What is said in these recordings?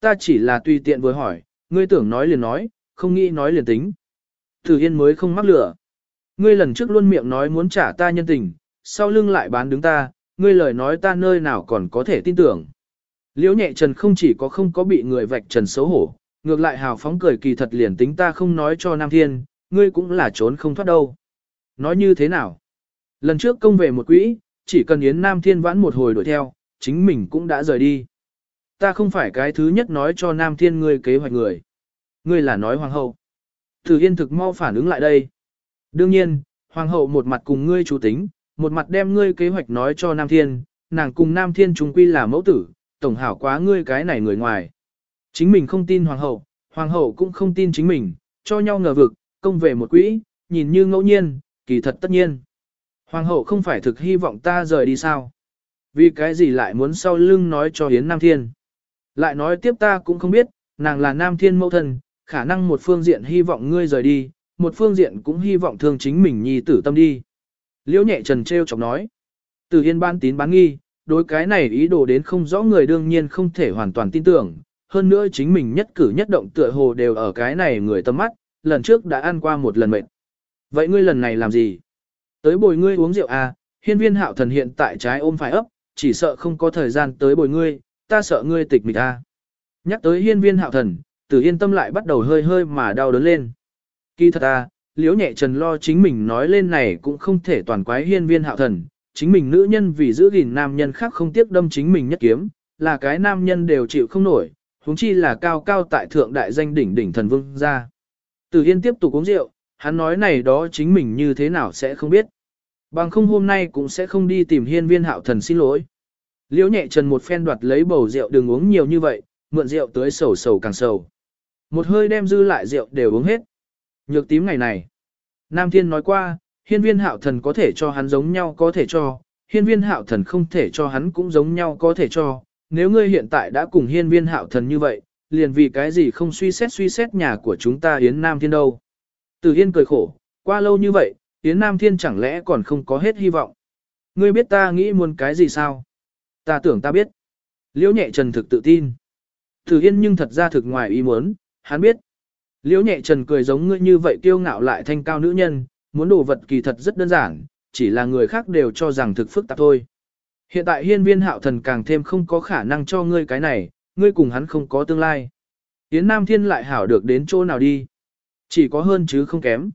Ta chỉ là tùy tiện vừa hỏi, ngươi tưởng nói liền nói, không nghĩ nói liền tính. Tử Yên mới không mắc lửa. Ngươi lần trước luôn miệng nói muốn trả ta nhân tình, sau lưng lại bán đứng ta, ngươi lời nói ta nơi nào còn có thể tin tưởng. Liễu nhẹ trần không chỉ có không có bị người vạch trần xấu hổ, ngược lại hào phóng cười kỳ thật liền tính ta không nói cho Nam Thiên, ngươi cũng là trốn không thoát đâu. Nói như thế nào? Lần trước công về một quỹ, chỉ cần Yến Nam Thiên vãn một hồi đuổi theo, chính mình cũng đã rời đi. Ta không phải cái thứ nhất nói cho Nam Thiên ngươi kế hoạch người. Ngươi là nói hoàng hậu. Tử Yên thực mau phản ứng lại đây. Đương nhiên, hoàng hậu một mặt cùng ngươi chủ tính, một mặt đem ngươi kế hoạch nói cho Nam Thiên, nàng cùng Nam Thiên chúng quy là mẫu tử, tổng hảo quá ngươi cái này người ngoài. Chính mình không tin hoàng hậu, hoàng hậu cũng không tin chính mình, cho nhau ngờ vực, công về một quỹ, nhìn như ngẫu nhiên, kỳ thật tất nhiên. Hoàng hậu không phải thực hy vọng ta rời đi sao? Vì cái gì lại muốn sau lưng nói cho Yến Nam Thiên? Lại nói tiếp ta cũng không biết, nàng là Nam Thiên mẫu thân, khả năng một phương diện hy vọng ngươi rời đi, một phương diện cũng hy vọng thương chính mình nhi tử tâm đi. Liễu nhẹ trần treo chọc nói. Từ Yên ban tín bán nghi, đối cái này ý đồ đến không rõ người đương nhiên không thể hoàn toàn tin tưởng, hơn nữa chính mình nhất cử nhất động tựa hồ đều ở cái này người tâm mắt, lần trước đã ăn qua một lần mệt. Vậy ngươi lần này làm gì? Tới bồi ngươi uống rượu à, hiên viên hạo thần hiện tại trái ôm phải ấp, chỉ sợ không có thời gian tới bồi ngươi, ta sợ ngươi tịch mịch ta Nhắc tới hiên viên hạo thần, tử yên tâm lại bắt đầu hơi hơi mà đau đớn lên. Kỳ thật à, ta liếu nhẹ trần lo chính mình nói lên này cũng không thể toàn quái hiên viên hạo thần, chính mình nữ nhân vì giữ gìn nam nhân khác không tiếc đâm chính mình nhất kiếm, là cái nam nhân đều chịu không nổi, huống chi là cao cao tại thượng đại danh đỉnh đỉnh thần vương ra. Tử Yên tiếp tục uống rượu, hắn nói này đó chính mình như thế nào sẽ không biết. Bằng không hôm nay cũng sẽ không đi tìm hiên viên hạo thần xin lỗi. Liễu nhẹ trần một phen đoạt lấy bầu rượu đừng uống nhiều như vậy, mượn rượu tới sầu sầu càng sầu. Một hơi đem dư lại rượu đều uống hết. Nhược tím ngày này. Nam Thiên nói qua, hiên viên hạo thần có thể cho hắn giống nhau có thể cho, hiên viên hạo thần không thể cho hắn cũng giống nhau có thể cho. Nếu ngươi hiện tại đã cùng hiên viên hạo thần như vậy, liền vì cái gì không suy xét suy xét nhà của chúng ta Yến Nam Thiên đâu. Từ Hiên cười khổ, qua lâu như vậy, Yến Nam Thiên chẳng lẽ còn không có hết hy vọng. Ngươi biết ta nghĩ muốn cái gì sao? Ta tưởng ta biết. Liễu nhẹ trần thực tự tin. thử Yên nhưng thật ra thực ngoài ý muốn, hắn biết. Liễu nhẹ trần cười giống ngươi như vậy kiêu ngạo lại thanh cao nữ nhân, muốn đồ vật kỳ thật rất đơn giản, chỉ là người khác đều cho rằng thực phức tạp thôi. Hiện tại hiên viên hạo thần càng thêm không có khả năng cho ngươi cái này, ngươi cùng hắn không có tương lai. Yến Nam Thiên lại hảo được đến chỗ nào đi. Chỉ có hơn chứ không kém.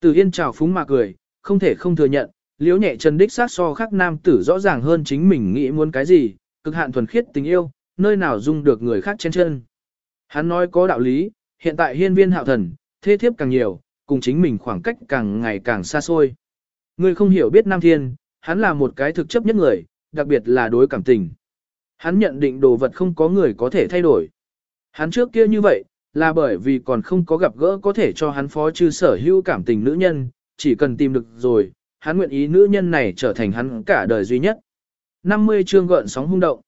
Từ Yên chào phúng mà cười, không thể không thừa nhận, liễu nhẹ trần đích sát so khác nam tử rõ ràng hơn chính mình nghĩ muốn cái gì, cực hạn thuần khiết tình yêu, nơi nào dung được người khác trên chân. Hắn nói có đạo lý, hiện tại hiên viên hạo thần, thế thiếp càng nhiều, cùng chính mình khoảng cách càng ngày càng xa xôi. người không hiểu biết Nam Thiên, hắn là một cái thực chấp nhất người, đặc biệt là đối cảm tình. Hắn nhận định đồ vật không có người có thể thay đổi. Hắn trước kia như vậy, là bởi vì còn không có gặp gỡ có thể cho hắn phó chư sở hữu cảm tình nữ nhân, chỉ cần tìm được rồi, hắn nguyện ý nữ nhân này trở thành hắn cả đời duy nhất. 50 chương gợn sóng hung động.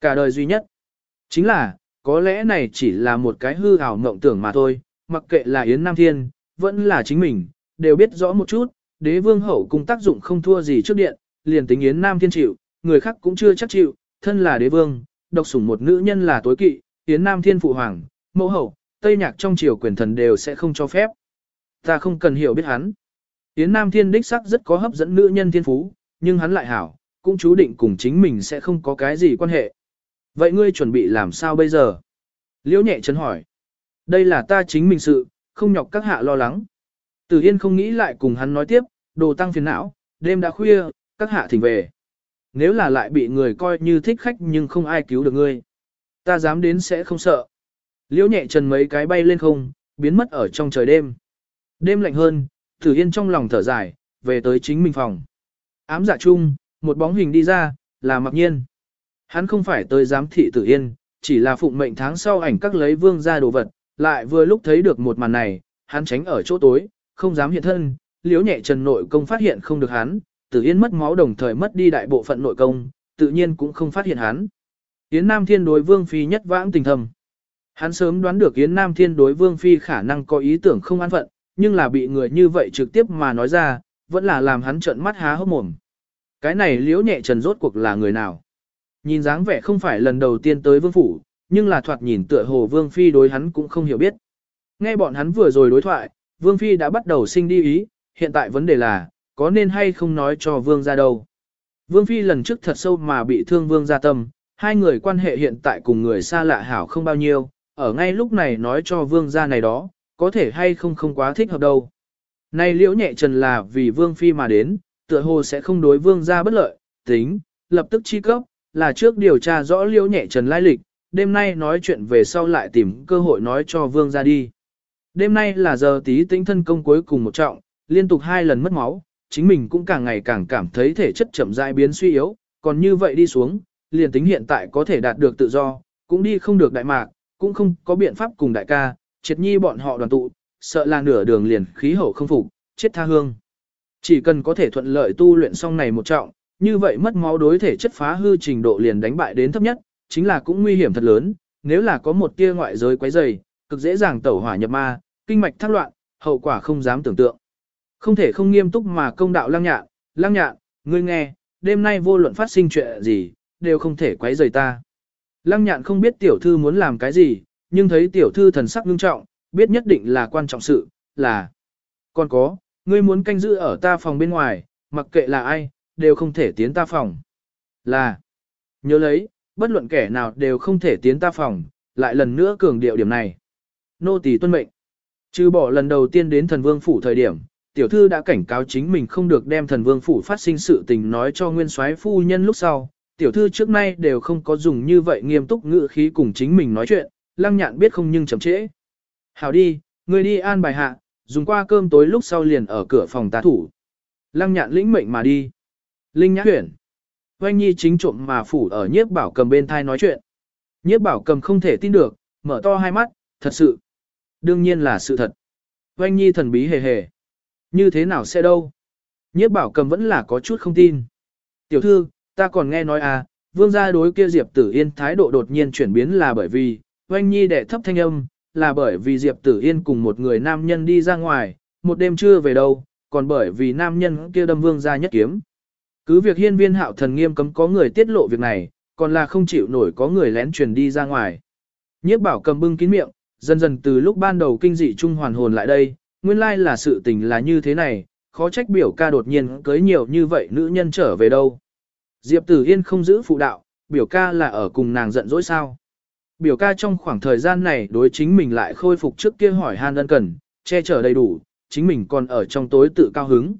Cả đời duy nhất. Chính là, có lẽ này chỉ là một cái hư ảo mộng tưởng mà thôi, mặc kệ là Yến Nam Thiên, vẫn là chính mình, đều biết rõ một chút, đế vương hậu cung tác dụng không thua gì trước điện, liền tính Yến Nam Thiên chịu, người khác cũng chưa chắc chịu, thân là đế vương, độc sủng một nữ nhân là tối kỵ, Yến Nam Thiên phụ hoàng, mẫu hậu, Tây Nhạc trong triều quyền thần đều sẽ không cho phép. Ta không cần hiểu biết hắn. Yến Nam Thiên đích sắc rất có hấp dẫn nữ nhân thiên phú, nhưng hắn lại hảo, cũng chú định cùng chính mình sẽ không có cái gì quan hệ. Vậy ngươi chuẩn bị làm sao bây giờ? Liễu nhẹ chấn hỏi. Đây là ta chính mình sự, không nhọc các hạ lo lắng. Tử Yên không nghĩ lại cùng hắn nói tiếp, đồ tăng phiền não, đêm đã khuya, các hạ thỉnh về. Nếu là lại bị người coi như thích khách nhưng không ai cứu được ngươi. Ta dám đến sẽ không sợ. Liễu nhẹ trần mấy cái bay lên không, biến mất ở trong trời đêm. Đêm lạnh hơn, Tử Yên trong lòng thở dài, về tới chính mình phòng. Ám dạ chung, một bóng hình đi ra, là mặc nhiên. Hắn không phải tới giám thị Tử Yên, chỉ là phụng mệnh tháng sau ảnh các lấy vương ra đồ vật, lại vừa lúc thấy được một màn này, hắn tránh ở chỗ tối, không dám hiện thân, liếu nhẹ trần nội công phát hiện không được hắn, Tử Yên mất máu đồng thời mất đi đại bộ phận nội công, tự nhiên cũng không phát hiện hắn. Yến Nam Thiên đối Vương Phi nhất vãng tình thầm. Hắn sớm đoán được Yến Nam Thiên đối Vương Phi khả năng có ý tưởng không an phận, nhưng là bị người như vậy trực tiếp mà nói ra, vẫn là làm hắn trợn mắt há hốc mồm. Cái này liễu nhẹ trần rốt cuộc là người nào? Nhìn dáng vẻ không phải lần đầu tiên tới vương phủ, nhưng là thoạt nhìn tựa hồ Vương Phi đối hắn cũng không hiểu biết. Nghe bọn hắn vừa rồi đối thoại, Vương Phi đã bắt đầu sinh đi ý, hiện tại vấn đề là, có nên hay không nói cho Vương ra đâu. Vương Phi lần trước thật sâu mà bị thương Vương ra tâm, hai người quan hệ hiện tại cùng người xa lạ hảo không bao nhiêu, ở ngay lúc này nói cho Vương ra này đó, có thể hay không không quá thích hợp đâu. Này liễu nhẹ trần là vì Vương Phi mà đến, tựa hồ sẽ không đối Vương ra bất lợi, tính, lập tức chi cấp, là trước điều tra rõ liễu nhẹ trần lai lịch, đêm nay nói chuyện về sau lại tìm cơ hội nói cho Vương ra đi. Đêm nay là giờ tí tĩnh thân công cuối cùng một trọng, liên tục hai lần mất máu, chính mình cũng càng ngày càng cảm thấy thể chất chậm rãi biến suy yếu, còn như vậy đi xuống, liền tính hiện tại có thể đạt được tự do, cũng đi không được đại mạc, cũng không có biện pháp cùng đại ca, triệt nhi bọn họ đoàn tụ, sợ là nửa đường liền khí hậu không phục, chết tha hương. Chỉ cần có thể thuận lợi tu luyện xong này một trọng, như vậy mất máu đối thể chất phá hư trình độ liền đánh bại đến thấp nhất, chính là cũng nguy hiểm thật lớn, nếu là có một tia ngoại giới quấy rầy, cực dễ dàng tẩu hỏa nhập ma, kinh mạch thác loạn, hậu quả không dám tưởng tượng. Không thể không nghiêm túc mà công đạo lăng nhạn, lăng nhạn, ngươi nghe, đêm nay vô luận phát sinh chuyện gì, đều không thể quấy rầy ta. Lăng nhạn không biết tiểu thư muốn làm cái gì, nhưng thấy tiểu thư thần sắc nghiêm trọng, biết nhất định là quan trọng sự, là. Còn có, ngươi muốn canh giữ ở ta phòng bên ngoài, mặc kệ là ai, đều không thể tiến ta phòng. Là. Nhớ lấy, bất luận kẻ nào đều không thể tiến ta phòng, lại lần nữa cường điệu điểm này. Nô tỳ tuân mệnh. Trừ bỏ lần đầu tiên đến thần vương phủ thời điểm, tiểu thư đã cảnh cáo chính mình không được đem thần vương phủ phát sinh sự tình nói cho nguyên soái phu nhân lúc sau. Tiểu thư trước nay đều không có dùng như vậy nghiêm túc ngữ khí cùng chính mình nói chuyện, lăng nhạn biết không nhưng chậm trễ. Hảo đi, người đi an bài hạ, dùng qua cơm tối lúc sau liền ở cửa phòng tá thủ. Lăng nhạn lĩnh mệnh mà đi. Linh nhã huyển. Oanh nhi chính trộm mà phủ ở nhiếp bảo cầm bên thai nói chuyện. Nhiếp bảo cầm không thể tin được, mở to hai mắt, thật sự. Đương nhiên là sự thật. Oanh nhi thần bí hề hề. Như thế nào sẽ đâu? Nhiếp bảo cầm vẫn là có chút không tin. Tiểu thư, ta còn nghe nói à, vương gia đối kia Diệp Tử Yên thái độ đột nhiên chuyển biến là bởi vì, oanh nhi đệ thấp thanh âm, là bởi vì Diệp Tử Yên cùng một người nam nhân đi ra ngoài, một đêm chưa về đâu, còn bởi vì nam nhân kia đâm vương gia nhất kiếm. Cứ việc hiên viên hạo thần nghiêm cấm có người tiết lộ việc này, còn là không chịu nổi có người lén truyền đi ra ngoài. Nhiếp bảo cầm bưng kín miệng, dần dần từ lúc ban đầu kinh dị trung hoàn hồn lại đây, nguyên lai là sự tình là như thế này, khó trách biểu ca đột nhiên cưới nhiều như vậy nữ nhân trở về đâu. Diệp Tử Yên không giữ phụ đạo, biểu ca là ở cùng nàng giận dỗi sao. Biểu ca trong khoảng thời gian này đối chính mình lại khôi phục trước kia hỏi han đơn cần, che chở đầy đủ, chính mình còn ở trong tối tự cao hứng.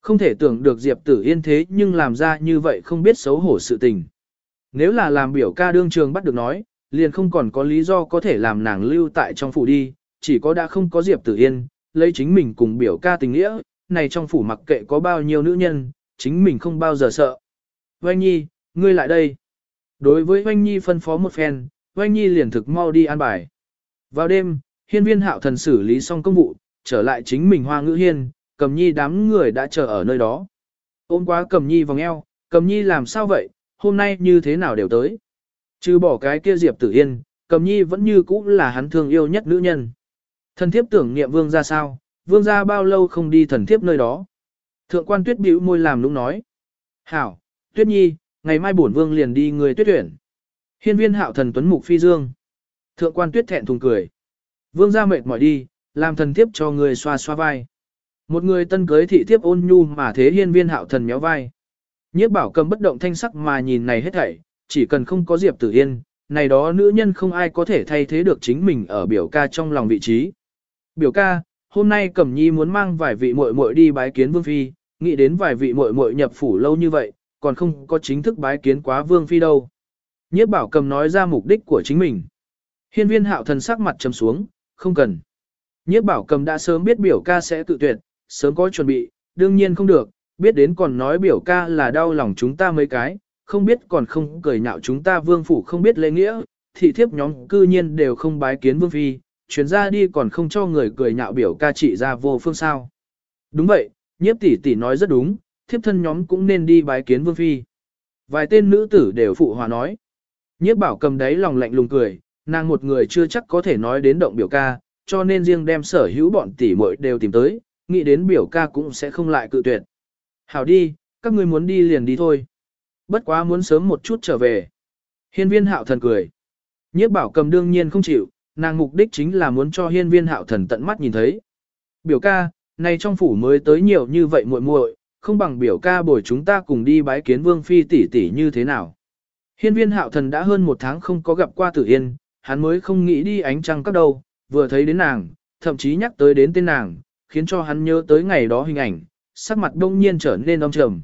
Không thể tưởng được Diệp Tử Yên thế nhưng làm ra như vậy không biết xấu hổ sự tình. Nếu là làm biểu ca đương trường bắt được nói, liền không còn có lý do có thể làm nàng lưu tại trong phủ đi, chỉ có đã không có Diệp Tử Yên, lấy chính mình cùng biểu ca tình nghĩa, này trong phủ mặc kệ có bao nhiêu nữ nhân, chính mình không bao giờ sợ. Oanh Nhi, ngươi lại đây. Đối với Oanh Nhi phân phó một phen, Oanh Nhi liền thực mau đi an bài. Vào đêm, hiên viên hạo thần xử lý xong công vụ, trở lại chính mình hoa ngữ hiên, cầm nhi đám người đã chờ ở nơi đó. Ôm quá cầm nhi vòng eo, cầm nhi làm sao vậy, hôm nay như thế nào đều tới. Chứ bỏ cái kia Diệp Tử Yên, cầm nhi vẫn như cũ là hắn thương yêu nhất nữ nhân. Thần thiếp tưởng niệm vương ra sao, vương ra bao lâu không đi thần thiếp nơi đó. Thượng quan tuyết bĩu môi làm lúc nói. Hảo, tuyết nhi, ngày mai bổn vương liền đi người tuyết tuyển. Hiên viên hạo thần tuấn mục phi dương. Thượng quan tuyết thẹn thùng cười. Vương ra mệt mỏi đi, làm thần thiếp cho người xoa xoa vai. Một người tân cưới thị thiếp ôn nhu mà thế hiên viên hạo thần méo vai. Nhiếp bảo cầm bất động thanh sắc mà nhìn này hết thảy, chỉ cần không có Diệp Tử Yên, này đó nữ nhân không ai có thể thay thế được chính mình ở biểu ca trong lòng vị trí. Biểu ca, hôm nay Cẩm Nhi muốn mang vài vị muội muội đi bái kiến Vương Phi, nghĩ đến vài vị muội muội nhập phủ lâu như vậy, còn không có chính thức bái kiến quá Vương Phi đâu. Nhiếp bảo cầm nói ra mục đích của chính mình. Hiên viên hạo thần sắc mặt trầm xuống, không cần. Nhiếp bảo cầm đã sớm biết biểu ca sẽ tự tuyệt, sớm có chuẩn bị, đương nhiên không được, biết đến còn nói biểu ca là đau lòng chúng ta mấy cái, không biết còn không cười nhạo chúng ta vương phủ không biết lễ nghĩa, thị thiếp nhóm cư nhiên đều không bái kiến vương phi, chuyển ra đi còn không cho người cười nhạo biểu ca trị ra vô phương sao. Đúng vậy, nhiếp tỷ tỷ nói rất đúng, thiếp thân nhóm cũng nên đi bái kiến vương phi. Vài tên nữ tử đều phụ hòa nói. Nhiếp bảo cầm đấy lòng lạnh lùng cười, nàng một người chưa chắc có thể nói đến động biểu ca, cho nên riêng đem sở hữu bọn tỷ muội đều tìm tới, nghĩ đến biểu ca cũng sẽ không lại cự tuyệt. Hảo đi, các ngươi muốn đi liền đi thôi. Bất quá muốn sớm một chút trở về. Hiên viên hạo thần cười. Nhiếp bảo cầm đương nhiên không chịu, nàng mục đích chính là muốn cho hiên viên hạo thần tận mắt nhìn thấy. Biểu ca, này trong phủ mới tới nhiều như vậy muội muội, không bằng biểu ca bồi chúng ta cùng đi bái kiến vương phi tỷ tỷ như thế nào. Hiên viên hạo thần đã hơn một tháng không có gặp qua tử yên, hắn mới không nghĩ đi ánh trăng các đâu, vừa thấy đến nàng, thậm chí nhắc tới đến tên nàng, khiến cho hắn nhớ tới ngày đó hình ảnh, sắc mặt đông nhiên trở nên âm trầm.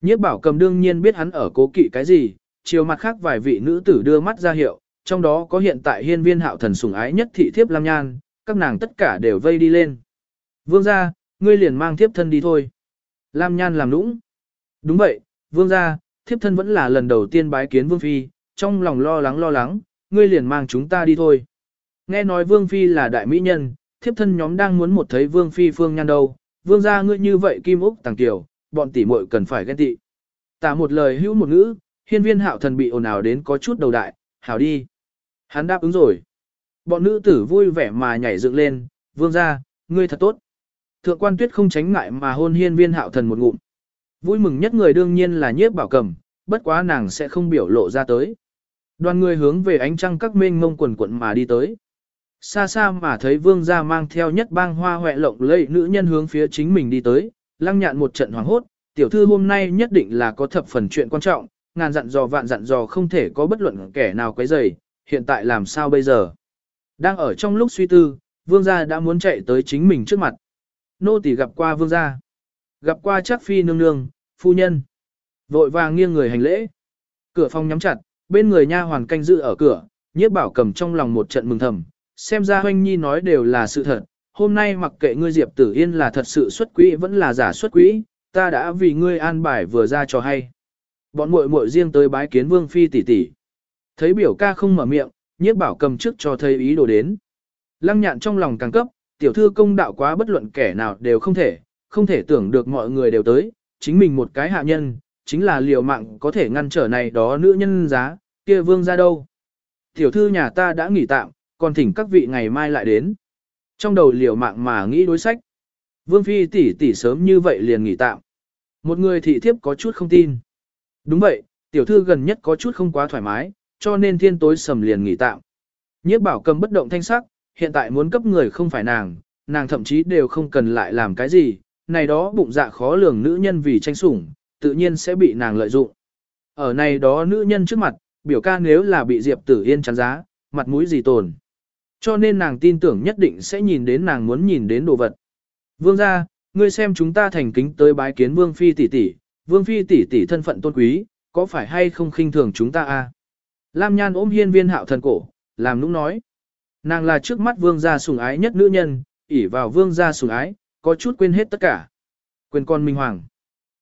Nhiếp bảo cầm đương nhiên biết hắn ở cố kỵ cái gì, chiều mặt khác vài vị nữ tử đưa mắt ra hiệu, trong đó có hiện tại hiên viên hạo thần sủng ái nhất thị thiếp Lam Nhan, các nàng tất cả đều vây đi lên. Vương gia, ngươi liền mang thiếp thân đi thôi. Lam Nhan làm nũng. Đúng vậy, vương gia, thiếp thân vẫn là lần đầu tiên bái kiến vương phi, trong lòng lo lắng lo lắng, ngươi liền mang chúng ta đi thôi. Nghe nói vương phi là đại mỹ nhân, thiếp thân nhóm đang muốn một thấy vương phi phương nhan đâu, vương gia ngươi như vậy kim úc tàng tiểu, bọn tỷ muội cần phải ghen tị. Tả một lời hữu một ngữ, hiên viên hạo thần bị ồn ào đến có chút đầu đại, hảo đi. Hắn đáp ứng rồi. Bọn nữ tử vui vẻ mà nhảy dựng lên, vương gia, ngươi thật tốt. Thượng quan tuyết không tránh ngại mà hôn hiên viên hạo thần một ngụm. Vui mừng nhất người đương nhiên là nhiếp bảo cầm, bất quá nàng sẽ không biểu lộ ra tới. Đoàn người hướng về ánh trăng các mênh mông quần quận mà đi tới. Xa xa mà thấy vương gia mang theo nhất bang hoa hoẹ lộng lẫy nữ nhân hướng phía chính mình đi tới, lăng nhạn một trận hoảng hốt, tiểu thư hôm nay nhất định là có thập phần chuyện quan trọng, ngàn dặn dò vạn dặn dò không thể có bất luận kẻ nào quấy rầy, hiện tại làm sao bây giờ? Đang ở trong lúc suy tư, vương gia đã muốn chạy tới chính mình trước mặt. Nô tỳ gặp qua vương gia. Gặp qua chắc phi nương nương, phu nhân. Vội vàng nghiêng người hành lễ. Cửa phòng nhắm chặt, bên người nha hoàn canh giữ ở cửa, nhiếp bảo cầm trong lòng một trận mừng thầm. Xem ra hoanh nhi nói đều là sự thật, hôm nay mặc kệ ngươi Diệp Tử Yên là thật sự xuất quỹ vẫn là giả xuất quỹ, ta đã vì ngươi an bài vừa ra cho hay. Bọn muội muội riêng tới bái kiến Vương phi tỷ tỷ. Thấy biểu ca không mở miệng, Nhiếp Bảo cầm trước cho thấy ý đồ đến. Lăng Nhạn trong lòng càng cấp, tiểu thư công đạo quá bất luận kẻ nào đều không thể, không thể tưởng được mọi người đều tới, chính mình một cái hạ nhân, chính là liều mạng có thể ngăn trở này đó nữ nhân giá, kia vương ra đâu. Tiểu thư nhà ta đã nghỉ tạm, còn thỉnh các vị ngày mai lại đến. Trong đầu liều mạng mà nghĩ đối sách. Vương Phi tỷ tỷ sớm như vậy liền nghỉ tạm. Một người thị thiếp có chút không tin. Đúng vậy, tiểu thư gần nhất có chút không quá thoải mái, cho nên thiên tối sầm liền nghỉ tạm. Nhiếp bảo cầm bất động thanh sắc, hiện tại muốn cấp người không phải nàng, nàng thậm chí đều không cần lại làm cái gì, này đó bụng dạ khó lường nữ nhân vì tranh sủng, tự nhiên sẽ bị nàng lợi dụng. Ở này đó nữ nhân trước mặt, biểu ca nếu là bị Diệp Tử Yên chán giá, mặt mũi gì tồn. Cho nên nàng tin tưởng nhất định sẽ nhìn đến nàng muốn nhìn đến đồ vật. Vương gia, ngươi xem chúng ta thành kính tới bái kiến Vương Phi tỷ tỷ, Vương Phi tỷ tỷ thân phận tôn quý, có phải hay không khinh thường chúng ta a? Lam Nhan ôm hiên viên hạo thần cổ, làm nũng nói. Nàng là trước mắt vương gia sủng ái nhất nữ nhân, ỷ vào vương gia sủng ái, có chút quên hết tất cả. Quên con Minh Hoàng.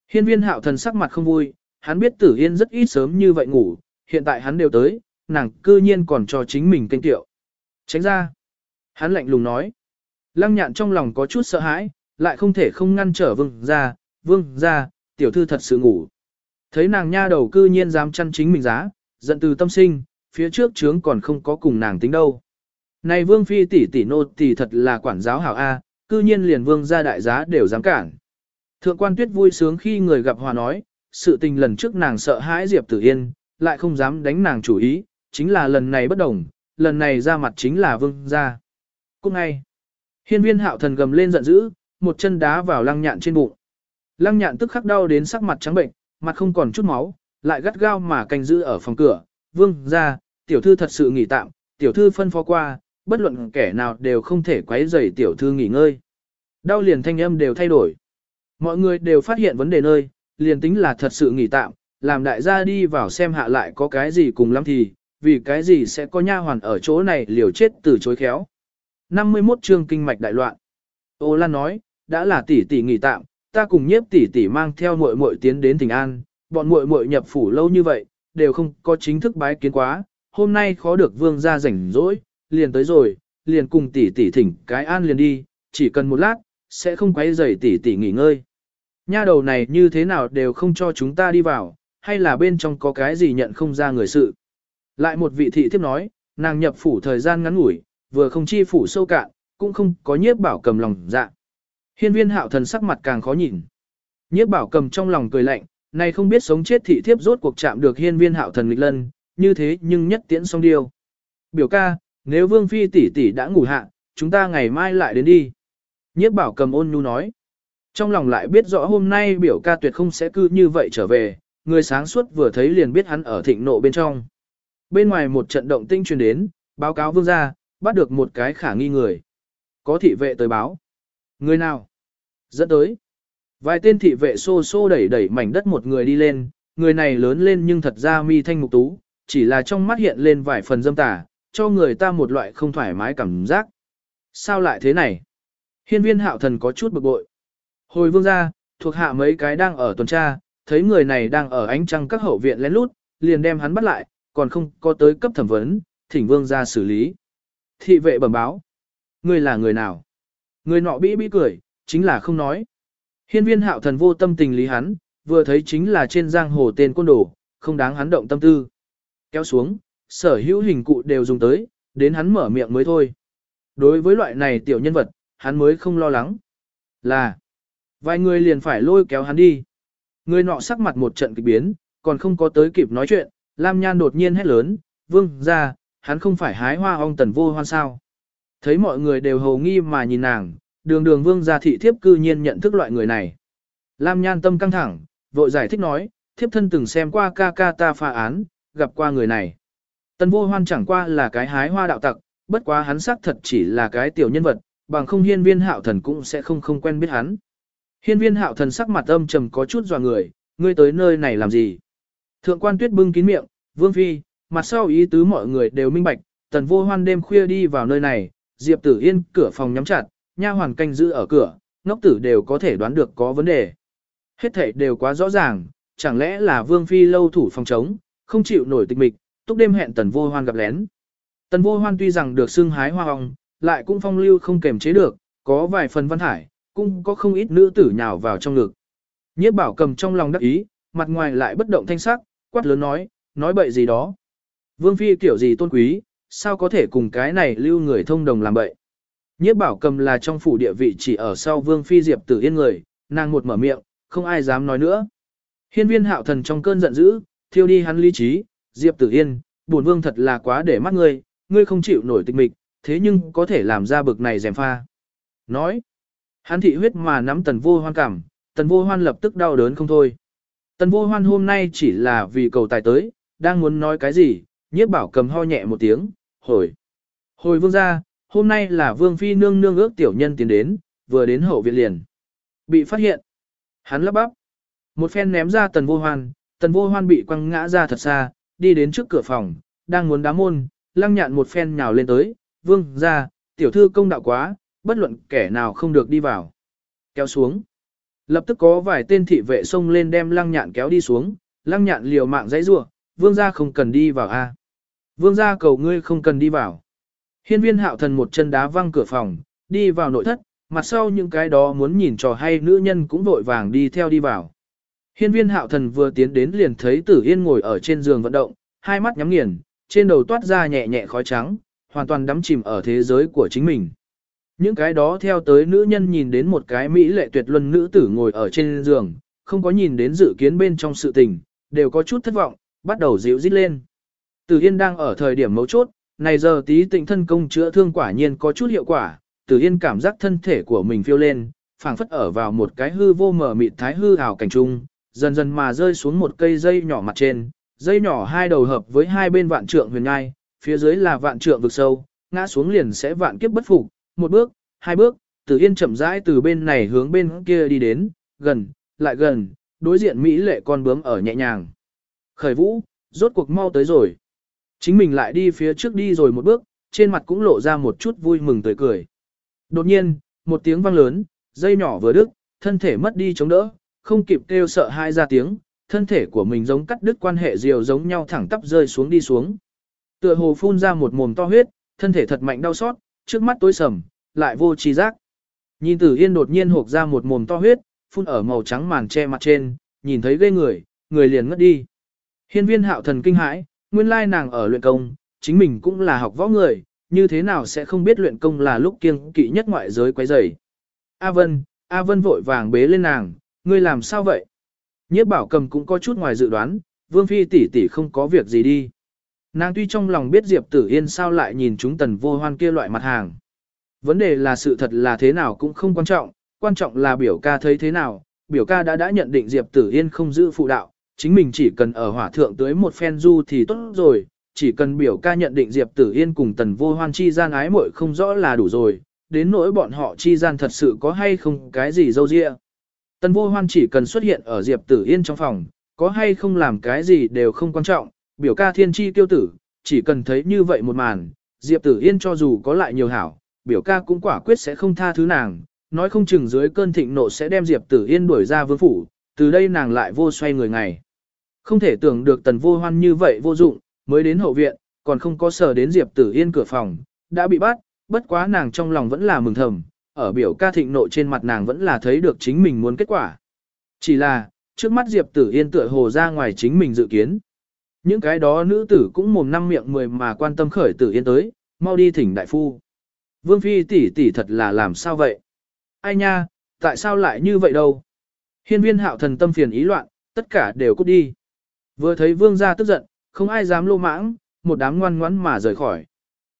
Hiên viên hạo thần sắc mặt không vui, hắn biết tử yên rất ít sớm như vậy ngủ, hiện tại hắn đều tới, nàng cư nhiên còn cho chính mình kênh tiệu. Tránh ra. Hắn lạnh lùng nói. Lăng nhạn trong lòng có chút sợ hãi, lại không thể không ngăn trở vương ra, vương ra, tiểu thư thật sự ngủ. Thấy nàng nha đầu cư nhiên dám chăn chính mình giá, giận từ tâm sinh, phía trước trướng còn không có cùng nàng tính đâu. Này vương phi tỷ tỷ nô tỷ thật là quản giáo hảo A, cư nhiên liền vương gia đại giá đều dám cản. Thượng quan tuyết vui sướng khi người gặp hòa nói, sự tình lần trước nàng sợ hãi Diệp Tử Yên, lại không dám đánh nàng chủ ý, chính là lần này bất đồng, lần này ra mặt chính là vương gia. Cũng ngay, hiên viên hạo thần gầm lên giận dữ, một chân đá vào lăng nhạn trên bụng. Lăng nhạn tức khắc đau đến sắc mặt trắng bệnh, mặt không còn chút máu, lại gắt gao mà canh giữ ở phòng cửa. Vương gia, tiểu thư thật sự nghỉ tạm, tiểu thư phân phó qua, bất luận kẻ nào đều không thể quấy rầy tiểu thư nghỉ ngơi. Đau liền thanh âm đều thay đổi. Mọi người đều phát hiện vấn đề nơi, liền tính là thật sự nghỉ tạm, làm đại gia đi vào xem hạ lại có cái gì cùng lắm thì, vì cái gì sẽ có nha hoàn ở chỗ này liều chết từ chối khéo. 51 chương kinh mạch đại loạn. Ô Lan nói, đã là tỷ tỷ nghỉ tạm, ta cùng nhiếp tỷ tỷ mang theo muội muội tiến đến Thịnh An, bọn muội muội nhập phủ lâu như vậy, đều không có chính thức bái kiến quá, hôm nay khó được vương gia rảnh rỗi, liền tới rồi, liền cùng tỷ tỷ thỉnh cái an liền đi, chỉ cần một lát, sẽ không quấy rầy tỷ tỷ nghỉ ngơi. Nha đầu này như thế nào đều không cho chúng ta đi vào, hay là bên trong có cái gì nhận không ra người sự. Lại một vị thị tiếp nói, nàng nhập phủ thời gian ngắn ngủi, vừa không chi phủ sâu cạn, cũng không có nhiếp bảo cầm lòng dạ. Hiên viên hạo thần sắc mặt càng khó nhìn. Nhiếp bảo cầm trong lòng cười lạnh, này không biết sống chết thị thiếp rốt cuộc chạm được hiên viên hạo thần nghịch lân, như thế nhưng nhất tiễn song điêu. Biểu ca, nếu Vương Phi tỷ tỷ đã ngủ hạ, chúng ta ngày mai lại đến đi. Nhiếp bảo cầm ôn nhu nói. Trong lòng lại biết rõ hôm nay biểu ca tuyệt không sẽ cư như vậy trở về, người sáng suốt vừa thấy liền biết hắn ở thịnh nộ bên trong. Bên ngoài một trận động tinh truyền đến, báo cáo vương gia, bắt được một cái khả nghi người. Có thị vệ tới báo. Người nào? Dẫn tới. Vài tên thị vệ xô xô đẩy đẩy mảnh đất một người đi lên, người này lớn lên nhưng thật ra mi thanh mục tú, chỉ là trong mắt hiện lên vài phần dâm tà, cho người ta một loại không thoải mái cảm giác. Sao lại thế này? Hiên viên hạo thần có chút bực bội. Hồi vương gia, thuộc hạ mấy cái đang ở tuần tra, thấy người này đang ở ánh trăng các hậu viện lén lút, liền đem hắn bắt lại, còn không có tới cấp thẩm vấn, thỉnh vương gia xử lý. Thị vệ bẩm báo. Người là người nào? Người nọ bĩ bĩ cười, chính là không nói. Hiên viên hạo thần vô tâm tình lý hắn, vừa thấy chính là trên giang hồ tên côn đồ, không đáng hắn động tâm tư. Kéo xuống, sở hữu hình cụ đều dùng tới, đến hắn mở miệng mới thôi. Đối với loại này tiểu nhân vật, hắn mới không lo lắng. Là, vài người liền phải lôi kéo hắn đi. Người nọ sắc mặt một trận kịch biến, còn không có tới kịp nói chuyện, Lam Nhan đột nhiên hét lớn, vương ra, hắn không phải hái hoa ong tần vô hoan sao. Thấy mọi người đều hầu nghi mà nhìn nàng, đường đường vương gia thị thiếp cư nhiên nhận thức loại người này. Lam Nhan tâm căng thẳng, vội giải thích nói, thiếp thân từng xem qua ca ca ta pha án, gặp qua người này. Tần vô hoan chẳng qua là cái hái hoa đạo tặc, bất quá hắn xác thật chỉ là cái tiểu nhân vật, bằng không hiên viên hạo thần cũng sẽ không không quen biết hắn. Hiên viên hạo thần sắc mặt âm trầm có chút dò người, ngươi tới nơi này làm gì? Thượng quan tuyết bưng kín miệng, vương phi, mặt sau ý tứ mọi người đều minh bạch, tần vô hoan đêm khuya đi vào nơi này, diệp tử yên cửa phòng nhắm chặt, nha hoàn canh giữ ở cửa, ngốc tử đều có thể đoán được có vấn đề. Hết thảy đều quá rõ ràng, chẳng lẽ là vương phi lâu thủ phòng chống, không chịu nổi tịch mịch, túc đêm hẹn tần vô hoan gặp lén. Tần vô hoan tuy rằng được xưng hái hoa hồng, lại cũng phong lưu không kềm chế được, có vài phần văn hải, cũng có không ít nữ tử nhào vào trong ngực. Nhiếp bảo cầm trong lòng đắc ý, mặt ngoài lại bất động thanh sắc, quát lớn nói, nói bậy gì đó. Vương phi kiểu gì tôn quý, sao có thể cùng cái này lưu người thông đồng làm bậy. Nhiếp bảo cầm là trong phủ địa vị chỉ ở sau vương phi diệp tử yên người, nàng một mở miệng, không ai dám nói nữa. Hiên viên hạo thần trong cơn giận dữ, thiêu đi hắn lý trí, diệp tử yên, buồn vương thật là quá để mắt ngươi, ngươi không chịu nổi tịch mịch, thế nhưng có thể làm ra bực này dèm pha. Nói, hắn thị huyết mà nắm tần vô hoan cảm, tần vô hoan lập tức đau đớn không thôi. Tần vô hoan hôm nay chỉ là vì cầu tài tới, đang muốn nói cái gì, nhiếp bảo cầm ho nhẹ một tiếng, hồi. Hồi vương ra, hôm nay là vương phi nương nương ước tiểu nhân tiến đến, vừa đến hậu viện liền. Bị phát hiện. Hắn lắp bắp. Một phen ném ra tần vô hoan, tần vô hoan bị quăng ngã ra thật xa, đi đến trước cửa phòng, đang muốn đá môn, lăng nhạn một phen nhào lên tới, vương ra, tiểu thư công đạo quá, bất luận kẻ nào không được đi vào. Kéo xuống. Lập tức có vài tên thị vệ xông lên đem lăng nhạn kéo đi xuống, lăng nhạn liều mạng dãy rua, vương gia không cần đi vào a. Vương gia cầu ngươi không cần đi vào. Hiên viên hạo thần một chân đá văng cửa phòng, đi vào nội thất, mặt sau những cái đó muốn nhìn trò hay nữ nhân cũng vội vàng đi theo đi vào. Hiên viên hạo thần vừa tiến đến liền thấy tử yên ngồi ở trên giường vận động, hai mắt nhắm nghiền, trên đầu toát ra nhẹ nhẹ khói trắng, hoàn toàn đắm chìm ở thế giới của chính mình. Những cái đó theo tới nữ nhân nhìn đến một cái mỹ lệ tuyệt luân nữ tử ngồi ở trên giường, không có nhìn đến dự kiến bên trong sự tình, đều có chút thất vọng, bắt đầu dịu dít lên. Tử Yên đang ở thời điểm mấu chốt, này giờ tí tịnh thân công chữa thương quả nhiên có chút hiệu quả, Tử Yên cảm giác thân thể của mình phiêu lên, phảng phất ở vào một cái hư vô mở mịt thái hư ảo cảnh trung, dần dần mà rơi xuống một cây dây nhỏ mặt trên, dây nhỏ hai đầu hợp với hai bên vạn trượng huyền ngai, phía dưới là vạn trượng vực sâu, ngã xuống liền sẽ vạn kiếp bất phục, một bước, hai bước, Tử Yên chậm rãi từ bên này hướng bên kia đi đến, gần, lại gần, đối diện mỹ lệ con bướm ở nhẹ nhàng. Khởi vũ, rốt cuộc mau tới rồi. Chính mình lại đi phía trước đi rồi một bước, trên mặt cũng lộ ra một chút vui mừng tươi cười. Đột nhiên, một tiếng vang lớn, dây nhỏ vừa đứt, thân thể mất đi chống đỡ, không kịp kêu sợ hai ra tiếng, thân thể của mình giống cắt đứt quan hệ diều giống nhau thẳng tắp rơi xuống đi xuống. Tựa hồ phun ra một mồm to huyết, thân thể thật mạnh đau xót, trước mắt tối sầm, lại vô trí giác. Nhìn Tử Yên đột nhiên hộc ra một mồm to huyết, phun ở màu trắng màn che mặt trên, nhìn thấy ghê người, người liền ngất đi. Hiên viên hạo thần kinh hãi, nguyên lai nàng ở luyện công, chính mình cũng là học võ người, như thế nào sẽ không biết luyện công là lúc kiêng kỵ nhất ngoại giới quấy rầy. A Vân, A Vân vội vàng bế lên nàng, ngươi làm sao vậy? Nhiếp bảo cầm cũng có chút ngoài dự đoán, Vương Phi tỷ tỷ không có việc gì đi. Nàng tuy trong lòng biết Diệp Tử Yên sao lại nhìn chúng tần vô hoan kia loại mặt hàng. Vấn đề là sự thật là thế nào cũng không quan trọng, quan trọng là biểu ca thấy thế nào, biểu ca đã đã nhận định Diệp Tử Yên không giữ phụ đạo, chính mình chỉ cần ở hỏa thượng tới một phen du thì tốt rồi, chỉ cần biểu ca nhận định Diệp Tử Yên cùng tần vô hoan chi gian ái muội không rõ là đủ rồi, đến nỗi bọn họ chi gian thật sự có hay không cái gì dâu dịa. Tần vô hoan chỉ cần xuất hiện ở Diệp Tử Yên trong phòng, có hay không làm cái gì đều không quan trọng, biểu ca thiên chi tiêu tử, chỉ cần thấy như vậy một màn, Diệp Tử Yên cho dù có lại nhiều hảo, biểu ca cũng quả quyết sẽ không tha thứ nàng, nói không chừng dưới cơn thịnh nộ sẽ đem Diệp Tử Yên đuổi ra vương phủ, từ đây nàng lại vô xoay người ngày. Không thể tưởng được tần vô hoan như vậy vô dụng, mới đến hậu viện, còn không có sở đến Diệp Tử Yên cửa phòng, đã bị bắt, bất quá nàng trong lòng vẫn là mừng thầm, ở biểu ca thịnh nộ trên mặt nàng vẫn là thấy được chính mình muốn kết quả. Chỉ là, trước mắt Diệp Tử Yên tựa hồ ra ngoài chính mình dự kiến. Những cái đó nữ tử cũng mồm năm miệng mười mà quan tâm khởi Tử Yên tới, mau đi thỉnh đại phu. Vương Phi tỷ tỷ thật là làm sao vậy? Ai nha, tại sao lại như vậy đâu? Hiên viên hạo thần tâm phiền ý loạn, tất cả đều cút đi. Vừa thấy vương gia tức giận, không ai dám lô mãng, một đám ngoan ngoãn mà rời khỏi.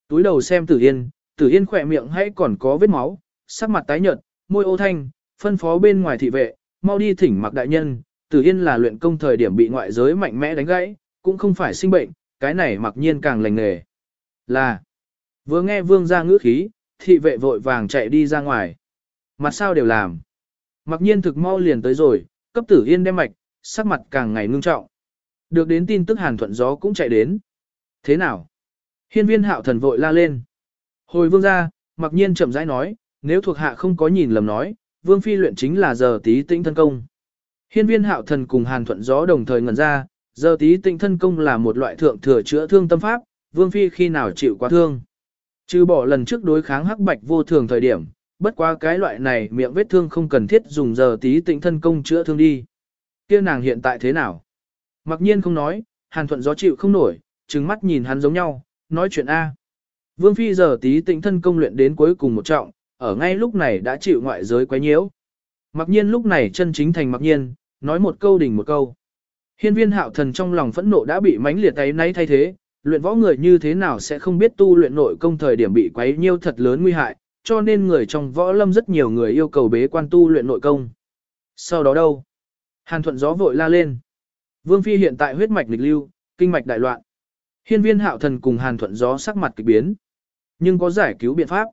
Túi đầu xem tử yên, tử yên khỏe miệng hãy còn có vết máu, sắc mặt tái nhợt, môi ô thanh, phân phó bên ngoài thị vệ, mau đi thỉnh mặc đại nhân, tử yên là luyện công thời điểm bị ngoại giới mạnh mẽ đánh gãy, cũng không phải sinh bệnh, cái này mặc nhiên càng lành nghề. Là, vừa nghe vương gia ngữ khí, thị vệ vội vàng chạy đi ra ngoài. Mặt sao đều làm. Mặc nhiên thực mau liền tới rồi, cấp tử yên đem mạch, sắc mặt càng ngày ngưng trọng. Được đến tin tức hàn thuận gió cũng chạy đến. Thế nào? Hiên viên hạo thần vội la lên. Hồi vương ra, mặc nhiên chậm rãi nói, nếu thuộc hạ không có nhìn lầm nói, vương phi luyện chính là giờ tí tĩnh thân công. Hiên viên hạo thần cùng hàn thuận gió đồng thời ngẩn ra, giờ tí tĩnh thân công là một loại thượng thừa chữa thương tâm pháp, vương phi khi nào chịu quá thương. Trừ bỏ lần trước đối kháng hắc bạch vô thường thời điểm, bất quá cái loại này miệng vết thương không cần thiết dùng giờ tí tĩnh thân công chữa thương đi. Kia nàng hiện tại thế nào? Mặc nhiên không nói, hàn thuận gió chịu không nổi, trừng mắt nhìn hắn giống nhau, nói chuyện A. Vương Phi giờ tí tĩnh thân công luyện đến cuối cùng một trọng, ở ngay lúc này đã chịu ngoại giới quấy nhiễu. Mặc nhiên lúc này chân chính thành mặc nhiên, nói một câu đỉnh một câu. Hiên viên hạo thần trong lòng phẫn nộ đã bị mánh liệt tay nay thay thế, luyện võ người như thế nào sẽ không biết tu luyện nội công thời điểm bị quấy nhiễu thật lớn nguy hại, cho nên người trong võ lâm rất nhiều người yêu cầu bế quan tu luyện nội công. Sau đó đâu? Hàn thuận gió vội la lên. Vương Phi hiện tại huyết mạch nghịch lưu, kinh mạch đại loạn. Hiên viên hạo thần cùng hàn thuận gió sắc mặt kịch biến. Nhưng có giải cứu biện pháp.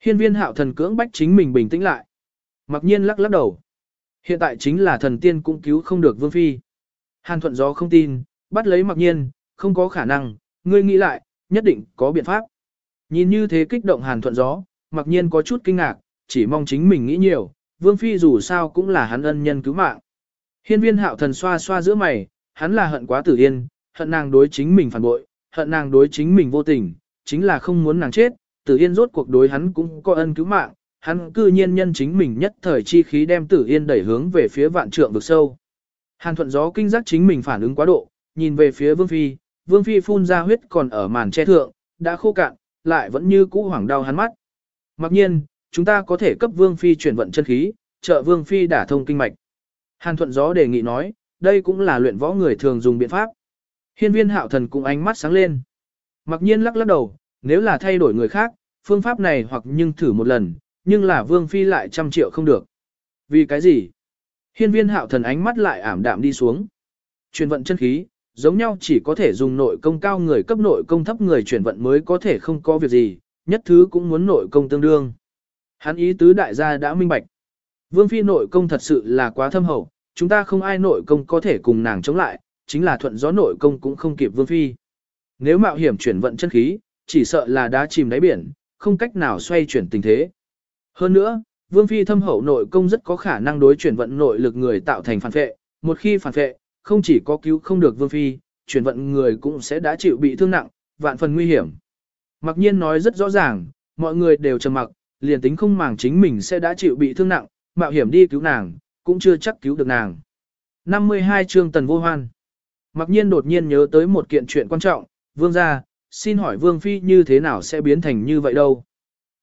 Hiên viên hạo thần cưỡng bách chính mình bình tĩnh lại. Mặc nhiên lắc lắc đầu. Hiện tại chính là thần tiên cũng cứu không được Vương Phi. Hàn thuận gió không tin, bắt lấy mặc nhiên, không có khả năng, ngươi nghĩ lại, nhất định có biện pháp. Nhìn như thế kích động hàn thuận gió, mặc nhiên có chút kinh ngạc, chỉ mong chính mình nghĩ nhiều, Vương Phi dù sao cũng là hắn ân nhân cứu mạng. Hiên viên hạo thần xoa xoa giữa mày, hắn là hận quá tử yên, hận nàng đối chính mình phản bội, hận nàng đối chính mình vô tình, chính là không muốn nàng chết, tử yên rốt cuộc đối hắn cũng có ân cứu mạng, hắn cư nhiên nhân chính mình nhất thời chi khí đem tử yên đẩy hướng về phía vạn trượng vực sâu. Hàn thuận gió kinh giác chính mình phản ứng quá độ, nhìn về phía vương phi, vương phi phun ra huyết còn ở màn che thượng, đã khô cạn, lại vẫn như cũ hoảng đau hắn mắt. Mặc nhiên, chúng ta có thể cấp vương phi chuyển vận chân khí, trợ vương phi đả thông kinh mạch. Hàn thuận gió đề nghị nói, đây cũng là luyện võ người thường dùng biện pháp. Hiên viên hạo thần cũng ánh mắt sáng lên. Mặc nhiên lắc lắc đầu, nếu là thay đổi người khác, phương pháp này hoặc nhưng thử một lần, nhưng là vương phi lại trăm triệu không được. Vì cái gì? Hiên viên hạo thần ánh mắt lại ảm đạm đi xuống. chuyển vận chân khí, giống nhau chỉ có thể dùng nội công cao người cấp nội công thấp người chuyển vận mới có thể không có việc gì, nhất thứ cũng muốn nội công tương đương. Hắn ý tứ đại gia đã minh bạch. Vương Phi nội công thật sự là quá thâm hậu, chúng ta không ai nội công có thể cùng nàng chống lại, chính là thuận gió nội công cũng không kịp Vương Phi. Nếu mạo hiểm chuyển vận chân khí, chỉ sợ là đá chìm đáy biển, không cách nào xoay chuyển tình thế. Hơn nữa, Vương Phi thâm hậu nội công rất có khả năng đối chuyển vận nội lực người tạo thành phản vệ, một khi phản vệ, không chỉ có cứu không được Vương Phi, chuyển vận người cũng sẽ đã chịu bị thương nặng, vạn phần nguy hiểm. Mặc nhiên nói rất rõ ràng, mọi người đều trầm mặc, liền tính không màng chính mình sẽ đã chịu bị thương nặng, mạo hiểm đi cứu nàng, cũng chưa chắc cứu được nàng. 52 chương tần vô hoan. Mặc nhiên đột nhiên nhớ tới một kiện chuyện quan trọng, vương gia, xin hỏi vương phi như thế nào sẽ biến thành như vậy đâu.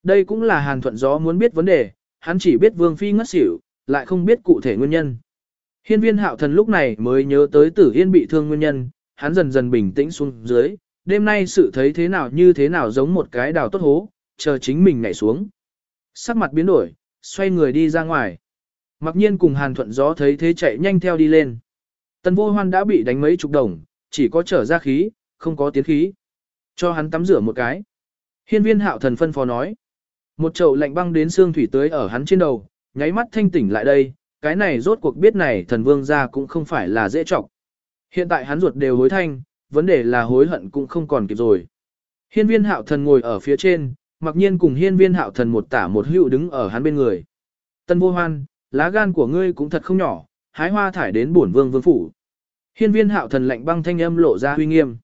Đây cũng là hàn thuận gió muốn biết vấn đề, hắn chỉ biết vương phi ngất xỉu, lại không biết cụ thể nguyên nhân. Hiên viên hạo thần lúc này mới nhớ tới tử hiên bị thương nguyên nhân, hắn dần dần bình tĩnh xuống dưới, đêm nay sự thấy thế nào như thế nào giống một cái đào tốt hố, chờ chính mình nhảy xuống. Sắc mặt biến đổi, xoay người đi ra ngoài. Mặc nhiên cùng hàn thuận gió thấy thế chạy nhanh theo đi lên. Tần vô hoan đã bị đánh mấy chục đồng, chỉ có trở ra khí, không có tiến khí. Cho hắn tắm rửa một cái. Hiên viên hạo thần phân phó nói. Một chậu lạnh băng đến xương thủy tới ở hắn trên đầu, nháy mắt thanh tỉnh lại đây, cái này rốt cuộc biết này thần vương ra cũng không phải là dễ trọng. Hiện tại hắn ruột đều hối thanh, vấn đề là hối hận cũng không còn kịp rồi. Hiên viên hạo thần ngồi ở phía trên, mặc nhiên cùng hiên viên hạo thần một tả một hữu đứng ở hắn bên người. Tân vô hoan, lá gan của ngươi cũng thật không nhỏ, hái hoa thải đến bổn vương vương phủ. Hiên viên hạo thần lạnh băng thanh âm lộ ra huy nghiêm.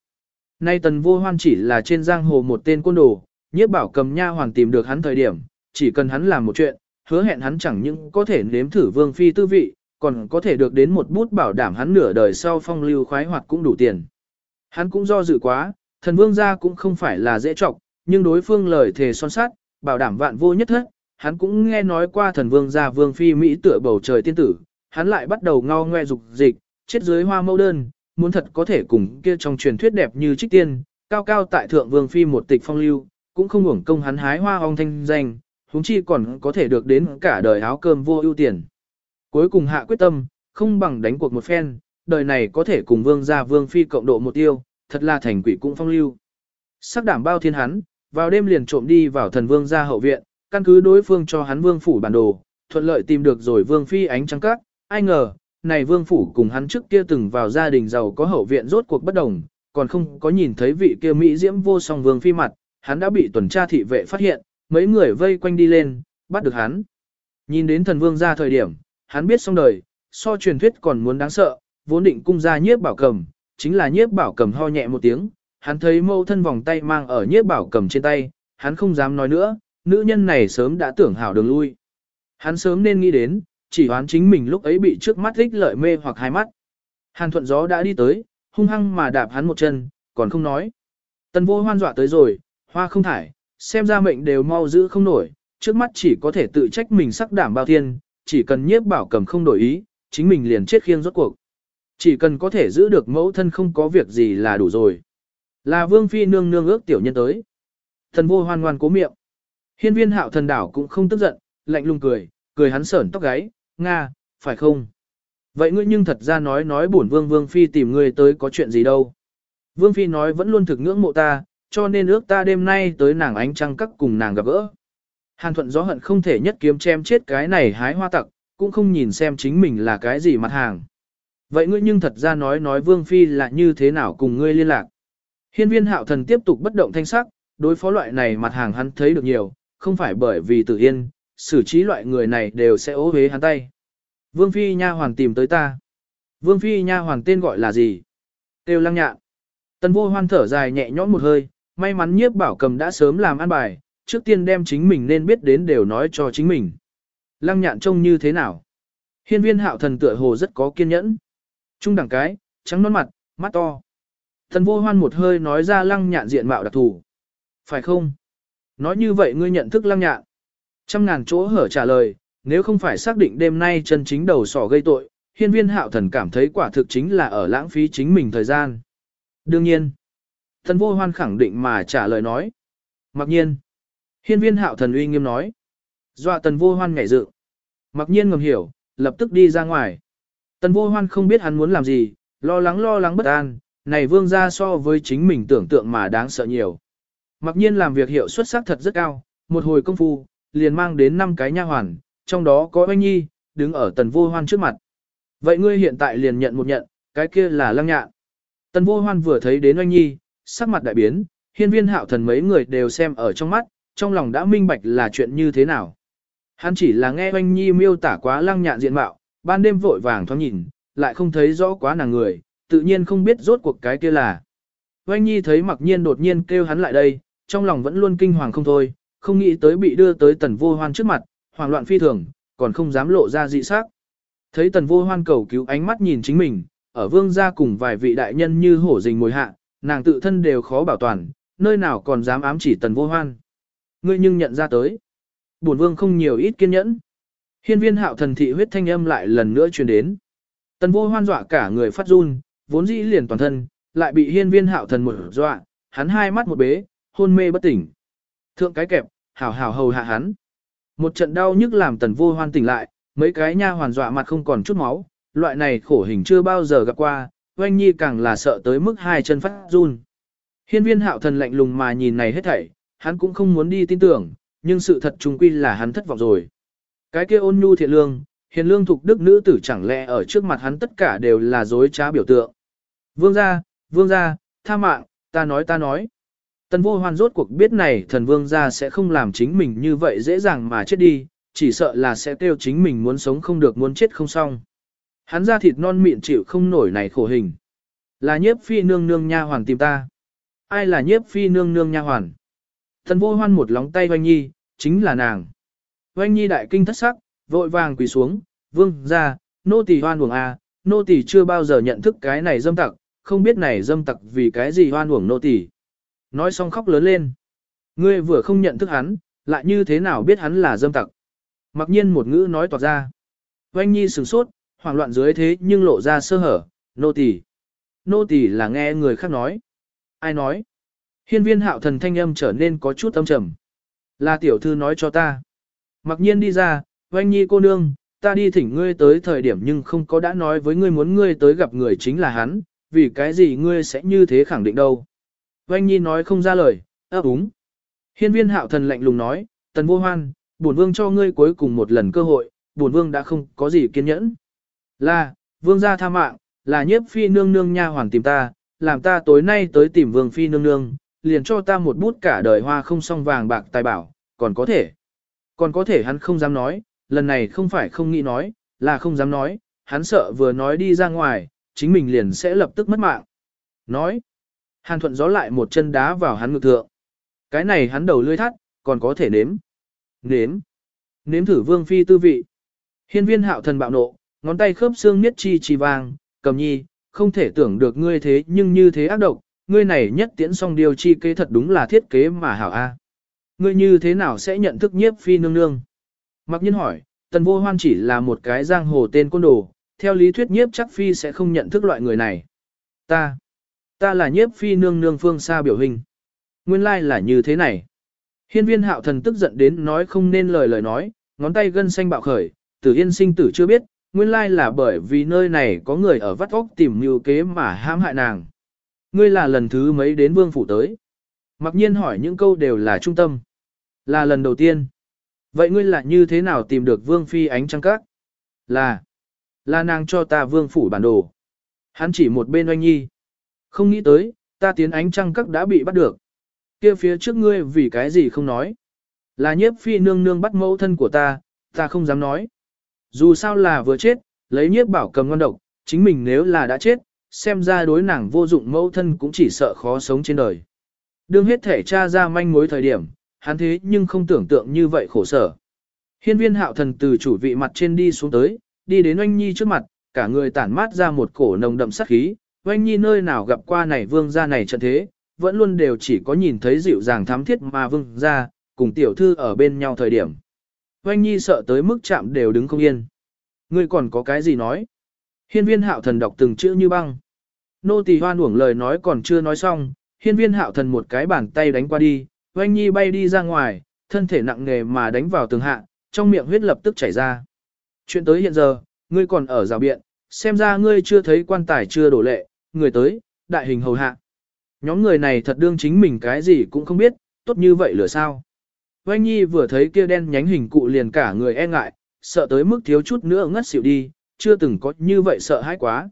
Nay tần vô hoan chỉ là trên giang hồ một tên côn đồ, nhiếp bảo cầm nha hoàng tìm được hắn thời điểm, chỉ cần hắn làm một chuyện, hứa hẹn hắn chẳng những có thể nếm thử vương phi tư vị, còn có thể được đến một bút bảo đảm hắn nửa đời sau phong lưu khoái hoạt cũng đủ tiền. Hắn cũng do dự quá, thần vương gia cũng không phải là dễ trọng, nhưng đối phương lời thề son sát, bảo đảm vạn vô nhất hết, hắn cũng nghe nói qua thần vương gia vương phi Mỹ tựa bầu trời tiên tử, hắn lại bắt đầu ngao ngoe dục dịch, chết dưới hoa mẫu đơn, muốn thật có thể cùng kia trong truyền thuyết đẹp như trích tiên, cao cao tại thượng vương phi một tịch phong lưu, cũng không hưởng công hắn hái hoa ong thanh danh, huống chi còn có thể được đến cả đời áo cơm vô ưu tiền. Cuối cùng hạ quyết tâm, không bằng đánh cuộc một phen, đời này có thể cùng vương gia vương phi cộng độ một tiêu, thật là thành quỷ cũng phong lưu. Sắc đảm bao thiên hắn, vào đêm liền trộm đi vào thần vương gia hậu viện, căn cứ đối phương cho hắn vương phủ bản đồ, thuận lợi tìm được rồi vương phi ánh trắng cát, ai ngờ, này vương phủ cùng hắn trước kia từng vào gia đình giàu có hậu viện rốt cuộc bất đồng, còn không có nhìn thấy vị kia mỹ diễm vô song vương phi mặt, hắn đã bị tuần tra thị vệ phát hiện, mấy người vây quanh đi lên, bắt được hắn. Nhìn đến thần vương ra thời điểm, hắn biết xong đời, so truyền thuyết còn muốn đáng sợ, vốn định cung ra nhiếp bảo cầm, chính là nhiếp bảo cầm ho nhẹ một tiếng, hắn thấy mâu thân vòng tay mang ở nhiếp bảo cầm trên tay, hắn không dám nói nữa, nữ nhân này sớm đã tưởng hảo đường lui. Hắn sớm nên nghĩ đến, chỉ hoán chính mình lúc ấy bị trước mắt thích lợi mê hoặc hai mắt. Hàn thuận gió đã đi tới, hung hăng mà đạp hắn một chân, còn không nói. Tần vô hoan dọa tới rồi, hoa không thải, xem ra mệnh đều mau giữ không nổi, trước mắt chỉ có thể tự trách mình sắc đảm bao thiên, chỉ cần nhiếp bảo cầm không đổi ý, chính mình liền chết khiêng rốt cuộc. Chỉ cần có thể giữ được mẫu thân không có việc gì là đủ rồi. Là vương phi nương nương ước tiểu nhân tới. Thần vô hoan ngoan cố miệng. Hiên viên hạo thần đảo cũng không tức giận, lạnh lùng cười, cười hắn sởn tóc gáy, Nga, phải không? Vậy ngươi nhưng thật ra nói nói bổn vương vương phi tìm ngươi tới có chuyện gì đâu. Vương phi nói vẫn luôn thực ngưỡng mộ ta, cho nên ước ta đêm nay tới nàng ánh trăng các cùng nàng gặp gỡ. Hàn thuận gió hận không thể nhất kiếm chém chết cái này hái hoa tặc, cũng không nhìn xem chính mình là cái gì mặt hàng. Vậy ngươi nhưng thật ra nói nói vương phi là như thế nào cùng ngươi liên lạc. Hiên viên hạo thần tiếp tục bất động thanh sắc, đối phó loại này mặt hàng hắn thấy được nhiều, không phải bởi vì tự yên, xử trí loại người này đều sẽ ố hế hắn tay. Vương Phi Nha hoàn tìm tới ta. Vương Phi Nha hoàn tên gọi là gì? Têu lăng nhạn. Tần vô hoan thở dài nhẹ nhõm một hơi, may mắn nhiếp bảo cầm đã sớm làm ăn bài, trước tiên đem chính mình nên biết đến đều nói cho chính mình. Lăng nhạn trông như thế nào? Hiên viên hạo thần tựa hồ rất có kiên nhẫn. Trung đẳng cái, trắng nón mặt, mắt to. Tần vô hoan một hơi nói ra lăng nhạn diện mạo đặc thù. Phải không? Nói như vậy ngươi nhận thức lăng nhạn. Trăm ngàn chỗ hở trả lời, nếu không phải xác định đêm nay chân chính đầu sỏ gây tội, hiên viên hạo thần cảm thấy quả thực chính là ở lãng phí chính mình thời gian. Đương nhiên, thần vô hoan khẳng định mà trả lời nói. Mặc nhiên, hiên viên hạo thần uy nghiêm nói. Dọa tần vô hoan ngảy dự. Mặc nhiên ngầm hiểu, lập tức đi ra ngoài. Tần vô hoan không biết hắn muốn làm gì, lo lắng lo lắng bất an, này vương ra so với chính mình tưởng tượng mà đáng sợ nhiều. Mặc nhiên làm việc hiệu suất sắc thật rất cao, một hồi công phu, liền mang đến 5 cái nha hoàn, trong đó có oanh nhi, đứng ở tần vô hoan trước mặt. Vậy ngươi hiện tại liền nhận một nhận, cái kia là lăng nhạn. Tần vô hoan vừa thấy đến oanh nhi, sắc mặt đại biến, hiên viên hạo thần mấy người đều xem ở trong mắt, trong lòng đã minh bạch là chuyện như thế nào. Hắn chỉ là nghe oanh nhi miêu tả quá lăng nhạn diện mạo, ban đêm vội vàng thoáng nhìn, lại không thấy rõ quá nàng người, tự nhiên không biết rốt cuộc cái kia là. Oanh nhi thấy mặc nhiên đột nhiên kêu hắn lại đây, trong lòng vẫn luôn kinh hoàng không thôi, không nghĩ tới bị đưa tới tần vô hoan trước mặt, hoảng loạn phi thường, còn không dám lộ ra dị sắc. Thấy tần vô hoan cầu cứu ánh mắt nhìn chính mình, ở vương gia cùng vài vị đại nhân như hổ rình ngồi hạ, nàng tự thân đều khó bảo toàn, nơi nào còn dám ám chỉ tần vô hoan. Ngươi nhưng nhận ra tới. Bổn vương không nhiều ít kiên nhẫn. Hiên viên hạo thần thị huyết thanh âm lại lần nữa truyền đến. Tần vô hoan dọa cả người phát run, vốn dĩ liền toàn thân, lại bị hiên viên hạo thần một dọa, hắn hai mắt một bế, hôn mê bất tỉnh. Thượng cái kẹp, hảo hảo hầu hạ hắn. Một trận đau nhức làm tần vô hoan tỉnh lại, mấy cái nha hoàn dọa mặt không còn chút máu, loại này khổ hình chưa bao giờ gặp qua, oanh nhi càng là sợ tới mức hai chân phát run. Hiên viên hạo thần lạnh lùng mà nhìn này hết thảy, hắn cũng không muốn đi tin tưởng, nhưng sự thật trung quy là hắn thất vọng rồi. Cái kia ôn nhu thiện lương, hiền lương thục đức nữ tử chẳng lẽ ở trước mặt hắn tất cả đều là dối trá biểu tượng. Vương gia, vương gia, tha mạng, ta nói ta nói. Tần vô hoan rốt cuộc biết này thần vương gia sẽ không làm chính mình như vậy dễ dàng mà chết đi, chỉ sợ là sẽ kêu chính mình muốn sống không được muốn chết không xong. Hắn ra thịt non miệng chịu không nổi này khổ hình. Là nhiếp phi nương nương nha hoàn tìm ta. Ai là nhiếp phi nương nương nha hoàn? Tần vô hoan một lóng tay Oanh Nhi, chính là nàng. Oanh Nhi đại kinh thất sắc, vội vàng quỳ xuống, vương ra, nô tỳ hoan uổng a, à, nô tỳ chưa bao giờ nhận thức cái này dâm tặc, không biết này dâm tặc vì cái gì hoan uổng nô tỳ. Nói xong khóc lớn lên. Ngươi vừa không nhận thức hắn, lại như thế nào biết hắn là dâm tặc. Mặc nhiên một ngữ nói toạc ra. Oanh Nhi sửng sốt, hoảng loạn dưới thế nhưng lộ ra sơ hở, nô tỳ. Nô tỳ là nghe người khác nói. Ai nói? Hiên viên hạo thần thanh âm trở nên có chút âm trầm. Là tiểu thư nói cho ta. Mặc nhiên đi ra, oanh nhi cô nương, ta đi thỉnh ngươi tới thời điểm nhưng không có đã nói với ngươi muốn ngươi tới gặp người chính là hắn, vì cái gì ngươi sẽ như thế khẳng định đâu. Oanh nhi nói không ra lời, ấp úng. Hiên viên hạo thần lạnh lùng nói, tần vô hoan, bổn vương cho ngươi cuối cùng một lần cơ hội, bổn vương đã không có gì kiên nhẫn. Là, vương gia tha mạng, là nhiếp phi nương nương nha hoàn tìm ta, làm ta tối nay tới tìm vương phi nương nương, liền cho ta một bút cả đời hoa không song vàng bạc tài bảo, còn có thể. Còn có thể hắn không dám nói, lần này không phải không nghĩ nói, là không dám nói, hắn sợ vừa nói đi ra ngoài, chính mình liền sẽ lập tức mất mạng. Nói, hàn thuận gió lại một chân đá vào hắn ngực thượng. Cái này hắn đầu lươi thắt, còn có thể nếm. Nếm. Nếm thử vương phi tư vị. Hiên viên hạo thần bạo nộ, ngón tay khớp xương miết chi chi vàng, cầm nhi, không thể tưởng được ngươi thế nhưng như thế ác độc, ngươi này nhất tiễn song điều chi kế thật đúng là thiết kế mà hảo a. Ngươi như thế nào sẽ nhận thức nhiếp phi nương nương? Mặc nhiên hỏi, tần vô hoan chỉ là một cái giang hồ tên côn đồ, theo lý thuyết nhiếp chắc phi sẽ không nhận thức loại người này. Ta, ta là nhiếp phi nương nương phương xa biểu hình. Nguyên lai like là như thế này. Hiên viên hạo thần tức giận đến nói không nên lời lời nói, ngón tay gân xanh bạo khởi, tử yên sinh tử chưa biết, nguyên lai là bởi vì nơi này có người ở vắt óc tìm mưu kế mà hãm hại nàng. Ngươi là lần thứ mấy đến vương phủ tới? Mặc nhiên hỏi những câu đều là trung tâm. Là lần đầu tiên. Vậy ngươi là như thế nào tìm được vương phi ánh trăng các? Là. Là nàng cho ta vương phủ bản đồ. Hắn chỉ một bên oanh nhi. Không nghĩ tới, ta tiến ánh trăng các đã bị bắt được. kia phía trước ngươi vì cái gì không nói. Là nhiếp phi nương nương bắt mẫu thân của ta, ta không dám nói. Dù sao là vừa chết, lấy nhiếp bảo cầm ngon độc, chính mình nếu là đã chết, xem ra đối nàng vô dụng mẫu thân cũng chỉ sợ khó sống trên đời. Đương hết thể tra ra manh mối thời điểm, hắn thế nhưng không tưởng tượng như vậy khổ sở. Hiên viên hạo thần từ chủ vị mặt trên đi xuống tới, đi đến oanh nhi trước mặt, cả người tản mát ra một cổ nồng đậm sát khí, oanh nhi nơi nào gặp qua này vương gia này trận thế, vẫn luôn đều chỉ có nhìn thấy dịu dàng thám thiết mà vương gia, cùng tiểu thư ở bên nhau thời điểm. Oanh nhi sợ tới mức chạm đều đứng không yên. Ngươi còn có cái gì nói? Hiên viên hạo thần đọc từng chữ như băng. Nô tỳ hoan uổng lời nói còn chưa nói xong, hiên viên hạo thần một cái bàn tay đánh qua đi, oanh nhi bay đi ra ngoài, thân thể nặng nề mà đánh vào tường hạ, trong miệng huyết lập tức chảy ra. Chuyện tới hiện giờ, ngươi còn ở rào biện, xem ra ngươi chưa thấy quan tài chưa đổ lệ, người tới, đại hình hầu hạ. Nhóm người này thật đương chính mình cái gì cũng không biết, tốt như vậy lửa sao. Oanh nhi vừa thấy kia đen nhánh hình cụ liền cả người e ngại, sợ tới mức thiếu chút nữa ngất xỉu đi, chưa từng có như vậy sợ hãi quá.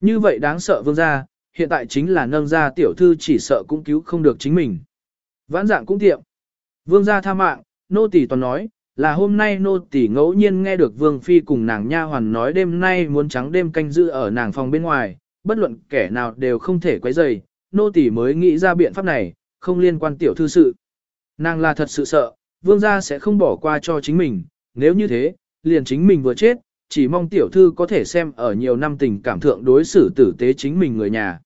Như vậy đáng sợ vương gia, hiện tại chính là nâng ra tiểu thư chỉ sợ cũng cứu không được chính mình. Vãn dạng cũng tiệm. Vương gia tha mạng, nô tỳ toàn nói, là hôm nay nô tỳ ngẫu nhiên nghe được vương phi cùng nàng nha hoàn nói đêm nay muốn trắng đêm canh giữ ở nàng phòng bên ngoài, bất luận kẻ nào đều không thể quấy rầy, nô tỳ mới nghĩ ra biện pháp này, không liên quan tiểu thư sự. Nàng là thật sự sợ, vương gia sẽ không bỏ qua cho chính mình, nếu như thế, liền chính mình vừa chết, chỉ mong tiểu thư có thể xem ở nhiều năm tình cảm thượng đối xử tử tế chính mình người nhà.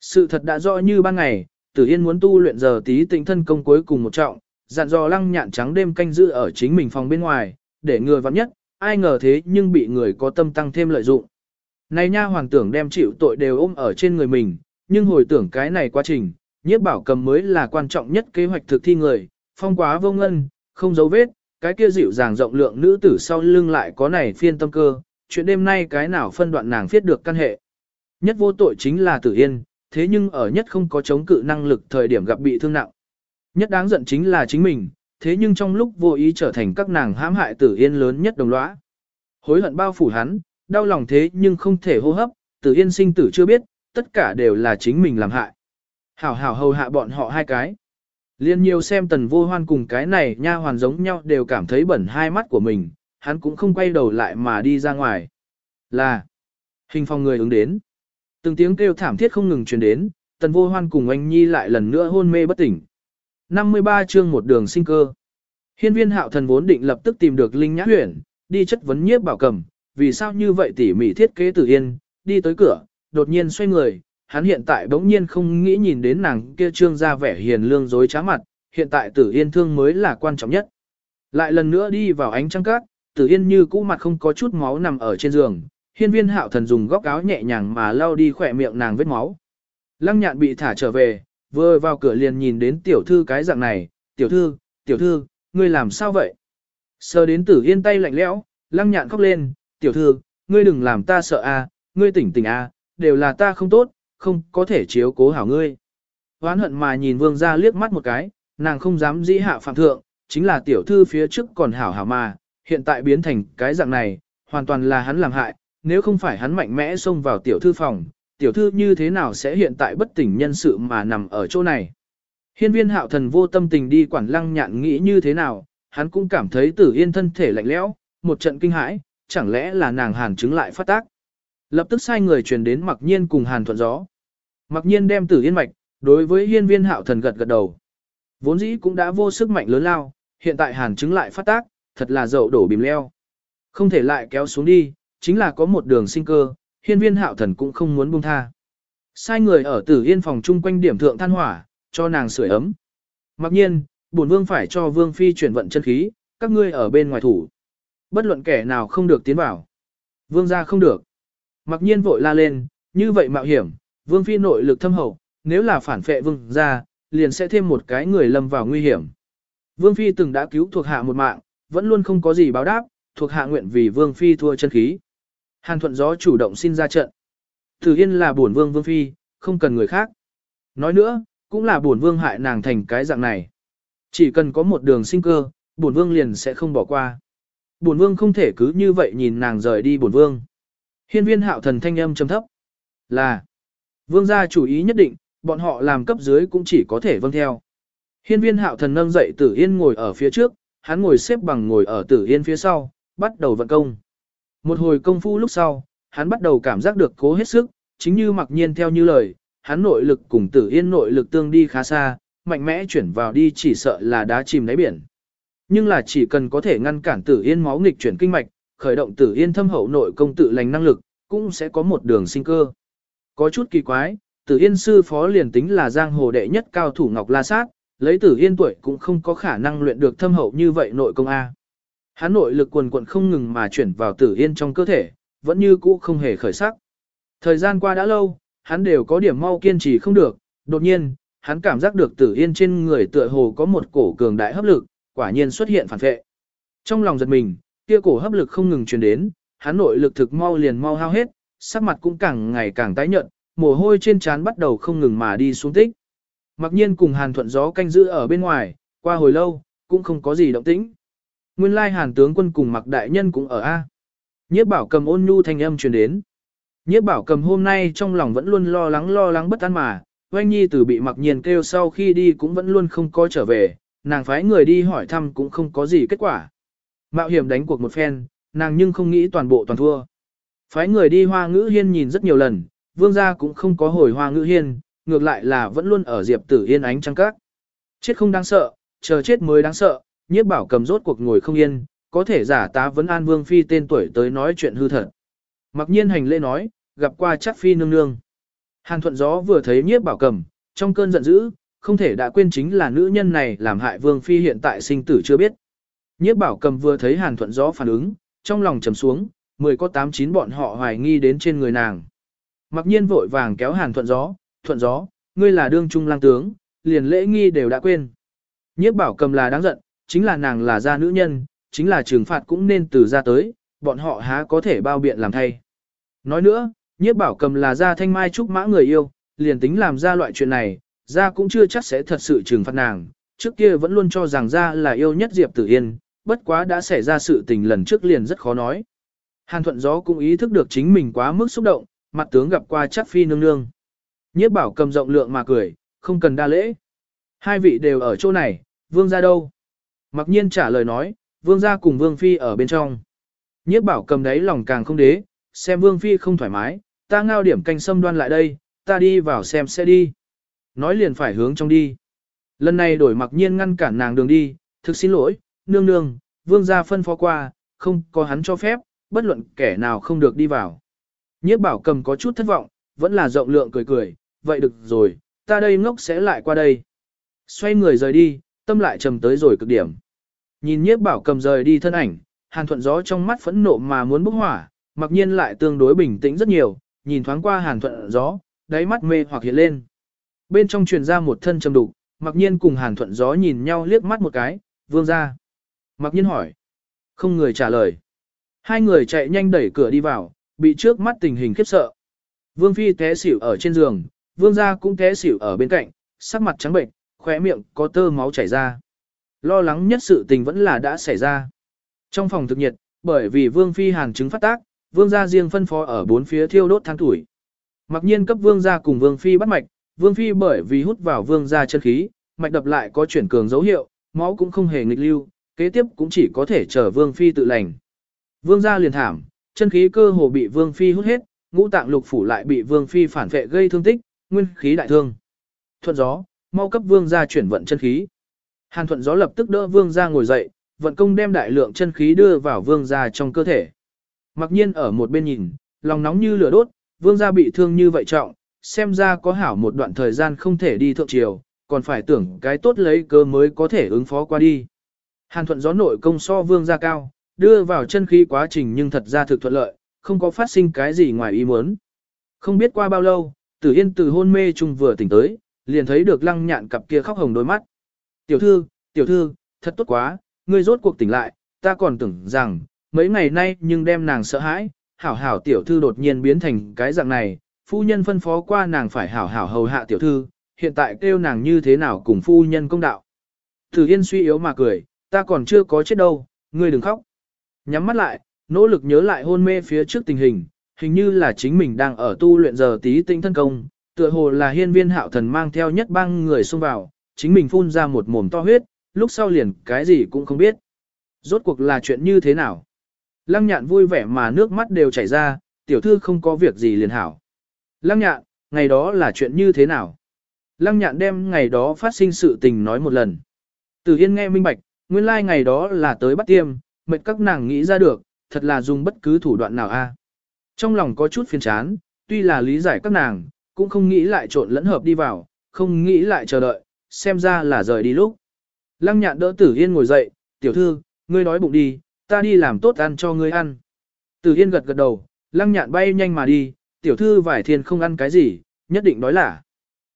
Sự thật đã rõ như ban ngày, Tử Yên muốn tu luyện giờ tí tinh thân công cuối cùng một trọng, dặn dò lăng nhạn trắng đêm canh giữ ở chính mình phòng bên ngoài, để người vắng nhất, ai ngờ thế nhưng bị người có tâm tăng thêm lợi dụng. Này nha hoàng tưởng đem chịu tội đều ôm ở trên người mình, nhưng hồi tưởng cái này quá trình, Nhiếp bảo cầm mới là quan trọng nhất kế hoạch thực thi người, phong quá vô ngân, không dấu vết, cái kia dịu dàng rộng lượng nữ tử sau lưng lại có này phiên tâm cơ, chuyện đêm nay cái nào phân đoạn nàng viết được căn hệ. Nhất vô tội chính là tử yên, thế nhưng ở nhất không có chống cự năng lực thời điểm gặp bị thương nặng. Nhất đáng giận chính là chính mình, thế nhưng trong lúc vô ý trở thành các nàng hãm hại tử yên lớn nhất đồng lõa. Hối hận bao phủ hắn, đau lòng thế nhưng không thể hô hấp, tử yên sinh tử chưa biết, tất cả đều là chính mình làm hại. Hảo hảo hầu hạ bọn họ hai cái. Liên nhiều xem tần vô hoan cùng cái này nha hoàn giống nhau đều cảm thấy bẩn hai mắt của mình, hắn cũng không quay đầu lại mà đi ra ngoài. Là, hình phòng người ứng đến. Từng tiếng kêu thảm thiết không ngừng truyền đến, tần vô hoan cùng anh nhi lại lần nữa hôn mê bất tỉnh. 53 chương một đường sinh cơ. Hiên viên hạo thần vốn định lập tức tìm được Linh Nhã Huyền, đi chất vấn nhiếp bảo cầm, vì sao như vậy tỉ mỉ thiết kế tử yên, đi tới cửa, đột nhiên xoay người, hắn hiện tại bỗng nhiên không nghĩ nhìn đến nàng kia trương ra vẻ hiền lương dối trá mặt, hiện tại tử yên thương mới là quan trọng nhất. Lại lần nữa đi vào ánh trăng cát, tử yên như cũ mặt không có chút máu nằm ở trên giường, hiên viên hạo thần dùng góc áo nhẹ nhàng mà lau đi khỏe miệng nàng vết máu. Lăng nhạn bị thả trở về, vừa vào cửa liền nhìn đến tiểu thư cái dạng này, tiểu thư, tiểu thư, ngươi làm sao vậy? Sờ đến tử yên tay lạnh lẽo, lăng nhạn khóc lên, tiểu thư, ngươi đừng làm ta sợ a, ngươi tỉnh tỉnh a, đều là ta không tốt, không có thể chiếu cố hảo ngươi. Hoán hận mà nhìn vương gia liếc mắt một cái, nàng không dám dĩ hạ phạm thượng, chính là tiểu thư phía trước còn hảo hảo mà, hiện tại biến thành cái dạng này, hoàn toàn là hắn làm hại, nếu không phải hắn mạnh mẽ xông vào tiểu thư phòng, tiểu thư như thế nào sẽ hiện tại bất tỉnh nhân sự mà nằm ở chỗ này. Hiên viên hạo thần vô tâm tình đi quản lăng nhạn nghĩ như thế nào, hắn cũng cảm thấy tử yên thân thể lạnh lẽo, một trận kinh hãi, chẳng lẽ là nàng hàn chứng lại phát tác. Lập tức sai người truyền đến mặc nhiên cùng hàn thuận gió. Mặc nhiên đem tử yên mạch, đối với hiên viên hạo thần gật gật đầu. Vốn dĩ cũng đã vô sức mạnh lớn lao, hiện tại hàn chứng lại phát tác, thật là dậu đổ bìm leo. Không thể lại kéo xuống đi, chính là có một đường sinh cơ, hiên viên hạo thần cũng không muốn buông tha. Sai người ở tử yên phòng chung quanh điểm thượng than hỏa, cho nàng sưởi ấm. Mặc nhiên, bổn vương phải cho vương phi chuyển vận chân khí, các ngươi ở bên ngoài thủ. Bất luận kẻ nào không được tiến vào. Vương gia không được. Mặc nhiên vội la lên, như vậy mạo hiểm, vương phi nội lực thâm hậu, nếu là phản phệ vương gia, liền sẽ thêm một cái người lâm vào nguy hiểm. Vương phi từng đã cứu thuộc hạ một mạng, vẫn luôn không có gì báo đáp, thuộc hạ nguyện vì vương phi thua chân khí. Hàn thuận gió chủ động xin ra trận. Tử Yên là bổn vương vương phi, không cần người khác. Nói nữa, cũng là bổn vương hại nàng thành cái dạng này. Chỉ cần có một đường sinh cơ, bổn vương liền sẽ không bỏ qua. Bổn vương không thể cứ như vậy nhìn nàng rời đi bổn vương. Hiên viên hạo thần thanh âm trầm thấp. Là, vương gia chủ ý nhất định, bọn họ làm cấp dưới cũng chỉ có thể vâng theo. Hiên viên hạo thần nâng dậy tử yên ngồi ở phía trước, hắn ngồi xếp bằng ngồi ở tử yên phía sau, bắt đầu vận công. Một hồi công phu lúc sau, hắn bắt đầu cảm giác được cố hết sức, chính như mặc nhiên theo như lời, hắn nội lực cùng tử yên nội lực tương đi khá xa, mạnh mẽ chuyển vào đi chỉ sợ là đá chìm đáy biển. Nhưng là chỉ cần có thể ngăn cản tử yên máu nghịch chuyển kinh mạch, khởi động tử yên thâm hậu nội công tự lành năng lực, cũng sẽ có một đường sinh cơ. Có chút kỳ quái, tử yên sư phó liền tính là giang hồ đệ nhất cao thủ Ngọc La Sát, lấy tử yên tuổi cũng không có khả năng luyện được thâm hậu như vậy nội công A. Hắn nội lực quần quận không ngừng mà chuyển vào tử yên trong cơ thể, vẫn như cũ không hề khởi sắc. Thời gian qua đã lâu, hắn đều có điểm mau kiên trì không được, đột nhiên, hắn cảm giác được tử yên trên người tựa hồ có một cổ cường đại hấp lực, quả nhiên xuất hiện phản vệ. Trong lòng giật mình, kia cổ hấp lực không ngừng truyền đến, hắn nội lực thực mau liền mau hao hết, sắc mặt cũng càng ngày càng tái nhợt, mồ hôi trên trán bắt đầu không ngừng mà đi xuống tích. Mặc nhiên cùng hàn thuận gió canh giữ ở bên ngoài, qua hồi lâu, cũng không có gì động tĩnh. Nguyên lai hàn tướng quân cùng mặc đại nhân cũng ở A. Nhiếp bảo cầm ôn nhu thanh âm truyền đến. Nhiếp bảo cầm hôm nay trong lòng vẫn luôn lo lắng lo lắng bất an mà, oanh nhi từ bị mặc nhiên kêu sau khi đi cũng vẫn luôn không có trở về, nàng phái người đi hỏi thăm cũng không có gì kết quả. Mạo hiểm đánh cuộc một phen, nàng nhưng không nghĩ toàn bộ toàn thua. Phái người đi hoa ngữ hiên nhìn rất nhiều lần, vương gia cũng không có hồi hoa ngữ hiên, ngược lại là vẫn luôn ở diệp tử yên ánh trăng các. Chết không đáng sợ, chờ chết mới đáng sợ, nhiếp bảo cầm rốt cuộc ngồi không yên, có thể giả tá vấn an vương phi tên tuổi tới nói chuyện hư thật. Mặc nhiên hành lễ nói, gặp qua chắc phi nương nương. Hàn thuận gió vừa thấy nhiếp bảo cầm, trong cơn giận dữ, không thể đã quên chính là nữ nhân này làm hại vương phi hiện tại sinh tử chưa biết. Nhiếp bảo cầm vừa thấy hàn thuận rõ phản ứng, trong lòng trầm xuống, mười có tám chín bọn họ hoài nghi đến trên người nàng. Mặc nhiên vội vàng kéo hàn thuận gió, thuận gió, ngươi là đương trung lang tướng, liền lễ nghi đều đã quên. Nhiếp bảo cầm là đáng giận, chính là nàng là gia nữ nhân, chính là trừng phạt cũng nên từ ra tới, bọn họ há có thể bao biện làm thay. Nói nữa, nhiếp bảo cầm là gia thanh mai trúc mã người yêu, liền tính làm ra loại chuyện này, gia cũng chưa chắc sẽ thật sự trừng phạt nàng, trước kia vẫn luôn cho rằng gia là yêu nhất Diệp Tử Yên, bất quá đã xảy ra sự tình lần trước liền rất khó nói. Hàn thuận gió cũng ý thức được chính mình quá mức xúc động, mặt tướng gặp qua chắc phi nương nương. Nhiếp bảo cầm rộng lượng mà cười, không cần đa lễ. Hai vị đều ở chỗ này, vương gia đâu? Mặc nhiên trả lời nói, vương gia cùng vương phi ở bên trong. Nhiếp bảo cầm đấy lòng càng không đế, xem vương phi không thoải mái, ta ngao điểm canh sâm đoan lại đây, ta đi vào xem sẽ đi. Nói liền phải hướng trong đi. Lần này đổi mặc nhiên ngăn cản nàng đường đi, thực xin lỗi, nương nương, vương gia phân phó qua, không có hắn cho phép, bất luận kẻ nào không được đi vào. Nhiếp bảo cầm có chút thất vọng, vẫn là rộng lượng cười cười, vậy được rồi, ta đây ngốc sẽ lại qua đây. Xoay người rời đi, tâm lại trầm tới rồi cực điểm. Nhìn nhiếp bảo cầm rời đi thân ảnh, hàn thuận gió trong mắt phẫn nộ mà muốn bốc hỏa, mặc nhiên lại tương đối bình tĩnh rất nhiều, nhìn thoáng qua hàn thuận gió, đáy mắt mê hoặc hiện lên. Bên trong truyền ra một thân trầm đục, mặc nhiên cùng hàn thuận gió nhìn nhau liếc mắt một cái, vương ra. Mặc nhiên hỏi. Không người trả lời. Hai người chạy nhanh đẩy cửa đi vào, bị trước mắt tình hình khiếp sợ. Vương Phi té xỉu ở trên giường, Vương gia cũng té xỉu ở bên cạnh, sắc mặt trắng bệnh, khóe miệng có tơ máu chảy ra. Lo lắng nhất sự tình vẫn là đã xảy ra. Trong phòng thực nhiệt, bởi vì Vương Phi hàn chứng phát tác, Vương gia riêng phân phó ở bốn phía thiêu đốt than tuổi. Mặc nhiên cấp Vương gia cùng Vương Phi bắt mạch, Vương Phi bởi vì hút vào Vương gia chân khí, mạch đập lại có chuyển cường dấu hiệu, máu cũng không hề nghịch lưu, kế tiếp cũng chỉ có thể chờ Vương Phi tự lành. Vương gia liền thảm, chân khí cơ hồ bị Vương Phi hút hết, ngũ tạng lục phủ lại bị Vương Phi phản vệ gây thương tích, nguyên khí đại thương. Thuận gió, mau cấp Vương gia chuyển vận chân khí. Hàn thuận gió lập tức đỡ Vương gia ngồi dậy, vận công đem đại lượng chân khí đưa vào Vương gia trong cơ thể. Mặc nhiên ở một bên nhìn, lòng nóng như lửa đốt, Vương gia bị thương như vậy trọng, xem ra có hảo một đoạn thời gian không thể đi thượng triều, còn phải tưởng cái tốt lấy cơ mới có thể ứng phó qua đi. Hàn thuận gió nội công so Vương gia cao, đưa vào chân khí quá trình nhưng thật ra thực thuận lợi, không có phát sinh cái gì ngoài ý muốn. Không biết qua bao lâu, Tử Yên từ hôn mê chung vừa tỉnh tới, liền thấy được lăng nhạn cặp kia khóc hồng đôi mắt. Tiểu thư, tiểu thư, thật tốt quá, ngươi rốt cuộc tỉnh lại, ta còn tưởng rằng, mấy ngày nay nhưng đem nàng sợ hãi, hảo hảo tiểu thư đột nhiên biến thành cái dạng này, phu nhân phân phó qua nàng phải hảo hảo hầu hạ tiểu thư, hiện tại kêu nàng như thế nào cùng phu nhân công đạo. Tử Yên suy yếu mà cười, ta còn chưa có chết đâu, ngươi đừng khóc. Nhắm mắt lại, nỗ lực nhớ lại hôn mê phía trước tình hình, hình như là chính mình đang ở tu luyện giờ tí tinh thân công, tựa hồ là hiên viên hạo thần mang theo nhất bang người xông vào, chính mình phun ra một mồm to huyết, lúc sau liền cái gì cũng không biết. Rốt cuộc là chuyện như thế nào? Lăng nhạn vui vẻ mà nước mắt đều chảy ra, tiểu thư không có việc gì liền hảo. Lăng nhạn, ngày đó là chuyện như thế nào? Lăng nhạn đem ngày đó phát sinh sự tình nói một lần. Từ Yên nghe minh bạch, nguyên lai like ngày đó là tới bắt tiêm, mệt các nàng nghĩ ra được, thật là dùng bất cứ thủ đoạn nào a. Trong lòng có chút phiền chán, tuy là lý giải các nàng, cũng không nghĩ lại trộn lẫn hợp đi vào, không nghĩ lại chờ đợi, xem ra là rời đi lúc. Lăng nhạn đỡ tử yên ngồi dậy, tiểu thư, ngươi nói bụng đi, ta đi làm tốt ăn cho ngươi ăn. Tử yên gật gật đầu, lăng nhạn bay nhanh mà đi, tiểu thư vải thiên không ăn cái gì, nhất định đói là.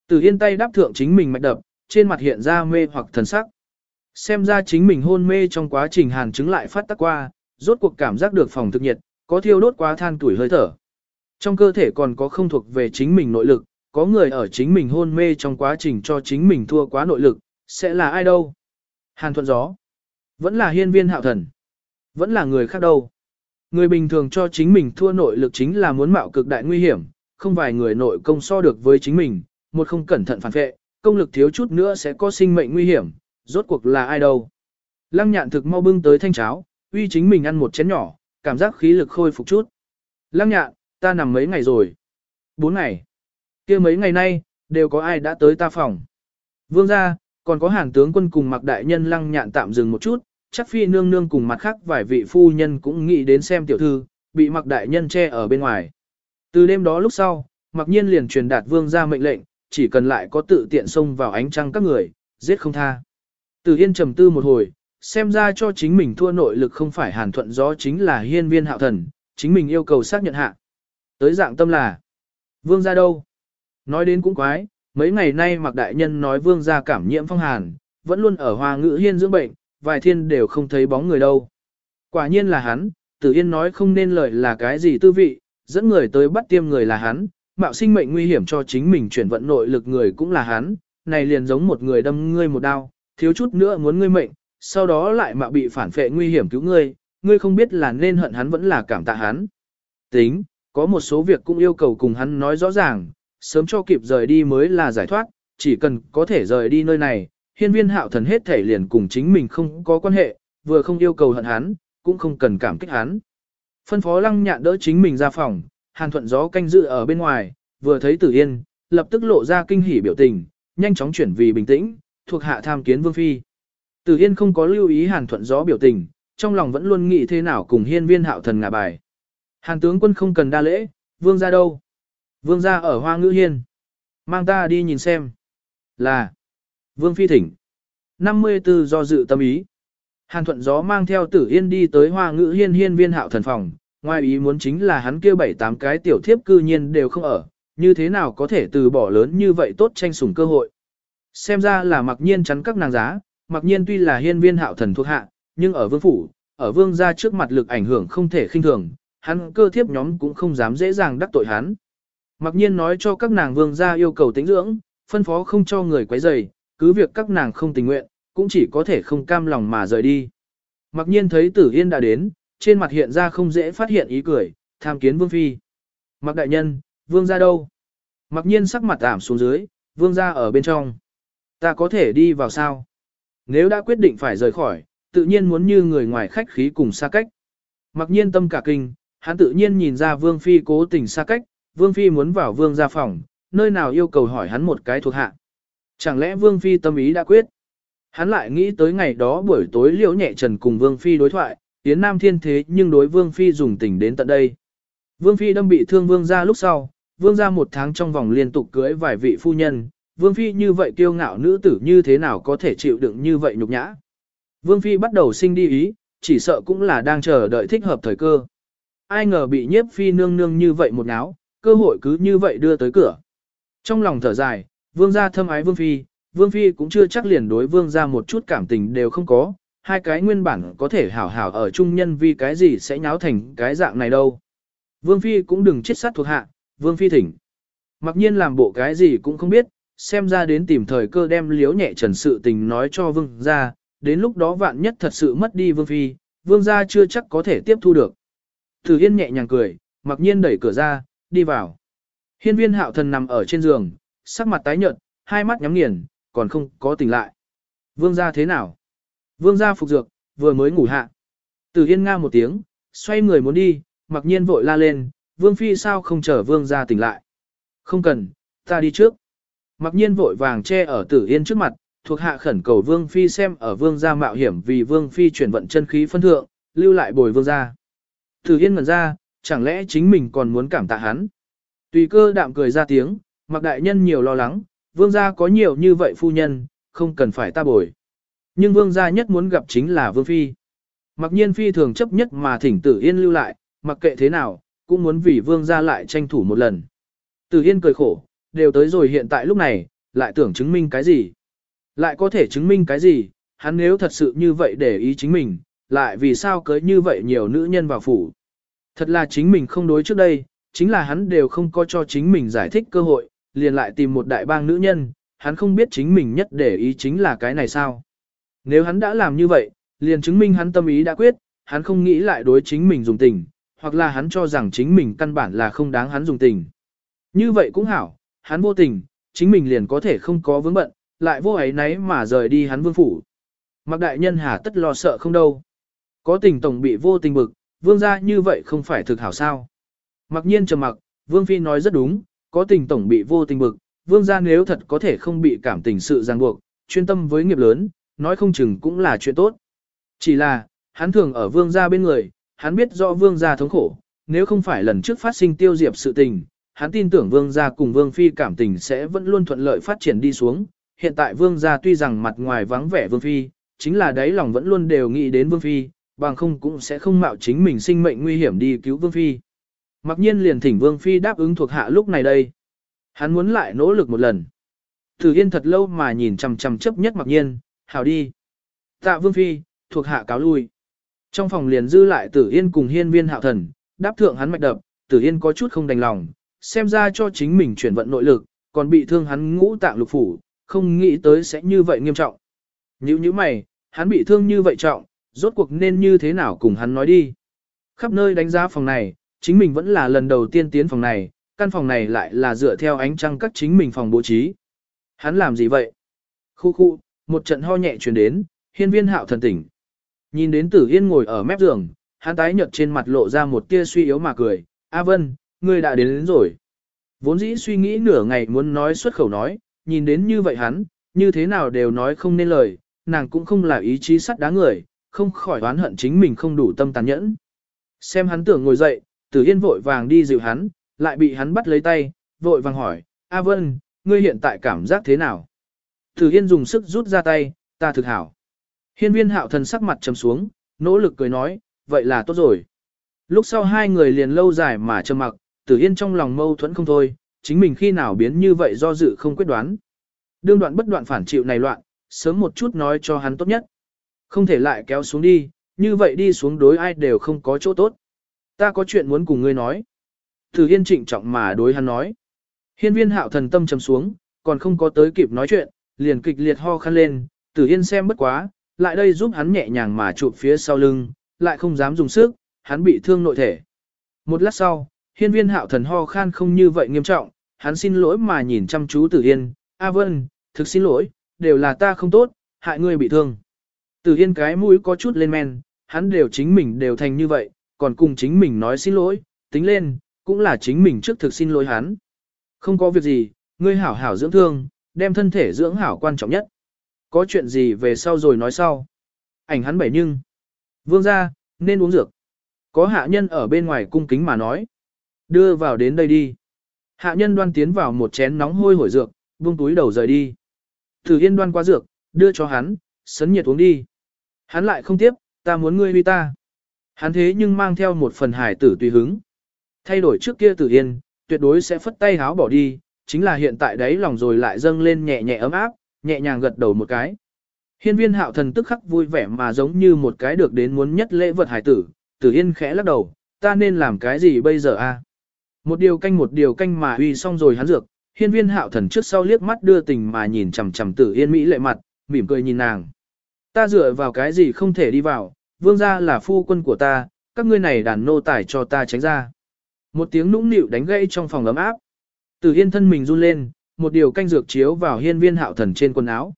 từ yên tay đáp thượng chính mình mạch đập, trên mặt hiện ra mê hoặc thần sắc. Xem ra chính mình hôn mê trong quá trình hàn chứng lại phát tác qua, rốt cuộc cảm giác được phòng thực nhiệt, có thiêu đốt quá than tuổi hơi thở. Trong cơ thể còn có không thuộc về chính mình nội lực, có người ở chính mình hôn mê trong quá trình cho chính mình thua quá nội lực, sẽ là ai đâu? Hàn thuận gió. Vẫn là hiên viên hạo thần. Vẫn là người khác đâu. Người bình thường cho chính mình thua nội lực chính là muốn mạo cực đại nguy hiểm, không vài người nội công so được với chính mình, một không cẩn thận phản vệ, công lực thiếu chút nữa sẽ có sinh mệnh nguy hiểm, rốt cuộc là ai đâu. Lăng nhạn thực mau bưng tới thanh cháo, uy chính mình ăn một chén nhỏ, cảm giác khí lực khôi phục chút. Lăng nhạn, ta nằm mấy ngày rồi? Bốn ngày. kia mấy ngày nay, đều có ai đã tới ta phòng. Vương gia, còn có hàng tướng quân cùng mặc đại nhân lăng nhạn tạm dừng một chút, chắc phi nương nương cùng mặt khác vài vị phu nhân cũng nghĩ đến xem tiểu thư, bị mặc đại nhân che ở bên ngoài. Từ đêm đó lúc sau, mặc nhiên liền truyền đạt vương gia mệnh lệnh, chỉ cần lại có tự tiện xông vào ánh trăng các người, giết không tha. Từ Yên trầm tư một hồi, xem ra cho chính mình thua nội lực không phải hàn thuận gió chính là hiên viên hạo thần, chính mình yêu cầu xác nhận hạ. Tới dạng tâm là, vương ra đâu? Nói đến cũng quái, mấy ngày nay mặc đại nhân nói vương gia cảm nhiễm phong hàn, vẫn luôn ở hoa ngữ hiên dưỡng bệnh, vài thiên đều không thấy bóng người đâu. Quả nhiên là hắn, tử yên nói không nên lời là cái gì tư vị, dẫn người tới bắt tiêm người là hắn, mạo sinh mệnh nguy hiểm cho chính mình chuyển vận nội lực người cũng là hắn, này liền giống một người đâm ngươi một đao, thiếu chút nữa muốn ngươi mệnh, sau đó lại mạo bị phản phệ nguy hiểm cứu ngươi, ngươi không biết là nên hận hắn vẫn là cảm tạ hắn. Tính, có một số việc cũng yêu cầu cùng hắn nói rõ ràng, sớm cho kịp rời đi mới là giải thoát, chỉ cần có thể rời đi nơi này, hiên viên hạo thần hết thể liền cùng chính mình không có quan hệ, vừa không yêu cầu hận hắn, cũng không cần cảm kích hắn. Phân phó lăng nhạn đỡ chính mình ra phòng, hàn thuận gió canh dự ở bên ngoài, vừa thấy tử yên, lập tức lộ ra kinh hỉ biểu tình, nhanh chóng chuyển vì bình tĩnh, thuộc hạ tham kiến vương phi. Tử yên không có lưu ý hàn thuận gió biểu tình, trong lòng vẫn luôn nghĩ thế nào cùng hiên viên hạo thần ngả bài. Hàn tướng quân không cần đa lễ, vương ra đâu? Vương ra ở hoa ngữ hiên. Mang ta đi nhìn xem. Là. Vương phi thỉnh. 54 do dự tâm ý. Hàn thuận gió mang theo tử yên đi tới hoa ngữ hiên hiên viên hạo thần phòng. Ngoài ý muốn chính là hắn kêu bảy tám cái tiểu thiếp cư nhiên đều không ở. Như thế nào có thể từ bỏ lớn như vậy tốt tranh sủng cơ hội. Xem ra là mặc nhiên chắn các nàng giá. Mặc nhiên tuy là hiên viên hạo thần thuộc hạ, nhưng ở vương phủ, ở vương gia trước mặt lực ảnh hưởng không thể khinh thường, hắn cơ thiếp nhóm cũng không dám dễ dàng đắc tội hắn. Mặc nhiên nói cho các nàng vương gia yêu cầu tĩnh dưỡng, phân phó không cho người quấy rầy, cứ việc các nàng không tình nguyện, cũng chỉ có thể không cam lòng mà rời đi. Mặc nhiên thấy tử yên đã đến, trên mặt hiện ra không dễ phát hiện ý cười, tham kiến vương phi. Mặc đại nhân, vương gia đâu? Mặc nhiên sắc mặt ảm xuống dưới, vương gia ở bên trong. Ta có thể đi vào sao? Nếu đã quyết định phải rời khỏi, tự nhiên muốn như người ngoài khách khí cùng xa cách. Mặc nhiên tâm cả kinh, hắn tự nhiên nhìn ra vương phi cố tình xa cách, vương phi muốn vào vương gia phòng, nơi nào yêu cầu hỏi hắn một cái thuộc hạ. Chẳng lẽ vương phi tâm ý đã quyết? Hắn lại nghĩ tới ngày đó buổi tối liễu nhẹ trần cùng vương phi đối thoại, tiến nam thiên thế nhưng đối vương phi dùng tình đến tận đây. Vương phi đâm bị thương vương gia lúc sau, vương gia một tháng trong vòng liên tục cưới vài vị phu nhân, vương phi như vậy kiêu ngạo nữ tử như thế nào có thể chịu đựng như vậy nhục nhã. Vương phi bắt đầu sinh đi ý, chỉ sợ cũng là đang chờ đợi thích hợp thời cơ. Ai ngờ bị nhiếp phi nương nương như vậy một náo, cơ hội cứ như vậy đưa tới cửa. Trong lòng thở dài, vương gia thâm ái vương phi, vương phi cũng chưa chắc liền đối vương gia một chút cảm tình đều không có, hai cái nguyên bản có thể hảo hảo ở chung nhân vì cái gì sẽ nháo thành cái dạng này đâu. Vương phi cũng đừng chết sát thuộc hạ, vương phi thỉnh. Mặc nhiên làm bộ cái gì cũng không biết, xem ra đến tìm thời cơ đem liếu nhẹ trần sự tình nói cho vương gia, đến lúc đó vạn nhất thật sự mất đi vương phi, vương gia chưa chắc có thể tiếp thu được. Thử Yên nhẹ nhàng cười, mặc nhiên đẩy cửa ra, đi vào. Hiên viên hạo thần nằm ở trên giường, sắc mặt tái nhợt, hai mắt nhắm nghiền, còn không có tỉnh lại. Vương gia thế nào? Vương gia phục dược, vừa mới ngủ hạ. Tử Yên nga một tiếng, xoay người muốn đi, mặc nhiên vội la lên, vương phi sao không chờ vương gia tỉnh lại. Không cần, ta đi trước. Mặc nhiên vội vàng che ở tử Yên trước mặt, thuộc hạ khẩn cầu vương phi xem ở vương gia mạo hiểm vì vương phi chuyển vận chân khí phân thượng, lưu lại bồi vương gia. Tử Yên ngẩn ra, chẳng lẽ chính mình còn muốn cảm tạ hắn. Tùy cơ đạm cười ra tiếng, mặc đại nhân nhiều lo lắng, vương gia có nhiều như vậy phu nhân, không cần phải ta bồi. Nhưng vương gia nhất muốn gặp chính là vương phi. Mặc nhiên phi thường chấp nhất mà thỉnh tử yên lưu lại, mặc kệ thế nào, cũng muốn vì vương gia lại tranh thủ một lần. Tử yên cười khổ, đều tới rồi hiện tại lúc này, lại tưởng chứng minh cái gì. Lại có thể chứng minh cái gì, hắn nếu thật sự như vậy để ý chính mình, lại vì sao cưới như vậy nhiều nữ nhân vào phủ. Thật là chính mình không đối trước đây, chính là hắn đều không có cho chính mình giải thích cơ hội, liền lại tìm một đại bang nữ nhân, hắn không biết chính mình nhất để ý chính là cái này sao. Nếu hắn đã làm như vậy, liền chứng minh hắn tâm ý đã quyết, hắn không nghĩ lại đối chính mình dùng tình, hoặc là hắn cho rằng chính mình căn bản là không đáng hắn dùng tình. Như vậy cũng hảo, hắn vô tình, chính mình liền có thể không có vướng bận, lại vô ấy nấy mà rời đi hắn vương phủ. Mặc đại nhân hà tất lo sợ không đâu. Có tình tổng bị vô tình bực, vương gia như vậy không phải thực hảo sao. Mặc nhiên trầm mặc, vương phi nói rất đúng, có tình tổng bị vô tình bực, vương gia nếu thật có thể không bị cảm tình sự ràng buộc, chuyên tâm với nghiệp lớn, nói không chừng cũng là chuyện tốt. Chỉ là, hắn thường ở vương gia bên người, hắn biết rõ vương gia thống khổ, nếu không phải lần trước phát sinh tiêu diệp sự tình, hắn tin tưởng vương gia cùng vương phi cảm tình sẽ vẫn luôn thuận lợi phát triển đi xuống. Hiện tại vương gia tuy rằng mặt ngoài vắng vẻ vương phi, chính là đáy lòng vẫn luôn đều nghĩ đến vương phi, bằng không cũng sẽ không mạo chính mình sinh mệnh nguy hiểm đi cứu vương phi. Mặc nhiên liền thỉnh vương phi đáp ứng thuộc hạ lúc này đây. Hắn muốn lại nỗ lực một lần. Tử Yên thật lâu mà nhìn chằm chằm chấp nhất mặc nhiên, hảo đi. Tạ Vương Phi, thuộc hạ cáo lui. Trong phòng liền dư lại Tử Yên cùng hiên viên hạo thần, đáp thượng hắn mạch đập, Tử Yên có chút không đành lòng, xem ra cho chính mình chuyển vận nội lực, còn bị thương hắn ngũ tạng lục phủ, không nghĩ tới sẽ như vậy nghiêm trọng. Như như mày, hắn bị thương như vậy trọng, rốt cuộc nên như thế nào cùng hắn nói đi. Khắp nơi đánh giá phòng này, chính mình vẫn là lần đầu tiên tiến phòng này, căn phòng này lại là dựa theo ánh trăng các chính mình phòng bố trí. Hắn làm gì vậy? Khu khu, một trận ho nhẹ truyền đến, hiên viên hạo thần tỉnh. Nhìn đến tử yên ngồi ở mép giường, hắn tái nhợt trên mặt lộ ra một tia suy yếu mà cười. A Vân, ngươi đã đến, đến rồi. Vốn dĩ suy nghĩ nửa ngày muốn nói xuất khẩu nói, nhìn đến như vậy hắn, như thế nào đều nói không nên lời, nàng cũng không là ý chí sắt đá người, không khỏi oán hận chính mình không đủ tâm tàn nhẫn. Xem hắn tưởng ngồi dậy, tử yên vội vàng đi dịu hắn, lại bị hắn bắt lấy tay, vội vàng hỏi, A Vân, ngươi hiện tại cảm giác thế nào? Tử yên dùng sức rút ra tay, ta thực hảo. Hiên viên hạo thần sắc mặt trầm xuống, nỗ lực cười nói, vậy là tốt rồi. Lúc sau hai người liền lâu dài mà trầm mặc, tử yên trong lòng mâu thuẫn không thôi, chính mình khi nào biến như vậy do dự không quyết đoán. Đương đoạn bất đoạn phản chịu này loạn, sớm một chút nói cho hắn tốt nhất. Không thể lại kéo xuống đi, như vậy đi xuống đối ai đều không có chỗ tốt. Ta có chuyện muốn cùng ngươi nói. Tử Yên trịnh trọng mà đối hắn nói. Hiên viên hạo thần tâm trầm xuống, còn không có tới kịp nói chuyện, liền kịch liệt ho khăn lên, Tử Yên xem bất quá, lại đây giúp hắn nhẹ nhàng mà chụp phía sau lưng, lại không dám dùng sức, hắn bị thương nội thể. Một lát sau, hiên viên hạo thần ho khan không như vậy nghiêm trọng, hắn xin lỗi mà nhìn chăm chú Tử Yên, A Vân, thực xin lỗi, đều là ta không tốt, hại ngươi bị thương. Tử Yên cái mũi có chút lên men, hắn đều chính mình đều thành như vậy, còn cùng chính mình nói xin lỗi, tính lên, cũng là chính mình trước thực xin lỗi hắn. Không có việc gì, ngươi hảo hảo dưỡng thương, đem thân thể dưỡng hảo quan trọng nhất. Có chuyện gì về sau rồi nói sau. Ảnh hắn bảy nhưng. Vương ra, nên uống dược. Có hạ nhân ở bên ngoài cung kính mà nói. Đưa vào đến đây đi. Hạ nhân đoan tiến vào một chén nóng hôi hổi dược, buông túi đầu rời đi. Thử yên đoan qua dược, đưa cho hắn, sấn nhiệt uống đi. Hắn lại không tiếp, ta muốn ngươi huy ta. Hắn thế nhưng mang theo một phần hải tử tùy hứng. Thay đổi trước kia tử yên, tuyệt đối sẽ phất tay háo bỏ đi, chính là hiện tại đấy lòng rồi lại dâng lên nhẹ nhẹ ấm áp, nhẹ nhàng gật đầu một cái. Hiên viên hạo thần tức khắc vui vẻ mà giống như một cái được đến muốn nhất lễ vật hải tử, tử yên khẽ lắc đầu, ta nên làm cái gì bây giờ a? Một điều canh một điều canh mà uy xong rồi hắn dược, hiên viên hạo thần trước sau liếc mắt đưa tình mà nhìn chằm chằm tử yên mỹ lệ mặt, mỉm cười nhìn nàng. Ta dựa vào cái gì không thể đi vào, vương gia là phu quân của ta, các ngươi này đàn nô tải cho ta tránh ra. Một tiếng nũng nịu đánh gãy trong phòng ấm áp. Từ Hiên thân mình run lên, một điều canh dược chiếu vào hiên viên hạo thần trên quần áo.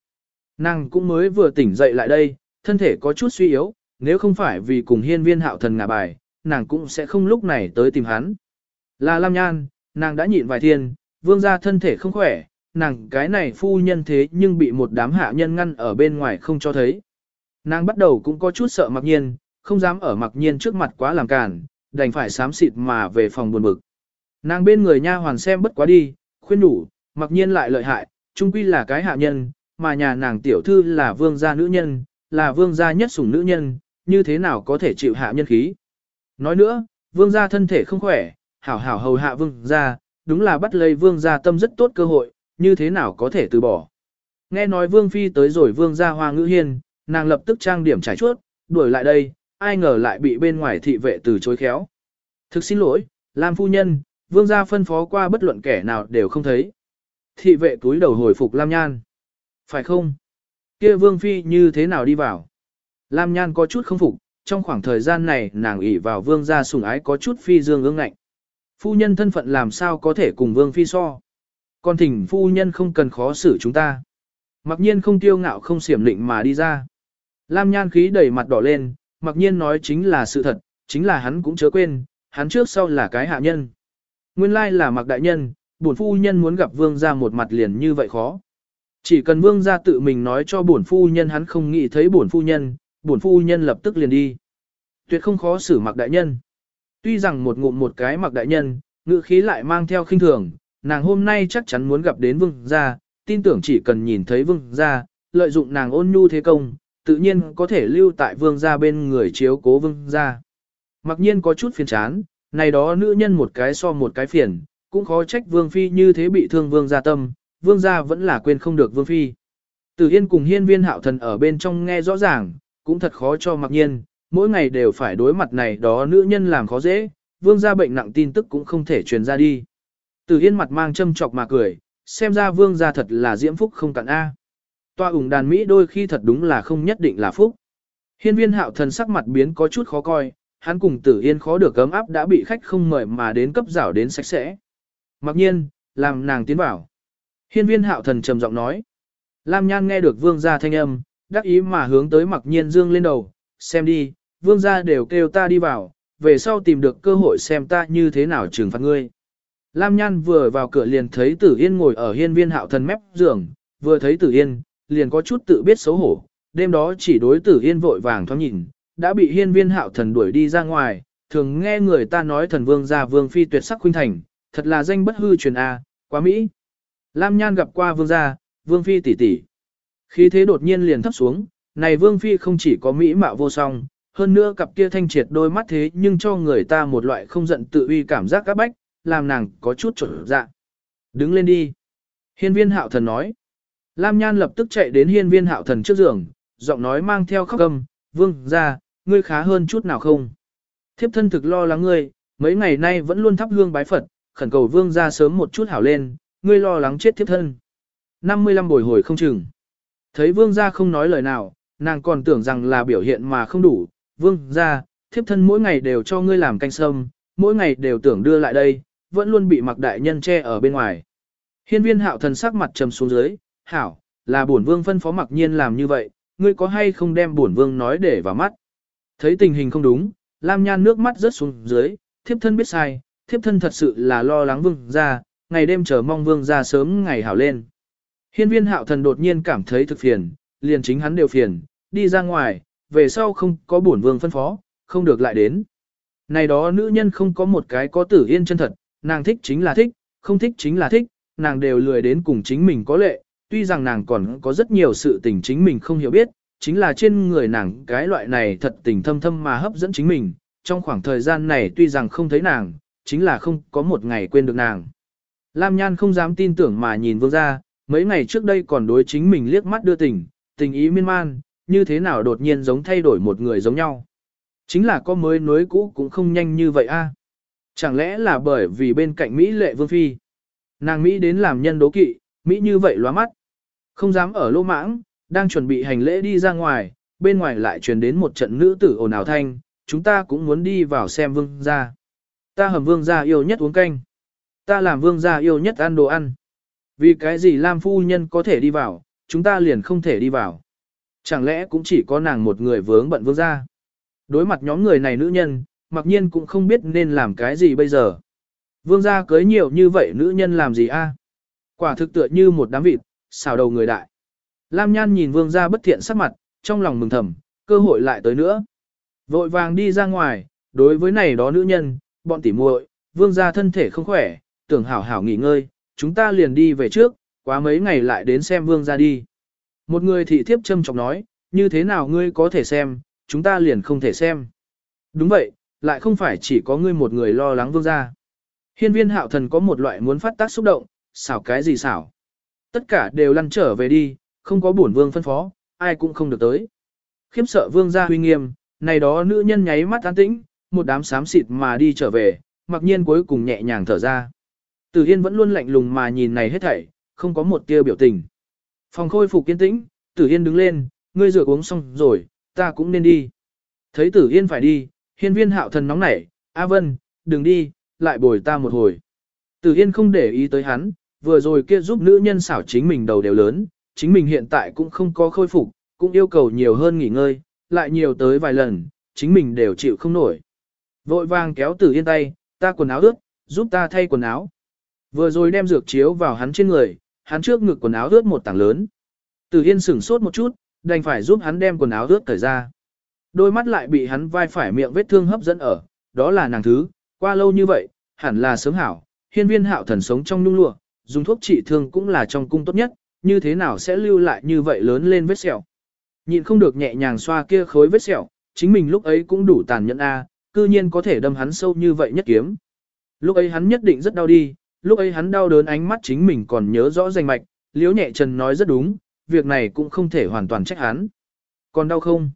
Nàng cũng mới vừa tỉnh dậy lại đây, thân thể có chút suy yếu, nếu không phải vì cùng hiên viên hạo thần ngả bài, nàng cũng sẽ không lúc này tới tìm hắn. Là Lam Nhan, nàng đã nhịn vài thiên, vương gia thân thể không khỏe, nàng cái này phu nhân thế nhưng bị một đám hạ nhân ngăn ở bên ngoài không cho thấy. Nàng bắt đầu cũng có chút sợ mặc nhiên, không dám ở mặc nhiên trước mặt quá làm cản, đành phải sám xịt mà về phòng buồn bực. Nàng bên người nha hoàn xem bất quá đi, khuyên đủ, mặc nhiên lại lợi hại, trung quy là cái hạ nhân, mà nhà nàng tiểu thư là vương gia nữ nhân, là vương gia nhất sủng nữ nhân, như thế nào có thể chịu hạ nhân khí. Nói nữa, vương gia thân thể không khỏe, hảo hảo hầu hạ vương gia, đúng là bắt lấy vương gia tâm rất tốt cơ hội, như thế nào có thể từ bỏ. Nghe nói vương phi tới rồi vương gia hoa ngữ hiên, nàng lập tức trang điểm trải chuốt, đuổi lại đây, ai ngờ lại bị bên ngoài thị vệ từ chối khéo. Thực xin lỗi, Lam phu nhân, vương gia phân phó qua bất luận kẻ nào đều không thấy. Thị vệ túi đầu hồi phục Lam Nhan. Phải không? Kia vương phi như thế nào đi vào? Lam Nhan có chút không phục, trong khoảng thời gian này nàng ỷ vào vương gia sủng ái có chút phi dương ương ngạnh. Phu nhân thân phận làm sao có thể cùng vương phi so? Còn thỉnh phu nhân không cần khó xử chúng ta. Mặc nhiên không tiêu ngạo không xiểm lịnh mà đi ra. Lam Nhan khí đẩy mặt đỏ lên, mặc nhiên nói chính là sự thật, chính là hắn cũng chớ quên, hắn trước sau là cái hạ nhân. Nguyên lai là mặc đại nhân, bổn phu nhân muốn gặp vương gia một mặt liền như vậy khó. Chỉ cần vương gia tự mình nói cho bổn phu nhân hắn không nghĩ thấy bổn phu nhân, bổn phu nhân lập tức liền đi. Tuyệt không khó xử mặc đại nhân. Tuy rằng một ngụm một cái mặc đại nhân, ngữ khí lại mang theo khinh thường, nàng hôm nay chắc chắn muốn gặp đến vương gia, tin tưởng chỉ cần nhìn thấy vương gia, lợi dụng nàng ôn nhu thế công, tự nhiên có thể lưu tại vương gia bên người chiếu cố vương gia. Mặc nhiên có chút phiền chán, này đó nữ nhân một cái so một cái phiền, cũng khó trách vương phi như thế bị thương vương gia tâm, vương gia vẫn là quên không được vương phi. Tử Yên cùng hiên viên hạo thần ở bên trong nghe rõ ràng, cũng thật khó cho mặc nhiên, mỗi ngày đều phải đối mặt này đó nữ nhân làm khó dễ, vương gia bệnh nặng tin tức cũng không thể truyền ra đi. Tử Yên mặt mang châm chọc mà cười, xem ra vương gia thật là diễm phúc không cạn A. Toa ủng đàn Mỹ đôi khi thật đúng là không nhất định là phúc. Hiên viên hạo thần sắc mặt biến có chút khó coi, hắn cùng tử yên khó được gấm áp đã bị khách không mời mà đến cấp rảo đến sạch sẽ. Mặc nhiên, làm nàng tiến vào. Hiên viên hạo thần trầm giọng nói. Lam nhan nghe được vương gia thanh âm, đắc ý mà hướng tới mặc nhiên dương lên đầu, xem đi, vương gia đều kêu ta đi vào, về sau tìm được cơ hội xem ta như thế nào trừng phạt ngươi. Lam nhan vừa vào cửa liền thấy tử yên ngồi ở hiên viên hạo thần mép giường, vừa thấy tử yên, liền có chút tự biết xấu hổ, đêm đó chỉ đối tử yên vội vàng thoáng nhìn, đã bị hiên viên hạo thần đuổi đi ra ngoài, thường nghe người ta nói thần vương gia vương phi tuyệt sắc khuynh thành, thật là danh bất hư truyền A, quá Mỹ. Lam Nhan gặp qua vương gia, vương phi tỷ tỷ. Khi thế đột nhiên liền thấp xuống, này vương phi không chỉ có Mỹ mạo vô song, hơn nữa cặp kia thanh triệt đôi mắt thế nhưng cho người ta một loại không giận tự uy cảm giác các bách, làm nàng có chút trở dạ. Đứng lên đi. Hiên viên hạo thần nói. Lam Nhan lập tức chạy đến hiên viên hạo thần trước giường, giọng nói mang theo khóc âm, vương ra, ngươi khá hơn chút nào không? Thiếp thân thực lo lắng ngươi, mấy ngày nay vẫn luôn thắp hương bái Phật, khẩn cầu vương ra sớm một chút hảo lên, ngươi lo lắng chết thiếp thân. 55 bồi hồi không chừng. Thấy vương ra không nói lời nào, nàng còn tưởng rằng là biểu hiện mà không đủ, vương ra, thiếp thân mỗi ngày đều cho ngươi làm canh sâm, mỗi ngày đều tưởng đưa lại đây, vẫn luôn bị mặc đại nhân che ở bên ngoài. Hiên viên hạo thần sắc mặt trầm xuống dưới, hảo, là bổn vương phân phó mặc nhiên làm như vậy, ngươi có hay không đem bổn vương nói để vào mắt. Thấy tình hình không đúng, Lam Nhan nước mắt rớt xuống dưới, thiếp thân biết sai, thiếp thân thật sự là lo lắng vương ra, ngày đêm chờ mong vương ra sớm ngày hảo lên. Hiên viên hạo thần đột nhiên cảm thấy thực phiền, liền chính hắn đều phiền, đi ra ngoài, về sau không có bổn vương phân phó, không được lại đến. Này đó nữ nhân không có một cái có tử yên chân thật, nàng thích chính là thích, không thích chính là thích, nàng đều lười đến cùng chính mình có lệ, tuy rằng nàng còn có rất nhiều sự tình chính mình không hiểu biết, chính là trên người nàng cái loại này thật tình thâm thâm mà hấp dẫn chính mình, trong khoảng thời gian này tuy rằng không thấy nàng, chính là không có một ngày quên được nàng. Lam Nhan không dám tin tưởng mà nhìn vương ra, mấy ngày trước đây còn đối chính mình liếc mắt đưa tình, tình ý miên man, như thế nào đột nhiên giống thay đổi một người giống nhau. Chính là có mới nối cũ cũng không nhanh như vậy a Chẳng lẽ là bởi vì bên cạnh Mỹ lệ vương phi, nàng Mỹ đến làm nhân đố kỵ, Mỹ như vậy lóa mắt. Không dám ở lô mãng, đang chuẩn bị hành lễ đi ra ngoài, bên ngoài lại truyền đến một trận nữ tử ồn ào thanh, chúng ta cũng muốn đi vào xem vương gia. Ta hầm vương gia yêu nhất uống canh. Ta làm vương gia yêu nhất ăn đồ ăn. Vì cái gì Lam phu nhân có thể đi vào, chúng ta liền không thể đi vào. Chẳng lẽ cũng chỉ có nàng một người vướng bận vương gia. Đối mặt nhóm người này nữ nhân, mặc nhiên cũng không biết nên làm cái gì bây giờ. Vương gia cưới nhiều như vậy nữ nhân làm gì a? Quả thực tựa như một đám vịt, xào đầu người đại. Lam Nhan nhìn vương gia bất thiện sắc mặt, trong lòng mừng thầm, cơ hội lại tới nữa. Vội vàng đi ra ngoài, đối với này đó nữ nhân, bọn tỉ muội, vương gia thân thể không khỏe, tưởng hảo hảo nghỉ ngơi, chúng ta liền đi về trước, quá mấy ngày lại đến xem vương gia đi. Một người thị thiếp châm chọc nói, như thế nào ngươi có thể xem, chúng ta liền không thể xem. Đúng vậy, lại không phải chỉ có ngươi một người lo lắng vương gia. Hiên viên hạo thần có một loại muốn phát tác xúc động, xảo cái gì xảo. Tất cả đều lăn trở về đi, không có bổn vương phân phó, ai cũng không được tới. Khiếm sợ vương gia huy nghiêm, này đó nữ nhân nháy mắt an tĩnh, một đám xám xịt mà đi trở về, mặc nhiên cuối cùng nhẹ nhàng thở ra. Tử Yên vẫn luôn lạnh lùng mà nhìn này hết thảy, không có một tia biểu tình. Phòng khôi phục kiên tĩnh, Tử Yên đứng lên, ngươi rửa uống xong rồi, ta cũng nên đi. Thấy Tử Yên phải đi, hiên viên hạo thần nóng nảy, A Vân, đừng đi, lại bồi ta một hồi. Tử Yên không để ý tới hắn, vừa rồi kia giúp nữ nhân xảo chính mình đầu đều lớn, chính mình hiện tại cũng không có khôi phục, cũng yêu cầu nhiều hơn nghỉ ngơi, lại nhiều tới vài lần, chính mình đều chịu không nổi. Vội vàng kéo Tử Yên tay, ta quần áo ướt, giúp ta thay quần áo. Vừa rồi đem dược chiếu vào hắn trên người, hắn trước ngực quần áo ướt một tảng lớn. Tử Yên sửng sốt một chút, đành phải giúp hắn đem quần áo ướt cởi ra. Đôi mắt lại bị hắn vai phải miệng vết thương hấp dẫn ở, đó là nàng thứ, qua lâu như vậy, hẳn là sớm hảo, hiên viên hạo thần sống trong nhung lụa, dùng thuốc trị thương cũng là trong cung tốt nhất, như thế nào sẽ lưu lại như vậy lớn lên vết sẹo. Nhịn không được nhẹ nhàng xoa kia khối vết sẹo, chính mình lúc ấy cũng đủ tàn nhẫn a, cư nhiên có thể đâm hắn sâu như vậy nhất kiếm. Lúc ấy hắn nhất định rất đau đi, lúc ấy hắn đau đớn ánh mắt chính mình còn nhớ rõ rành mạch, liếu nhẹ trần nói rất đúng, việc này cũng không thể hoàn toàn trách hắn. Còn đau không?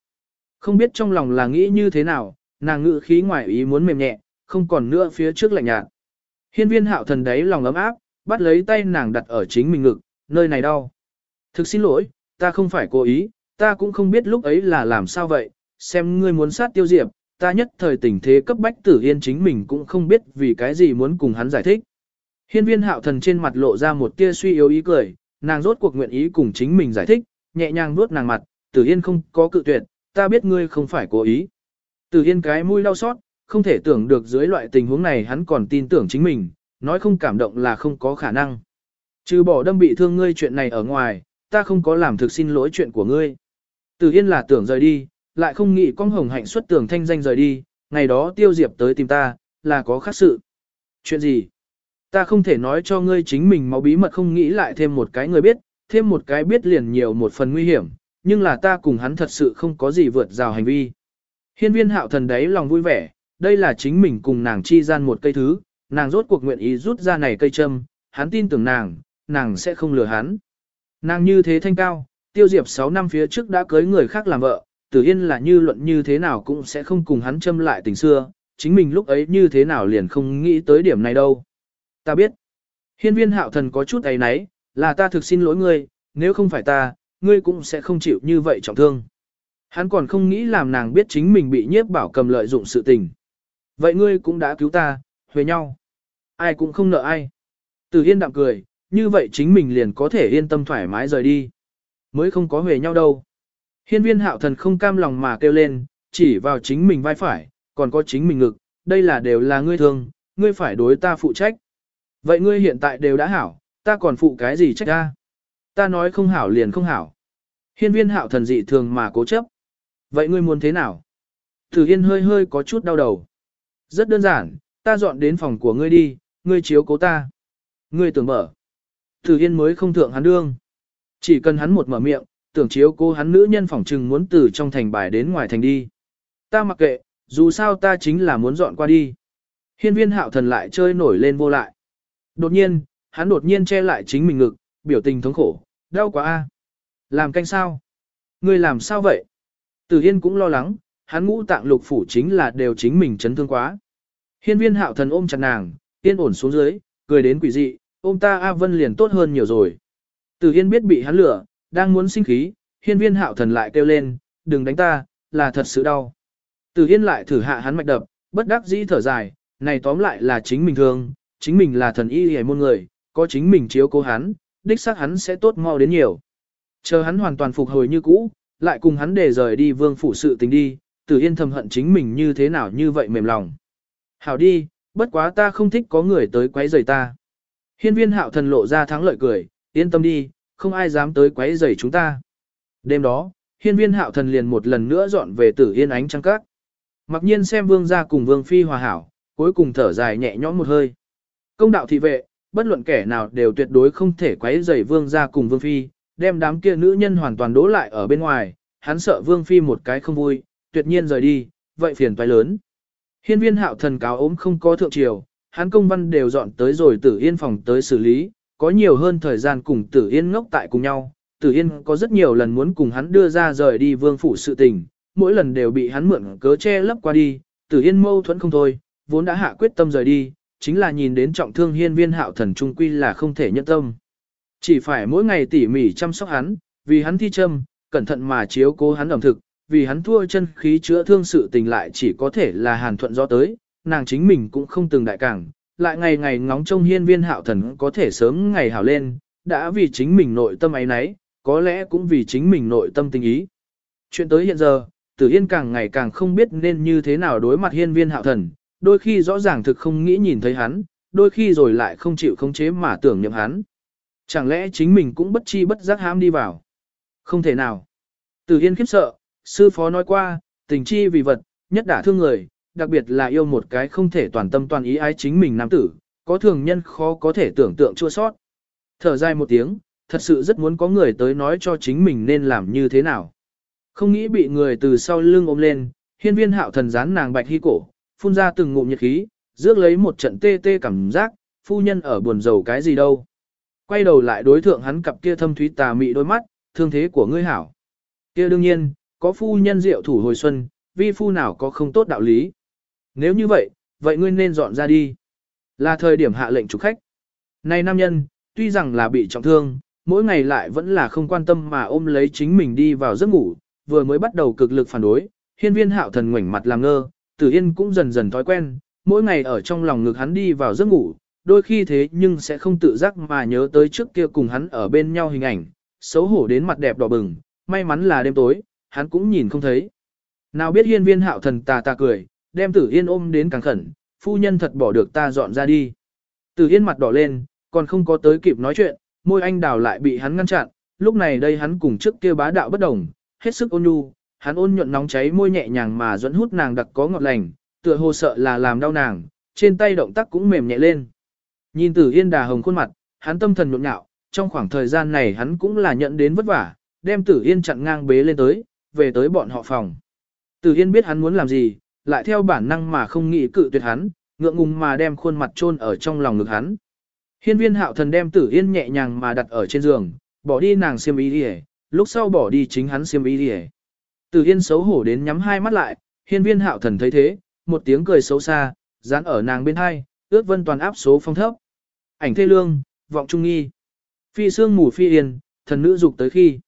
Không biết trong lòng là nghĩ như thế nào, nàng ngự khí ngoài ý muốn mềm nhẹ, không còn nữa phía trước lạnh nhạt. Hiên viên hạo thần đấy lòng ấm áp, bắt lấy tay nàng đặt ở chính mình ngực, nơi này đau. Thực xin lỗi, ta không phải cố ý, ta cũng không biết lúc ấy là làm sao vậy, xem ngươi muốn sát tiêu diệp, ta nhất thời tình thế cấp bách tử yên chính mình cũng không biết vì cái gì muốn cùng hắn giải thích. Hiên viên hạo thần trên mặt lộ ra một tia suy yếu ý cười, nàng rốt cuộc nguyện ý cùng chính mình giải thích, nhẹ nhàng nuốt nàng mặt, tử yên không có cự tuyệt, ta biết ngươi không phải cố ý. Tử yên cái mũi đau xót, không thể tưởng được dưới loại tình huống này hắn còn tin tưởng chính mình, nói không cảm động là không có khả năng. Trừ bỏ đâm bị thương ngươi chuyện này ở ngoài, ta không có làm thực xin lỗi chuyện của ngươi. Từ yên là tưởng rời đi, lại không nghĩ con hồng hạnh xuất tưởng thanh danh rời đi, ngày đó tiêu diệp tới tìm ta, là có khác sự. Chuyện gì? Ta không thể nói cho ngươi chính mình máu bí mật không nghĩ lại thêm một cái người biết, thêm một cái biết liền nhiều một phần nguy hiểm, nhưng là ta cùng hắn thật sự không có gì vượt rào hành vi. Hiên viên hạo thần đấy lòng vui vẻ, đây là chính mình cùng nàng chi gian một cây thứ, nàng rốt cuộc nguyện ý rút ra này cây châm, hắn tin tưởng nàng, nàng sẽ không lừa hắn. Nàng như thế thanh cao, tiêu diệp 6 năm phía trước đã cưới người khác làm vợ, tử yên là như luận như thế nào cũng sẽ không cùng hắn châm lại tình xưa, chính mình lúc ấy như thế nào liền không nghĩ tới điểm này đâu. Ta biết, hiên viên hạo thần có chút ấy nấy, là ta thực xin lỗi ngươi, nếu không phải ta, ngươi cũng sẽ không chịu như vậy trọng thương. Hắn còn không nghĩ làm nàng biết chính mình bị nhiếp bảo cầm lợi dụng sự tình. Vậy ngươi cũng đã cứu ta, huề nhau. Ai cũng không nợ ai. Từ yên đạm cười, như vậy chính mình liền có thể yên tâm thoải mái rời đi. Mới không có huề nhau đâu. Hiên viên hạo thần không cam lòng mà kêu lên, chỉ vào chính mình vai phải, còn có chính mình ngực, đây là đều là ngươi thương, ngươi phải đối ta phụ trách. Vậy ngươi hiện tại đều đã hảo, ta còn phụ cái gì trách ta? Ta nói không hảo liền không hảo. Hiên viên hạo thần dị thường mà cố chấp. Vậy ngươi muốn thế nào? Tử Yên hơi hơi có chút đau đầu. Rất đơn giản, ta dọn đến phòng của ngươi đi, ngươi chiếu cố ta. Ngươi tưởng mở. Tử Yên mới không thượng hắn đương. Chỉ cần hắn một mở miệng, tưởng chiếu cố hắn nữ nhân phòng trừng muốn từ trong thành bài đến ngoài thành đi. Ta mặc kệ, dù sao ta chính là muốn dọn qua đi. Hiên viên hạo thần lại chơi nổi lên vô lại. Đột nhiên, hắn đột nhiên che lại chính mình ngực, biểu tình thống khổ, đau quá a. Làm canh sao? Ngươi làm sao vậy? Tử Yên cũng lo lắng, hắn ngũ tạng lục phủ chính là đều chính mình chấn thương quá. Hiên viên hạo thần ôm chặt nàng, yên ổn xuống dưới, cười đến quỷ dị, ôm ta A Vân liền tốt hơn nhiều rồi. Tử Yên biết bị hắn lửa, đang muốn sinh khí, hiên viên hạo thần lại kêu lên, đừng đánh ta, là thật sự đau. Tử Yên lại thử hạ hắn mạch đập, bất đắc dĩ thở dài, này tóm lại là chính mình thương, chính mình là thần y hề môn người, có chính mình chiếu cố hắn, đích xác hắn sẽ tốt mau đến nhiều. Chờ hắn hoàn toàn phục hồi như cũ, lại cùng hắn để rời đi vương phủ sự tình đi, tử yên thầm hận chính mình như thế nào như vậy mềm lòng. Hảo đi, bất quá ta không thích có người tới quấy rầy ta. Hiên viên hạo thần lộ ra thắng lợi cười, yên tâm đi, không ai dám tới quấy rầy chúng ta. Đêm đó, hiên viên hạo thần liền một lần nữa dọn về tử yên ánh trăng các. Mặc nhiên xem vương gia cùng vương phi hòa hảo, cuối cùng thở dài nhẹ nhõm một hơi. Công đạo thị vệ, bất luận kẻ nào đều tuyệt đối không thể quấy rầy vương gia cùng vương phi, đem đám kia nữ nhân hoàn toàn đố lại ở bên ngoài, hắn sợ vương phi một cái không vui, tuyệt nhiên rời đi, vậy phiền toái lớn. Hiên viên hạo thần cáo ốm không có thượng triều, hắn công văn đều dọn tới rồi tử yên phòng tới xử lý, có nhiều hơn thời gian cùng tử yên ngốc tại cùng nhau. Tử Yên có rất nhiều lần muốn cùng hắn đưa ra rời đi vương phủ sự tình, mỗi lần đều bị hắn mượn cớ che lấp qua đi, Tử Yên mâu thuẫn không thôi, vốn đã hạ quyết tâm rời đi, chính là nhìn đến trọng thương hiên viên hạo thần trung quy là không thể nhận tâm. Chỉ phải mỗi ngày tỉ mỉ chăm sóc hắn, vì hắn thi châm, cẩn thận mà chiếu cố hắn ẩm thực, vì hắn thua chân khí chữa thương sự tình lại chỉ có thể là hàn thuận do tới, nàng chính mình cũng không từng đại cảng, lại ngày ngày ngóng trông hiên viên hạo thần có thể sớm ngày hảo lên, đã vì chính mình nội tâm ấy nấy, có lẽ cũng vì chính mình nội tâm tình ý. Chuyện tới hiện giờ, Tử Yên càng ngày càng không biết nên như thế nào đối mặt hiên viên hạo thần, đôi khi rõ ràng thực không nghĩ nhìn thấy hắn, đôi khi rồi lại không chịu khống chế mà tưởng nhậm hắn. Chẳng lẽ chính mình cũng bất chi bất giác ham đi vào? Không thể nào. Từ Yên khiếp sợ, sư phó nói qua, tình chi vì vật, nhất đả thương người, đặc biệt là yêu một cái không thể toàn tâm toàn ý ái chính mình nam tử, có thường nhân khó có thể tưởng tượng chua sót. Thở dài một tiếng, thật sự rất muốn có người tới nói cho chính mình nên làm như thế nào. Không nghĩ bị người từ sau lưng ôm lên, hiên viên hạo thần dán nàng bạch hy cổ, phun ra từng ngụm nhiệt khí, rước lấy một trận tê tê cảm giác, phu nhân ở buồn rầu cái gì đâu. quay đầu lại đối thượng hắn cặp kia thâm thúy tà mị đôi mắt, thương thế của ngươi hảo. Kia đương nhiên, có phu nhân diệu thủ hồi xuân, vi phu nào có không tốt đạo lý. Nếu như vậy, vậy ngươi nên dọn ra đi. Là thời điểm hạ lệnh chủ khách. Này nam nhân, tuy rằng là bị trọng thương, mỗi ngày lại vẫn là không quan tâm mà ôm lấy chính mình đi vào giấc ngủ, vừa mới bắt đầu cực lực phản đối, hiên viên hạo thần ngoảnh mặt làm ngơ, tử yên cũng dần dần thói quen, mỗi ngày ở trong lòng ngực hắn đi vào giấc ngủ, đôi khi thế nhưng sẽ không tự giác mà nhớ tới trước kia cùng hắn ở bên nhau hình ảnh, xấu hổ đến mặt đẹp đỏ bừng, may mắn là đêm tối, hắn cũng nhìn không thấy. Nào biết hiên viên hạo thần tà tà cười, đem tử yên ôm đến càng khẩn, phu nhân thật bỏ được ta dọn ra đi. Tử yên mặt đỏ lên, còn không có tới kịp nói chuyện, môi anh đào lại bị hắn ngăn chặn, lúc này đây hắn cùng trước kia bá đạo bất đồng, hết sức ôn nhu, hắn ôn nhuận nóng cháy môi nhẹ nhàng mà dẫn hút nàng đặc có ngọt lành, tựa hồ sợ là làm đau nàng, trên tay động tác cũng mềm nhẹ lên. Nhìn Tử Yên đà hồng khuôn mặt, hắn tâm thần nhộn nhạo, trong khoảng thời gian này hắn cũng là nhận đến vất vả, đem Tử Yên chặn ngang bế lên tới, về tới bọn họ phòng. Tử Yên biết hắn muốn làm gì, lại theo bản năng mà không nghĩ cự tuyệt hắn, ngượng ngùng mà đem khuôn mặt chôn ở trong lòng ngực hắn. Hiên viên hạo thần đem Tử Yên nhẹ nhàng mà đặt ở trên giường, bỏ đi nàng xiêm y đi lúc sau bỏ đi chính hắn xiêm y đi Tử Yên xấu hổ đến nhắm hai mắt lại, hiên viên hạo thần thấy thế, một tiếng cười xấu xa, dán ở nàng bên hai, ước vân toàn áp số phong thấp. Ảnh thê lương, vọng trung nghi. Phi xương mù phi yên, thần nữ dục tới khi.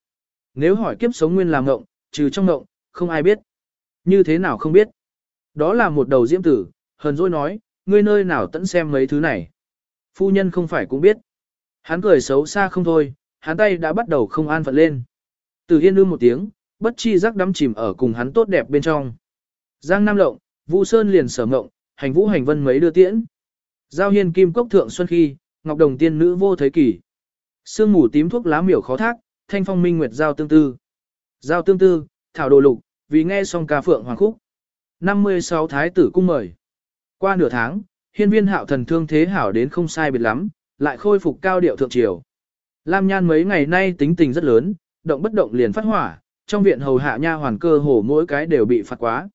Nếu hỏi kiếp sống nguyên làm ngộng, trừ trong ngộng, không ai biết. Như thế nào không biết. Đó là một đầu diễm tử, hờn dỗi nói, ngươi nơi nào tẫn xem mấy thứ này. Phu nhân không phải cũng biết. Hắn cười xấu xa không thôi, hắn tay đã bắt đầu không an phận lên. Từ yên ưm một tiếng, bất chi giác đắm chìm ở cùng hắn tốt đẹp bên trong. Giang Nam Lộng, Vũ Sơn liền sở ngộng, hành vũ hành vân mấy đưa tiễn. Giao hiên kim cốc thượng xuân khi, ngọc đồng tiên nữ vô thấy kỷ. Sương mù tím thuốc lá miểu khó thác, thanh phong minh nguyệt giao tương tư. Giao tương tư, thảo đồ lục, vì nghe xong ca phượng hoàng khúc. 56 thái tử cung mời. Qua nửa tháng, hiên viên hạo thần thương thế hảo đến không sai biệt lắm, lại khôi phục cao điệu thượng triều. Lam nhan mấy ngày nay tính tình rất lớn, động bất động liền phát hỏa, trong viện hầu hạ nha hoàn cơ hồ mỗi cái đều bị phạt quá.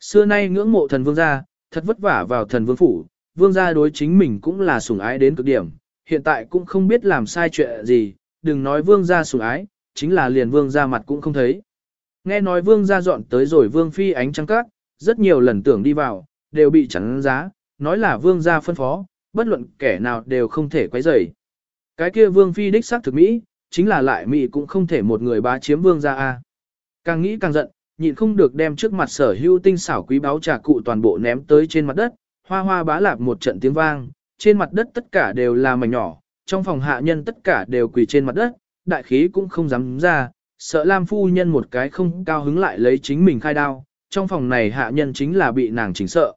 Xưa nay ngưỡng mộ thần vương gia, thật vất vả vào thần vương phủ, vương gia đối chính mình cũng là sủng ái đến cực điểm, hiện tại cũng không biết làm sai chuyện gì, đừng nói vương gia sủng ái, chính là liền vương gia mặt cũng không thấy. Nghe nói vương gia dọn tới rồi vương phi ánh trăng cát, rất nhiều lần tưởng đi vào, đều bị chắn giá, nói là vương gia phân phó, bất luận kẻ nào đều không thể quấy rầy. Cái kia vương phi đích xác thực mỹ, chính là lại mỹ cũng không thể một người bá chiếm vương gia a. Càng nghĩ càng giận, nhịn không được đem trước mặt sở hữu tinh xảo quý báu trà cụ toàn bộ ném tới trên mặt đất, hoa hoa bá lạp một trận tiếng vang, trên mặt đất tất cả đều là mảnh nhỏ, trong phòng hạ nhân tất cả đều quỳ trên mặt đất, đại khí cũng không dám ra, sợ Lam phu nhân một cái không cao hứng lại lấy chính mình khai đao, trong phòng này hạ nhân chính là bị nàng chỉnh sợ.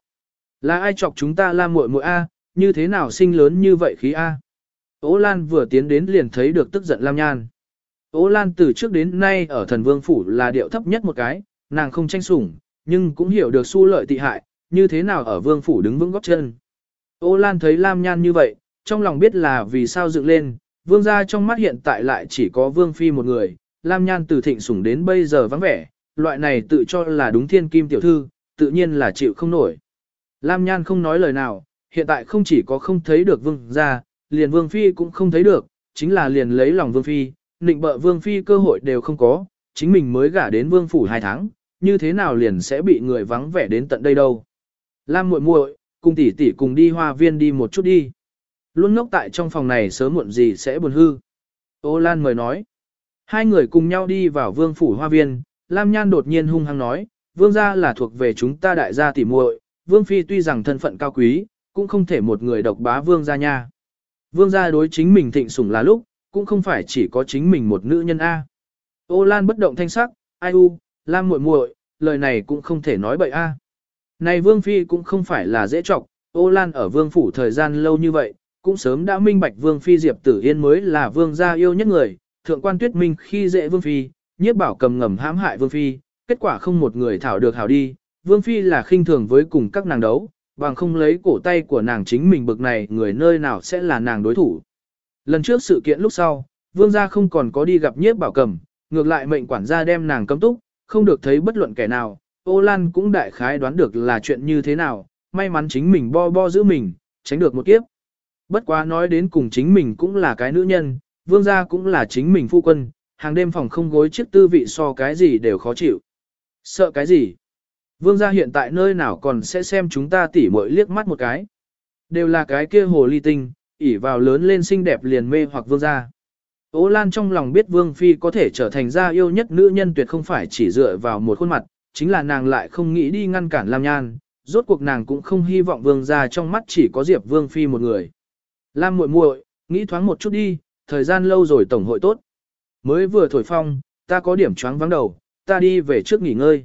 Là ai chọc chúng ta Lam muội muội a, như thế nào sinh lớn như vậy khí a? Ô Lan vừa tiến đến liền thấy được tức giận Lam Nhan. Ô Lan từ trước đến nay ở thần vương phủ là điệu thấp nhất một cái, nàng không tranh sủng, nhưng cũng hiểu được su lợi tị hại, như thế nào ở vương phủ đứng vững góc chân. Ô Lan thấy Lam Nhan như vậy, trong lòng biết là vì sao dựng lên, vương gia trong mắt hiện tại lại chỉ có vương phi một người, Lam Nhan từ thịnh sủng đến bây giờ vắng vẻ, loại này tự cho là đúng thiên kim tiểu thư, tự nhiên là chịu không nổi. Lam Nhan không nói lời nào, hiện tại không chỉ có không thấy được vương gia, liền vương phi cũng không thấy được, chính là liền lấy lòng vương phi, nịnh bợ vương phi cơ hội đều không có, chính mình mới gả đến vương phủ hai tháng, như thế nào liền sẽ bị người vắng vẻ đến tận đây đâu. Lam muội muội, cùng tỷ tỷ cùng đi hoa viên đi một chút đi. Luôn ngốc tại trong phòng này sớm muộn gì sẽ buồn hư. Ô Lan mời nói. Hai người cùng nhau đi vào vương phủ hoa viên, Lam Nhan đột nhiên hung hăng nói, vương gia là thuộc về chúng ta đại gia tỷ muội, vương phi tuy rằng thân phận cao quý, cũng không thể một người độc bá vương gia nha. Vương gia đối chính mình thịnh sủng là lúc, cũng không phải chỉ có chính mình một nữ nhân A. Ô Lan bất động thanh sắc, ai u, Lam muội muội, lời này cũng không thể nói bậy A. Này Vương Phi cũng không phải là dễ trọc, ô Lan ở Vương Phủ thời gian lâu như vậy, cũng sớm đã minh bạch Vương Phi Diệp Tử Yên mới là Vương gia yêu nhất người, thượng quan tuyết minh khi dễ Vương Phi, nhiếp bảo cầm ngầm hãm hại Vương Phi, kết quả không một người thảo được hảo đi, Vương Phi là khinh thường với cùng các nàng đấu, bằng không lấy cổ tay của nàng chính mình bực này người nơi nào sẽ là nàng đối thủ. Lần trước sự kiện lúc sau, Vương gia không còn có đi gặp nhiếp bảo cầm, ngược lại mệnh quản gia đem nàng cấm túc, không được thấy bất luận kẻ nào, Ô Lan cũng đại khái đoán được là chuyện như thế nào, may mắn chính mình bo bo giữ mình, tránh được một kiếp. Bất quá nói đến cùng chính mình cũng là cái nữ nhân, vương gia cũng là chính mình phu quân, hàng đêm phòng không gối chiếc tư vị so cái gì đều khó chịu. Sợ cái gì? Vương gia hiện tại nơi nào còn sẽ xem chúng ta tỉ muội liếc mắt một cái. Đều là cái kia hồ ly tinh, ỉ vào lớn lên xinh đẹp liền mê hoặc vương gia. Ô Lan trong lòng biết Vương Phi có thể trở thành gia yêu nhất nữ nhân tuyệt không phải chỉ dựa vào một khuôn mặt, chính là nàng lại không nghĩ đi ngăn cản Lam Nhan, rốt cuộc nàng cũng không hy vọng Vương gia trong mắt chỉ có Diệp Vương Phi một người. Lam muội muội, nghĩ thoáng một chút đi, thời gian lâu rồi tổng hội tốt. Mới vừa thổi phong, ta có điểm choáng vắng đầu, ta đi về trước nghỉ ngơi.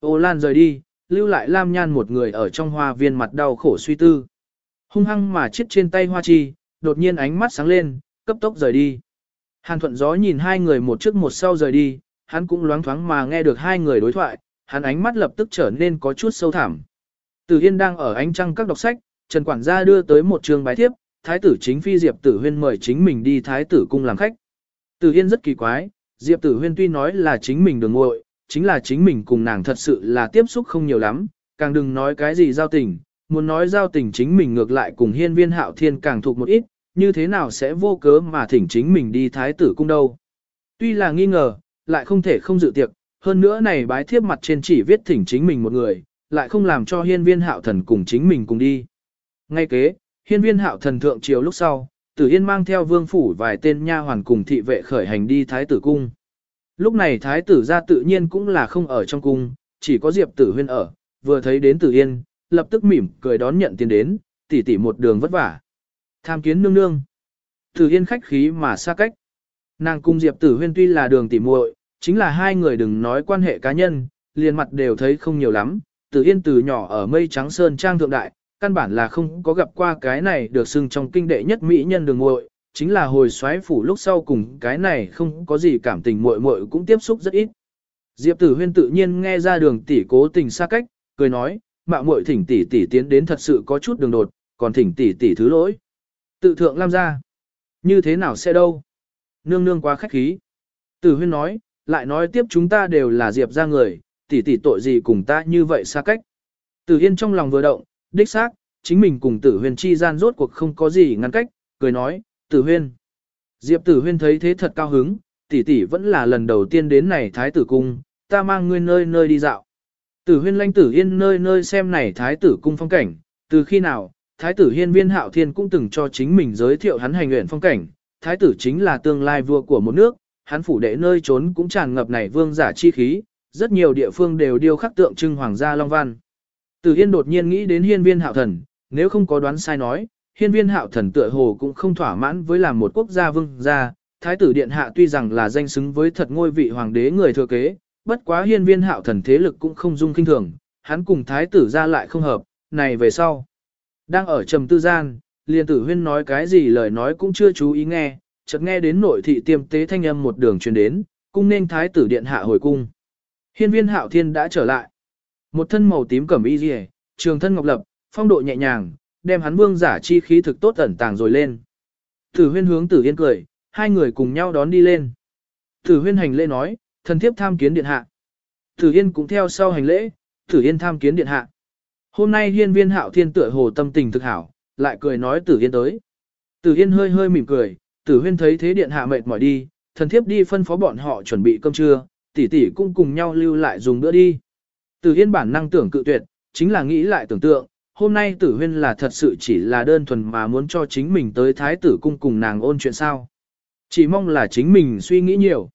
Ô Lan rời đi, lưu lại Lam Nhan một người ở trong hoa viên mặt đau khổ suy tư. Hung hăng mà chết trên tay hoa chi, đột nhiên ánh mắt sáng lên, cấp tốc rời đi. Hàn thuận gió nhìn hai người một trước một sau rời đi, hắn cũng loáng thoáng mà nghe được hai người đối thoại, hắn ánh mắt lập tức trở nên có chút sâu thẳm. Từ Yên đang ở ánh trăng các đọc sách, Trần Quản gia đưa tới một trường bài thiếp, Thái tử chính phi Diệp Tử Huyên mời chính mình đi Thái tử cung làm khách. Tử Yên rất kỳ quái, Diệp Tử Huyên tuy nói là chính mình đường ngội, chính là chính mình cùng nàng thật sự là tiếp xúc không nhiều lắm, càng đừng nói cái gì giao tình, muốn nói giao tình chính mình ngược lại cùng hiên viên hạo thiên càng thuộc một ít, như thế nào sẽ vô cớ mà thỉnh chính mình đi thái tử cung đâu. Tuy là nghi ngờ, lại không thể không dự tiệc, hơn nữa này bái thiếp mặt trên chỉ viết thỉnh chính mình một người, lại không làm cho hiên viên hạo thần cùng chính mình cùng đi. Ngay kế, hiên viên hạo thần thượng triều lúc sau, tử yên mang theo vương phủ vài tên nha hoàn cùng thị vệ khởi hành đi thái tử cung. Lúc này thái tử ra tự nhiên cũng là không ở trong cung, chỉ có diệp tử huyên ở, vừa thấy đến tử yên, lập tức mỉm cười đón nhận tiền đến, tỉ tỉ một đường vất vả. Tham kiến nương nương. Tử Yên khách khí mà xa cách. Nàng cung Diệp Tử Huyên tuy là đường tỉ muội, chính là hai người đừng nói quan hệ cá nhân, liền mặt đều thấy không nhiều lắm. Tử Yên từ nhỏ ở mây trắng sơn trang thượng đại, căn bản là không có gặp qua cái này được xưng trong kinh đệ nhất mỹ nhân đường muội, chính là hồi xoáy phủ lúc sau cùng cái này không có gì cảm tình muội muội cũng tiếp xúc rất ít. Diệp Tử Huyên tự nhiên nghe ra đường tỷ cố tình xa cách, cười nói, mạo muội thỉnh tỷ tỷ tiến đến thật sự có chút đường đột, còn thỉnh tỷ tỷ thứ lỗi. Tự thượng Lam ra. Như thế nào sẽ đâu? Nương nương quá khách khí. Tử huyên nói, lại nói tiếp chúng ta đều là diệp ra người, tỷ tỷ tội gì cùng ta như vậy xa cách. Tử Yên trong lòng vừa động, đích xác, chính mình cùng Tử Huyên chi gian rốt cuộc không có gì ngăn cách, cười nói, Tử Huyên. Diệp Tử Huyên thấy thế thật cao hứng, tỷ tỷ vẫn là lần đầu tiên đến này Thái tử cung, ta mang ngươi nơi nơi đi dạo. Tử Huyên lanh Tử Yên nơi nơi xem này Thái tử cung phong cảnh, từ khi nào, Thái tử hiên viên hạo thiên cũng từng cho chính mình giới thiệu hắn hành nguyện phong cảnh, thái tử chính là tương lai vua của một nước, hắn phủ đệ nơi trốn cũng tràn ngập này vương giả chi khí, rất nhiều địa phương đều điêu khắc tượng trưng hoàng gia Long Văn. Tử Yên đột nhiên nghĩ đến hiên viên hạo thần, nếu không có đoán sai nói, hiên viên hạo thần tựa hồ cũng không thỏa mãn với làm một quốc gia vương gia, thái tử điện hạ tuy rằng là danh xứng với thật ngôi vị hoàng đế người thừa kế, bất quá hiên viên hạo thần thế lực cũng không dung kinh thường, hắn cùng thái tử ra lại không hợp, này về sau. Đang ở trầm tư gian, liền tử huyên nói cái gì lời nói cũng chưa chú ý nghe, chợt nghe đến nội thị tiêm tế thanh âm một đường truyền đến, cung nên thái tử điện hạ hồi cung. Hiên viên hạo thiên đã trở lại. Một thân màu tím cẩm y rìa, trường thân ngọc lập, phong độ nhẹ nhàng, đem hắn vương giả chi khí thực tốt ẩn tàng rồi lên. Tử huyên hướng tử yên cười, hai người cùng nhau đón đi lên. Tử huyên hành lễ nói, thần thiếp tham kiến điện hạ. Tử yên cũng theo sau hành lễ, tử yên tham kiến điện hạ. Hôm nay hiên viên hạo thiên tựa hồ tâm tình thực hảo, lại cười nói tử yên tới. Tử yên hơi hơi mỉm cười, tử huyên thấy thế điện hạ mệt mỏi đi, thần thiếp đi phân phó bọn họ chuẩn bị cơm trưa, tỷ tỷ cũng cùng nhau lưu lại dùng bữa đi. Tử yên bản năng tưởng cự tuyệt, chính là nghĩ lại tưởng tượng, hôm nay tử huyên là thật sự chỉ là đơn thuần mà muốn cho chính mình tới thái tử cung cùng nàng ôn chuyện sao. Chỉ mong là chính mình suy nghĩ nhiều.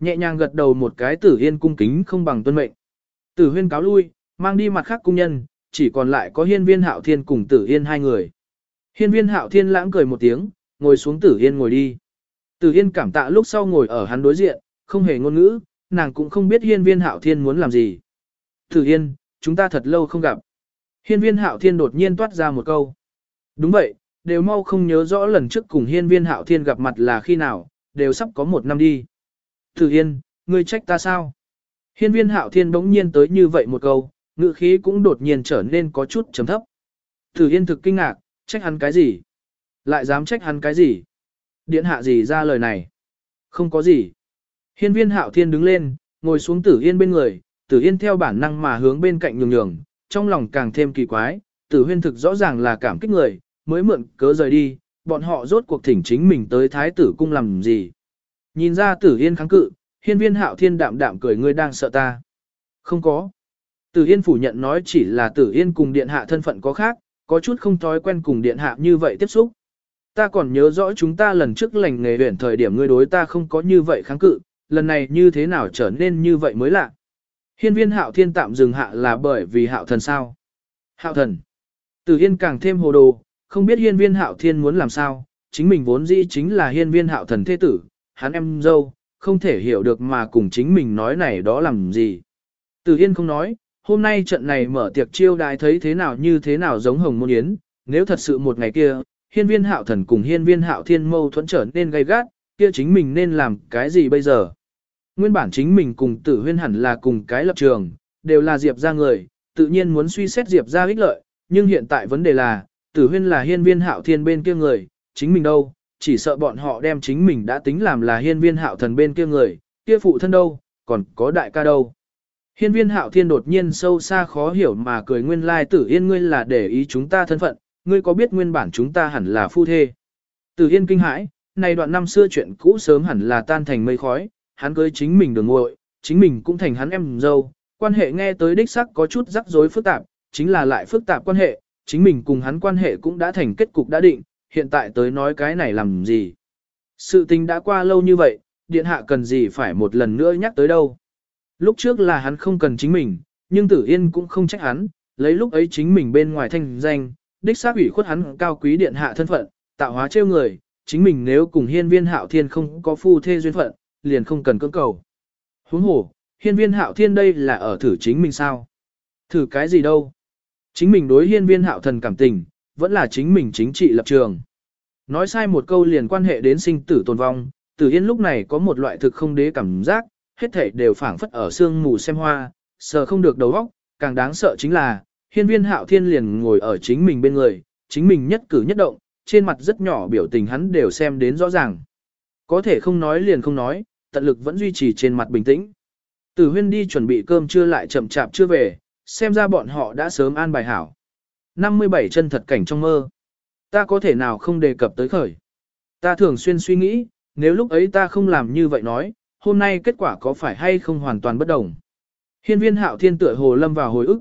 Nhẹ nhàng gật đầu một cái tử yên cung kính không bằng tuân mệnh. Tử huyên cáo lui, mang đi mặt khác cung nhân, chỉ còn lại có hiên viên hạo thiên cùng tử yên hai người. Hiên viên hạo thiên lãng cười một tiếng, ngồi xuống tử yên ngồi đi. Tử yên cảm tạ lúc sau ngồi ở hắn đối diện, không hề ngôn ngữ, nàng cũng không biết hiên viên hạo thiên muốn làm gì. Thử yên, chúng ta thật lâu không gặp. Hiên viên hạo thiên đột nhiên toát ra một câu. Đúng vậy, đều mau không nhớ rõ lần trước cùng hiên viên hạo thiên gặp mặt là khi nào, đều sắp có một năm đi. Thử yên, ngươi trách ta sao? Hiên viên hạo thiên bỗng nhiên tới như vậy một câu, ngữ khí cũng đột nhiên trở nên có chút chấm thấp. Thử Yên thực kinh ngạc, trách hắn cái gì? Lại dám trách hắn cái gì? Điện hạ gì ra lời này? Không có gì. Hiên viên hạo thiên đứng lên, ngồi xuống Tử Yên bên người, Tử Yên theo bản năng mà hướng bên cạnh nhường nhường, trong lòng càng thêm kỳ quái, Tử Huyên thực rõ ràng là cảm kích người, mới mượn cớ rời đi, bọn họ rốt cuộc thỉnh chính mình tới thái tử cung làm gì. Nhìn ra tử yên kháng cự, hiên viên hạo thiên đạm đạm cười ngươi đang sợ ta. Không có. Tử yên phủ nhận nói chỉ là tử yên cùng điện hạ thân phận có khác, có chút không thói quen cùng điện hạ như vậy tiếp xúc. Ta còn nhớ rõ chúng ta lần trước lành nghề huyện thời điểm ngươi đối ta không có như vậy kháng cự, lần này như thế nào trở nên như vậy mới lạ. Hiên viên hạo thiên tạm dừng hạ là bởi vì hạo thần sao. Hạo thần. Tử Hiên càng thêm hồ đồ, không biết hiên viên hạo thiên muốn làm sao, chính mình vốn dĩ chính là hiên viên hạo thần thế tử, hắn em dâu, không thể hiểu được mà cùng chính mình nói này đó làm gì. Tử Hiên không nói, hôm nay trận này mở tiệc chiêu đại thấy thế nào như thế nào giống hồng môn yến, nếu thật sự một ngày kia, hiên viên hạo thần cùng hiên viên hạo thiên mâu thuẫn trở nên gay gắt, kia chính mình nên làm cái gì bây giờ? Nguyên bản chính mình cùng tử huyên hẳn là cùng cái lập trường, đều là diệp ra người, tự nhiên muốn suy xét diệp ra ích lợi, nhưng hiện tại vấn đề là, tử huyên là hiên viên hạo thiên bên kia người, chính mình đâu, chỉ sợ bọn họ đem chính mình đã tính làm là hiên viên hạo thần bên kia người, kia phụ thân đâu, còn có đại ca đâu. Hiên viên hạo thiên đột nhiên sâu xa khó hiểu mà cười nguyên lai tử yên ngươi là để ý chúng ta thân phận, ngươi có biết nguyên bản chúng ta hẳn là phu thê. Tử yên kinh hãi, này đoạn năm xưa chuyện cũ sớm hẳn là tan thành mây khói, hắn cưới chính mình đường ngội, chính mình cũng thành hắn em dâu, quan hệ nghe tới đích sắc có chút rắc rối phức tạp, chính là lại phức tạp quan hệ, chính mình cùng hắn quan hệ cũng đã thành kết cục đã định, hiện tại tới nói cái này làm gì. Sự tình đã qua lâu như vậy, điện hạ cần gì phải một lần nữa nhắc tới đâu. Lúc trước là hắn không cần chính mình, nhưng tử yên cũng không trách hắn, lấy lúc ấy chính mình bên ngoài thanh danh, đích xác ủy khuất hắn cao quý điện hạ thân phận, tạo hóa trêu người, chính mình nếu cùng hiên viên hạo thiên không có phu thê duyên phận, liền không cần cưỡng cầu. Huống hồ, hiên viên hạo thiên đây là ở thử chính mình sao? Thử cái gì đâu? Chính mình đối hiên viên hạo thần cảm tình, vẫn là chính mình chính trị lập trường. Nói sai một câu liền quan hệ đến sinh tử tồn vong, tử yên lúc này có một loại thực không đế cảm giác, hết thảy đều phảng phất ở sương mù xem hoa, Sợ không được đầu óc, càng đáng sợ chính là, hiên viên hạo thiên liền ngồi ở chính mình bên người, chính mình nhất cử nhất động, trên mặt rất nhỏ biểu tình hắn đều xem đến rõ ràng. Có thể không nói liền không nói, tận lực vẫn duy trì trên mặt bình tĩnh. Tử huyên đi chuẩn bị cơm trưa lại chậm chạp chưa về, xem ra bọn họ đã sớm an bài hảo. 57 chân thật cảnh trong mơ. Ta có thể nào không đề cập tới khởi. Ta thường xuyên suy nghĩ, nếu lúc ấy ta không làm như vậy nói, hôm nay kết quả có phải hay không hoàn toàn bất đồng. Hiên viên hạo thiên tựa hồ lâm vào hồi ức.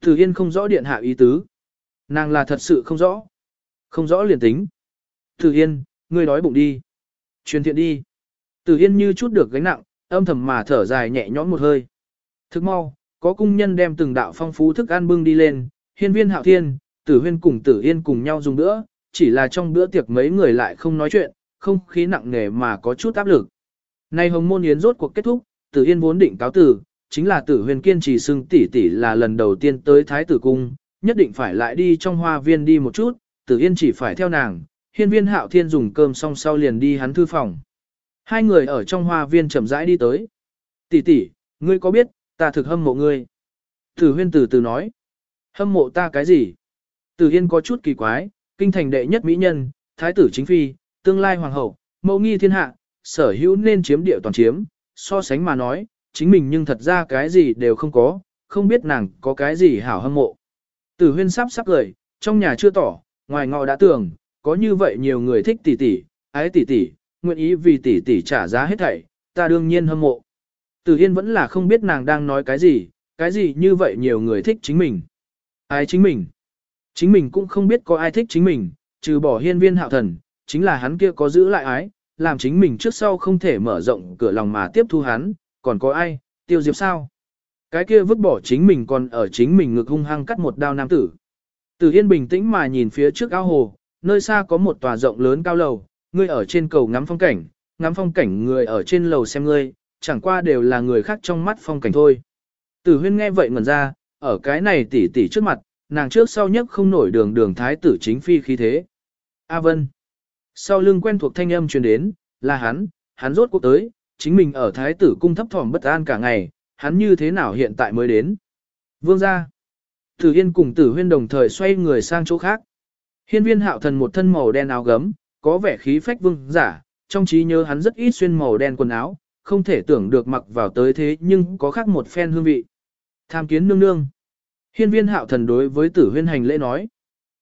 Tử Yên không rõ điện hạ ý tứ. Nàng là thật sự không rõ. Không rõ liền tính. Tử Yên, ngươi đói bụng đi. Truyền thiện đi. Tử Yên như chút được gánh nặng, âm thầm mà thở dài nhẹ nhõm một hơi. Thức mau, có cung nhân đem từng đạo phong phú thức ăn bưng đi lên, hiên viên hạo thiên, tử huyên cùng tử yên cùng nhau dùng bữa, chỉ là trong bữa tiệc mấy người lại không nói chuyện, không khí nặng nề mà có chút áp lực. Nay hồng môn yến rốt cuộc kết thúc, tử yên vốn định cáo tử, chính là tử huyền kiên trì xưng tỷ tỷ là lần đầu tiên tới thái tử cung, nhất định phải lại đi trong hoa viên đi một chút, tử yên chỉ phải theo nàng, hiên viên hạo thiên dùng cơm xong sau liền đi hắn thư phòng. Hai người ở trong hoa viên chậm rãi đi tới. Tỷ tỷ, ngươi có biết, ta thực hâm mộ ngươi. Tử huyên từ từ nói. Hâm mộ ta cái gì? Tử Yên có chút kỳ quái, kinh thành đệ nhất mỹ nhân, thái tử chính phi, tương lai hoàng hậu, mẫu nghi thiên hạ, sở hữu nên chiếm địa toàn chiếm, so sánh mà nói, chính mình nhưng thật ra cái gì đều không có, không biết nàng có cái gì hảo hâm mộ. Tử huyên sắp sắp cười, trong nhà chưa tỏ, ngoài ngọ đã tưởng, có như vậy nhiều người thích tỷ tỷ, ái tỷ tỷ, nguyện ý vì tỷ tỷ trả giá hết thảy, ta đương nhiên hâm mộ. Tử Yên vẫn là không biết nàng đang nói cái gì, cái gì như vậy nhiều người thích chính mình. Ai chính mình? Chính mình cũng không biết có ai thích chính mình, trừ bỏ hiên viên hạo thần, chính là hắn kia có giữ lại ái, làm chính mình trước sau không thể mở rộng cửa lòng mà tiếp thu hắn, còn có ai, tiêu diệp sao? Cái kia vứt bỏ chính mình còn ở chính mình ngực hung hăng cắt một đao nam tử. Từ Yên bình tĩnh mà nhìn phía trước ao hồ, nơi xa có một tòa rộng lớn cao lầu, ngươi ở trên cầu ngắm phong cảnh, ngắm phong cảnh người ở trên lầu xem ngươi, chẳng qua đều là người khác trong mắt phong cảnh thôi. Tử huyên nghe vậy ngẩn ra, ở cái này tỉ tỉ trước mặt, nàng trước sau nhất không nổi đường đường thái tử chính phi khí thế. A Vân. Sau lưng quen thuộc thanh âm truyền đến, là hắn, hắn rốt cuộc tới, chính mình ở thái tử cung thấp thỏm bất an cả ngày, hắn như thế nào hiện tại mới đến. Vương ra. Tử Yên cùng Tử Huyên đồng thời xoay người sang chỗ khác. Hiên viên hạo thần một thân màu đen áo gấm, có vẻ khí phách vương giả, trong trí nhớ hắn rất ít xuyên màu đen quần áo, không thể tưởng được mặc vào tới thế nhưng có khác một phen hương vị. Tham kiến nương nương. Hiên viên hạo thần đối với tử huyên hành lễ nói.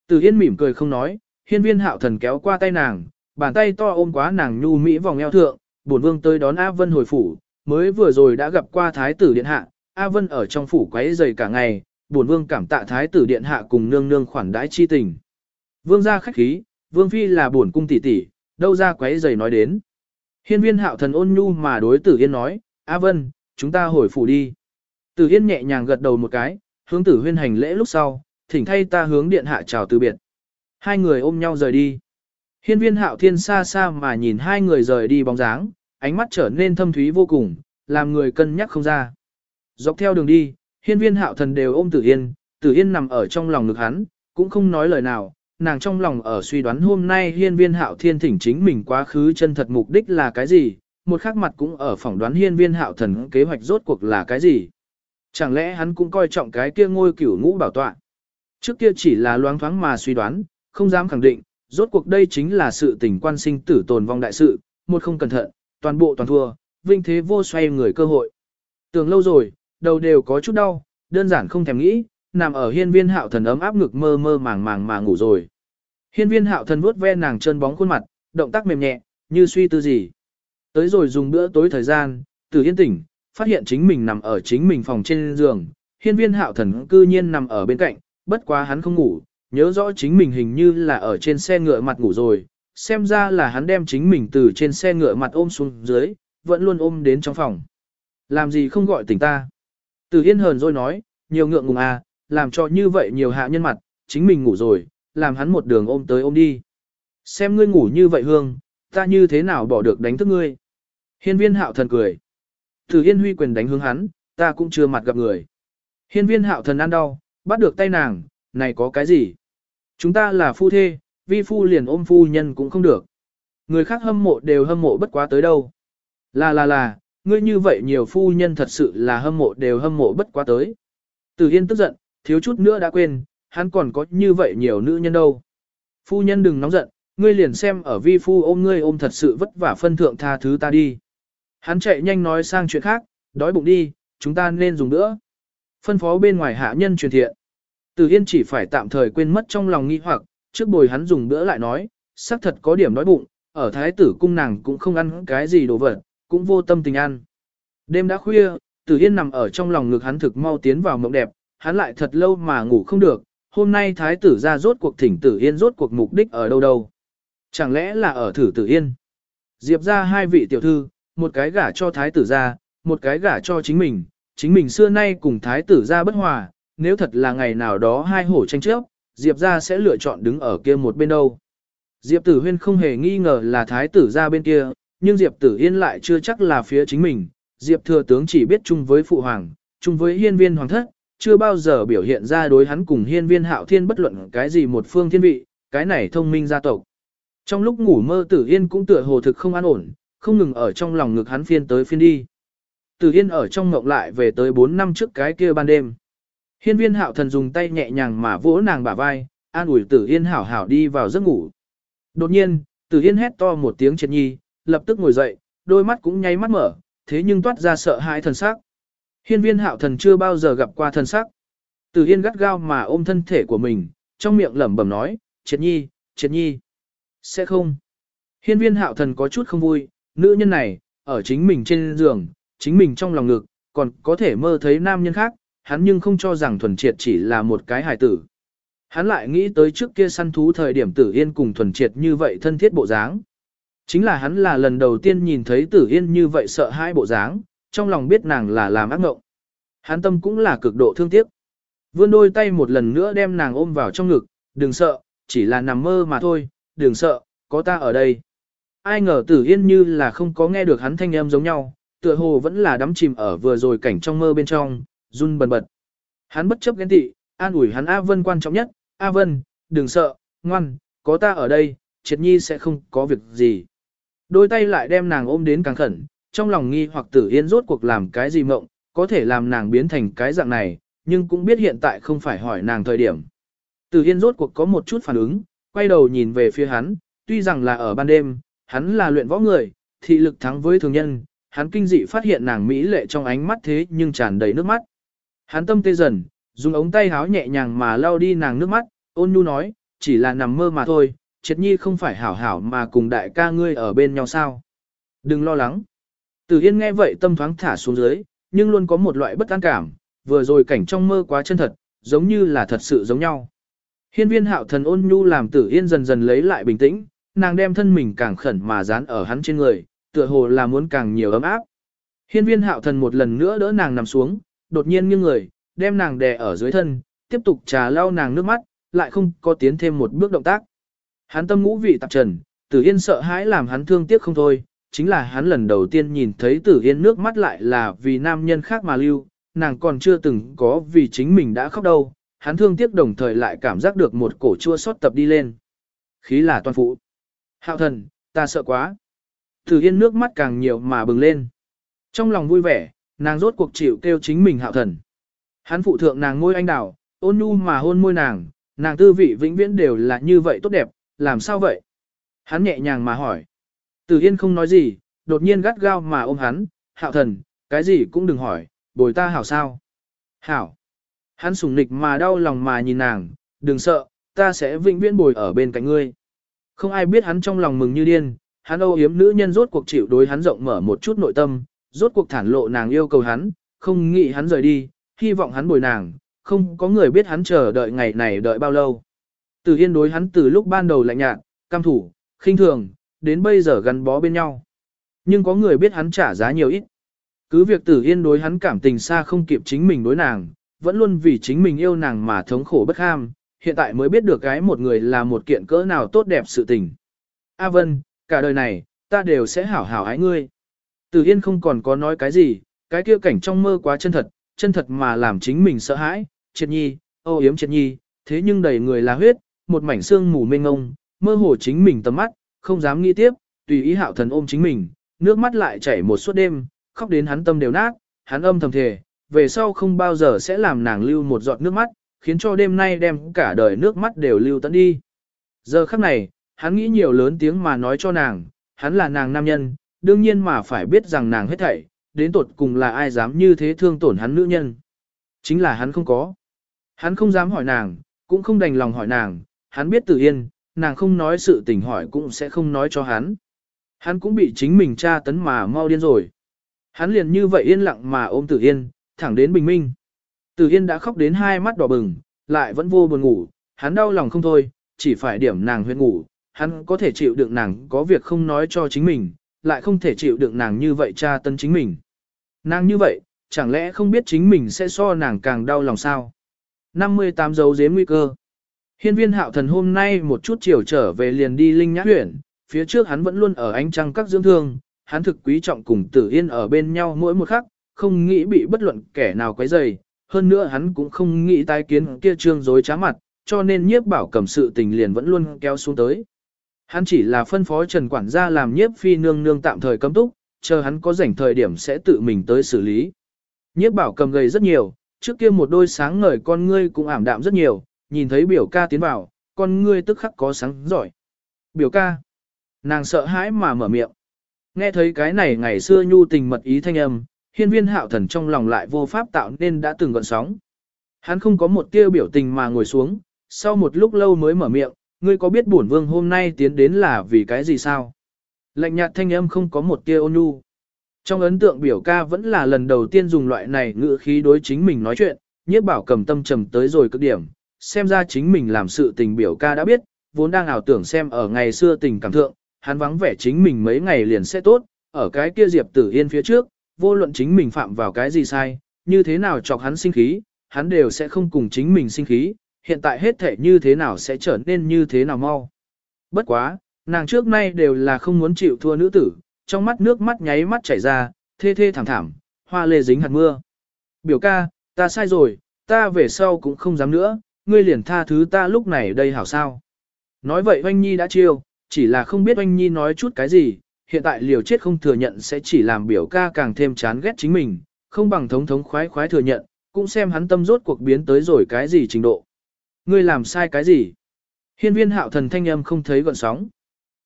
Tử Yên mỉm cười không nói, hiên viên hạo thần kéo qua tay nàng, bàn tay to ôm quá nàng nhu mỹ vòng eo thượng, bổn vương tới đón A Vân hồi phủ, mới vừa rồi đã gặp qua thái tử điện hạ, A Vân ở trong phủ quấy rầy cả ngày, bổn vương cảm tạ thái tử điện hạ cùng nương nương khoản đãi chi tình. Vương gia khách khí, vương phi là bổn cung tỷ tỷ, đâu ra quấy giày nói đến. Hiên viên hạo thần ôn nhu mà đối tử yên nói, A Vân, chúng ta hồi phủ đi. Tử yên nhẹ nhàng gật đầu một cái, hướng tử huyên hành lễ lúc sau, thỉnh thay ta hướng điện hạ chào từ biệt. Hai người ôm nhau rời đi. Hiên viên hạo thiên xa xa mà nhìn hai người rời đi bóng dáng, ánh mắt trở nên thâm thúy vô cùng, làm người cân nhắc không ra. Dọc theo đường đi, hiên viên hạo thần đều ôm tử yên, tử yên nằm ở trong lòng ngực hắn, cũng không nói lời nào, nàng trong lòng ở suy đoán hôm nay hiên viên hạo thiên thỉnh chính mình quá khứ chân thật mục đích là cái gì, một khắc mặt cũng ở phỏng đoán hiên viên hạo thần kế hoạch rốt cuộc là cái gì. Chẳng lẽ hắn cũng coi trọng cái kia ngôi cửu ngũ bảo tọa. Trước kia chỉ là loáng thoáng mà suy đoán, không dám khẳng định, rốt cuộc đây chính là sự tình quan sinh tử tồn vong đại sự, một không cẩn thận, toàn bộ toàn thua, vinh thế vô xoay người cơ hội. Tưởng lâu rồi, đầu đều có chút đau, đơn giản không thèm nghĩ, nằm ở hiên viên hạo thần ấm áp ngực mơ mơ màng màng mà ngủ rồi. Hiên viên hạo thần vuốt ve nàng chân bóng khuôn mặt, động tác mềm nhẹ, như suy tư gì. Tới rồi dùng bữa tối thời gian, từ yên tỉnh, phát hiện chính mình nằm ở chính mình phòng trên giường, hiên viên hạo thần cư nhiên nằm ở bên cạnh, bất quá hắn không ngủ, nhớ rõ chính mình hình như là ở trên xe ngựa mặt ngủ rồi, xem ra là hắn đem chính mình từ trên xe ngựa mặt ôm xuống dưới, vẫn luôn ôm đến trong phòng. Làm gì không gọi tỉnh ta? Từ Yên hờn rồi nói, nhiều ngượng ngùng à, làm cho như vậy nhiều hạ nhân mặt, chính mình ngủ rồi, làm hắn một đường ôm tới ôm đi. Xem ngươi ngủ như vậy hương, ta như thế nào bỏ được đánh thức ngươi. Hiên viên hạo thần cười. Từ Yên huy quyền đánh hướng hắn, ta cũng chưa mặt gặp người. Hiên viên hạo thần ăn đau, bắt được tay nàng, này có cái gì? Chúng ta là phu thê, vi phu liền ôm phu nhân cũng không được. Người khác hâm mộ đều hâm mộ bất quá tới đâu. Là là là, ngươi như vậy nhiều phu nhân thật sự là hâm mộ đều hâm mộ bất quá tới. Từ Yên tức giận, thiếu chút nữa đã quên, hắn còn có như vậy nhiều nữ nhân đâu. Phu nhân đừng nóng giận, ngươi liền xem ở vi phu ôm ngươi ôm thật sự vất vả phân thượng tha thứ ta đi. Hắn chạy nhanh nói sang chuyện khác, đói bụng đi, chúng ta nên dùng nữa. Phân phó bên ngoài hạ nhân truyền thiện. Từ Yên chỉ phải tạm thời quên mất trong lòng nghi hoặc, trước bồi hắn dùng bữa lại nói, xác thật có điểm đói bụng, ở thái tử cung nàng cũng không ăn cái gì đồ vật, cũng vô tâm tình ăn. Đêm đã khuya, Tử Yên nằm ở trong lòng ngực hắn thực mau tiến vào mộng đẹp, hắn lại thật lâu mà ngủ không được, hôm nay thái tử ra rốt cuộc thỉnh Tử Yên rốt cuộc mục đích ở đâu đâu. Chẳng lẽ là ở thử Tử Yên? Diệp ra hai vị tiểu thư, một cái gả cho thái tử ra, một cái gả cho chính mình, chính mình xưa nay cùng thái tử ra bất hòa, nếu thật là ngày nào đó hai hổ tranh chấp, Diệp ra sẽ lựa chọn đứng ở kia một bên đâu. Diệp tử huyên không hề nghi ngờ là thái tử ra bên kia, nhưng Diệp tử yên lại chưa chắc là phía chính mình. Diệp thừa tướng chỉ biết chung với phụ hoàng, chung với hiên viên hoàng thất, chưa bao giờ biểu hiện ra đối hắn cùng hiên viên hạo thiên bất luận cái gì một phương thiên vị, cái này thông minh gia tộc. Trong lúc ngủ mơ tử yên cũng tựa hồ thực không an ổn, không ngừng ở trong lòng ngực hắn phiên tới phiên đi. Tử yên ở trong ngộng lại về tới 4 năm trước cái kia ban đêm. Hiên viên hạo thần dùng tay nhẹ nhàng mà vỗ nàng bả vai, an ủi tử yên hảo hảo đi vào giấc ngủ. Đột nhiên, tử yên hét to một tiếng triệt nhi, lập tức ngồi dậy, đôi mắt cũng nháy mắt mở, thế nhưng toát ra sợ hãi thần sắc. Hiên viên hạo thần chưa bao giờ gặp qua thân sắc. Tử hiên gắt gao mà ôm thân thể của mình, trong miệng lẩm bẩm nói, triệt nhi, triệt nhi. Sẽ không. Hiên viên hạo thần có chút không vui, nữ nhân này, ở chính mình trên giường, chính mình trong lòng ngực, còn có thể mơ thấy nam nhân khác, hắn nhưng không cho rằng thuần triệt chỉ là một cái hài tử. Hắn lại nghĩ tới trước kia săn thú thời điểm tử yên cùng thuần triệt như vậy thân thiết bộ dáng. Chính là hắn là lần đầu tiên nhìn thấy tử yên như vậy sợ hai bộ dáng, trong lòng biết nàng là làm ác ngộng. Hắn tâm cũng là cực độ thương tiếc. Vươn đôi tay một lần nữa đem nàng ôm vào trong ngực, đừng sợ, chỉ là nằm mơ mà thôi, đừng sợ, có ta ở đây. Ai ngờ tử yên như là không có nghe được hắn thanh âm giống nhau, tựa hồ vẫn là đắm chìm ở vừa rồi cảnh trong mơ bên trong, run bần bật. Hắn bất chấp ghen tị, an ủi hắn A Vân quan trọng nhất, A Vân, đừng sợ, ngoan, có ta ở đây, triệt nhi sẽ không có việc gì. Đôi tay lại đem nàng ôm đến càng khẩn, trong lòng nghi hoặc tử yên rốt cuộc làm cái gì mộng, có thể làm nàng biến thành cái dạng này, nhưng cũng biết hiện tại không phải hỏi nàng thời điểm. Tử yên rốt cuộc có một chút phản ứng, quay đầu nhìn về phía hắn, tuy rằng là ở ban đêm, hắn là luyện võ người, thị lực thắng với thường nhân, hắn kinh dị phát hiện nàng mỹ lệ trong ánh mắt thế nhưng tràn đầy nước mắt. Hắn tâm tê dần, dùng ống tay háo nhẹ nhàng mà lau đi nàng nước mắt, ôn nhu nói, chỉ là nằm mơ mà thôi, triệt nhi không phải hảo hảo mà cùng đại ca ngươi ở bên nhau sao. Đừng lo lắng. Tử Yên nghe vậy tâm thoáng thả xuống dưới, nhưng luôn có một loại bất an cảm, vừa rồi cảnh trong mơ quá chân thật, giống như là thật sự giống nhau. Hiên viên hạo thần ôn nhu làm Tử Yên dần dần lấy lại bình tĩnh, nàng đem thân mình càng khẩn mà dán ở hắn trên người, tựa hồ là muốn càng nhiều ấm áp. Hiên viên hạo thần một lần nữa đỡ nàng nằm xuống, đột nhiên nghiêng người, đem nàng đè ở dưới thân, tiếp tục trà lau nàng nước mắt, lại không có tiến thêm một bước động tác. Hắn tâm ngũ vị tạp trần, Tử Yên sợ hãi làm hắn thương tiếc không thôi, chính là hắn lần đầu tiên nhìn thấy Tử Yên nước mắt lại là vì nam nhân khác mà lưu, nàng còn chưa từng có vì chính mình đã khóc đâu, hắn thương tiếc đồng thời lại cảm giác được một cổ chua xót tập đi lên. Khí là toàn phụ. Hạo thần, ta sợ quá. Tử Yên nước mắt càng nhiều mà bừng lên. Trong lòng vui vẻ, nàng rốt cuộc chịu kêu chính mình hạo thần. Hắn phụ thượng nàng ngôi anh đào, ôn nhu mà hôn môi nàng, nàng tư vị vĩnh viễn đều là như vậy tốt đẹp, làm sao vậy? Hắn nhẹ nhàng mà hỏi. Tử Yên không nói gì, đột nhiên gắt gao mà ôm hắn, hạo thần, cái gì cũng đừng hỏi, bồi ta hảo sao? Hảo. Hắn sùng nịch mà đau lòng mà nhìn nàng, đừng sợ, ta sẽ vĩnh viễn bồi ở bên cạnh ngươi. Không ai biết hắn trong lòng mừng như điên, hắn âu yếm nữ nhân rốt cuộc chịu đối hắn rộng mở một chút nội tâm, rốt cuộc thản lộ nàng yêu cầu hắn, không nghĩ hắn rời đi, hy vọng hắn bồi nàng, không có người biết hắn chờ đợi ngày này đợi bao lâu. Từ Yên đối hắn từ lúc ban đầu lạnh nhạt, cam thủ, khinh thường, đến bây giờ gắn bó bên nhau. Nhưng có người biết hắn trả giá nhiều ít. Cứ việc Tử Yên đối hắn cảm tình xa không kịp chính mình đối nàng, vẫn luôn vì chính mình yêu nàng mà thống khổ bất ham, hiện tại mới biết được cái một người là một kiện cỡ nào tốt đẹp sự tình. A Vân, cả đời này, ta đều sẽ hảo hảo ái ngươi. Tử Yên không còn có nói cái gì, cái kia cảnh trong mơ quá chân thật, chân thật mà làm chính mình sợ hãi, triệt nhi, ô yếm triệt nhi, thế nhưng đầy người là huyết, một mảnh xương mù mênh ngông, mơ hồ chính mình tầm mắt, không dám nghĩ tiếp, tùy ý hạo thần ôm chính mình, nước mắt lại chảy một suốt đêm, khóc đến hắn tâm đều nát, hắn âm thầm thề, về sau không bao giờ sẽ làm nàng lưu một giọt nước mắt, khiến cho đêm nay đem cả đời nước mắt đều lưu tận đi. Giờ khắc này, hắn nghĩ nhiều lớn tiếng mà nói cho nàng, hắn là nàng nam nhân, đương nhiên mà phải biết rằng nàng hết thảy, đến tột cùng là ai dám như thế thương tổn hắn nữ nhân. Chính là hắn không có. Hắn không dám hỏi nàng, cũng không đành lòng hỏi nàng, hắn biết tự Yên, nàng không nói sự tình hỏi cũng sẽ không nói cho hắn. Hắn cũng bị chính mình tra tấn mà mau điên rồi. Hắn liền như vậy yên lặng mà ôm Tử Yên, thẳng đến bình minh. Tử Yên đã khóc đến hai mắt đỏ bừng, lại vẫn vô buồn ngủ, hắn đau lòng không thôi, chỉ phải điểm nàng huyên ngủ, hắn có thể chịu đựng nàng có việc không nói cho chính mình, lại không thể chịu đựng nàng như vậy tra tấn chính mình. Nàng như vậy, chẳng lẽ không biết chính mình sẽ so nàng càng đau lòng sao? 58 dấu dếm nguy cơ. Hiên viên hạo thần hôm nay một chút chiều trở về liền đi linh nhã huyện, phía trước hắn vẫn luôn ở ánh trăng các dưỡng thương, hắn thực quý trọng cùng tử yên ở bên nhau mỗi một khắc, không nghĩ bị bất luận kẻ nào quấy rầy. hơn nữa hắn cũng không nghĩ tái kiến kia trương dối trá mặt, cho nên nhiếp bảo cầm sự tình liền vẫn luôn kéo xuống tới. Hắn chỉ là phân phó Trần Quản gia làm nhiếp phi nương nương tạm thời cấm túc, chờ hắn có rảnh thời điểm sẽ tự mình tới xử lý. Nhiếp bảo cầm gầy rất nhiều, trước kia một đôi sáng ngời con ngươi cũng ảm đạm rất nhiều, nhìn thấy biểu ca tiến vào, con ngươi tức khắc có sáng giỏi. Biểu ca. Nàng sợ hãi mà mở miệng. Nghe thấy cái này ngày xưa nhu tình mật ý thanh âm, hiên viên hạo thần trong lòng lại vô pháp tạo nên đã từng gọn sóng. Hắn không có một tia biểu tình mà ngồi xuống, sau một lúc lâu mới mở miệng, ngươi có biết bổn vương hôm nay tiến đến là vì cái gì sao? Lạnh nhạt thanh âm không có một tia ôn nhu. Trong ấn tượng biểu ca vẫn là lần đầu tiên dùng loại này ngữ khí đối chính mình nói chuyện, nhiếp bảo cầm tâm trầm tới rồi cực điểm, xem ra chính mình làm sự tình biểu ca đã biết, vốn đang ảo tưởng xem ở ngày xưa tình cảm thượng, hắn vắng vẻ chính mình mấy ngày liền sẽ tốt, ở cái kia Diệp Tử Yên phía trước, vô luận chính mình phạm vào cái gì sai, như thế nào chọc hắn sinh khí, hắn đều sẽ không cùng chính mình sinh khí, hiện tại hết thể như thế nào sẽ trở nên như thế nào mau. Bất quá, nàng trước nay đều là không muốn chịu thua nữ tử, trong mắt nước mắt nháy mắt chảy ra, thê thê thảm thảm, hoa lê dính hạt mưa. Biểu ca, ta sai rồi, ta về sau cũng không dám nữa, ngươi liền tha thứ ta lúc này đây hảo sao. Nói vậy Oanh Nhi đã chiêu, chỉ là không biết Oanh Nhi nói chút cái gì, hiện tại liều chết không thừa nhận sẽ chỉ làm biểu ca càng thêm chán ghét chính mình, không bằng thống thống khoái khoái thừa nhận, cũng xem hắn tâm rốt cuộc biến tới rồi cái gì trình độ. Ngươi làm sai cái gì? Hiên viên hạo thần thanh âm không thấy gọn sóng.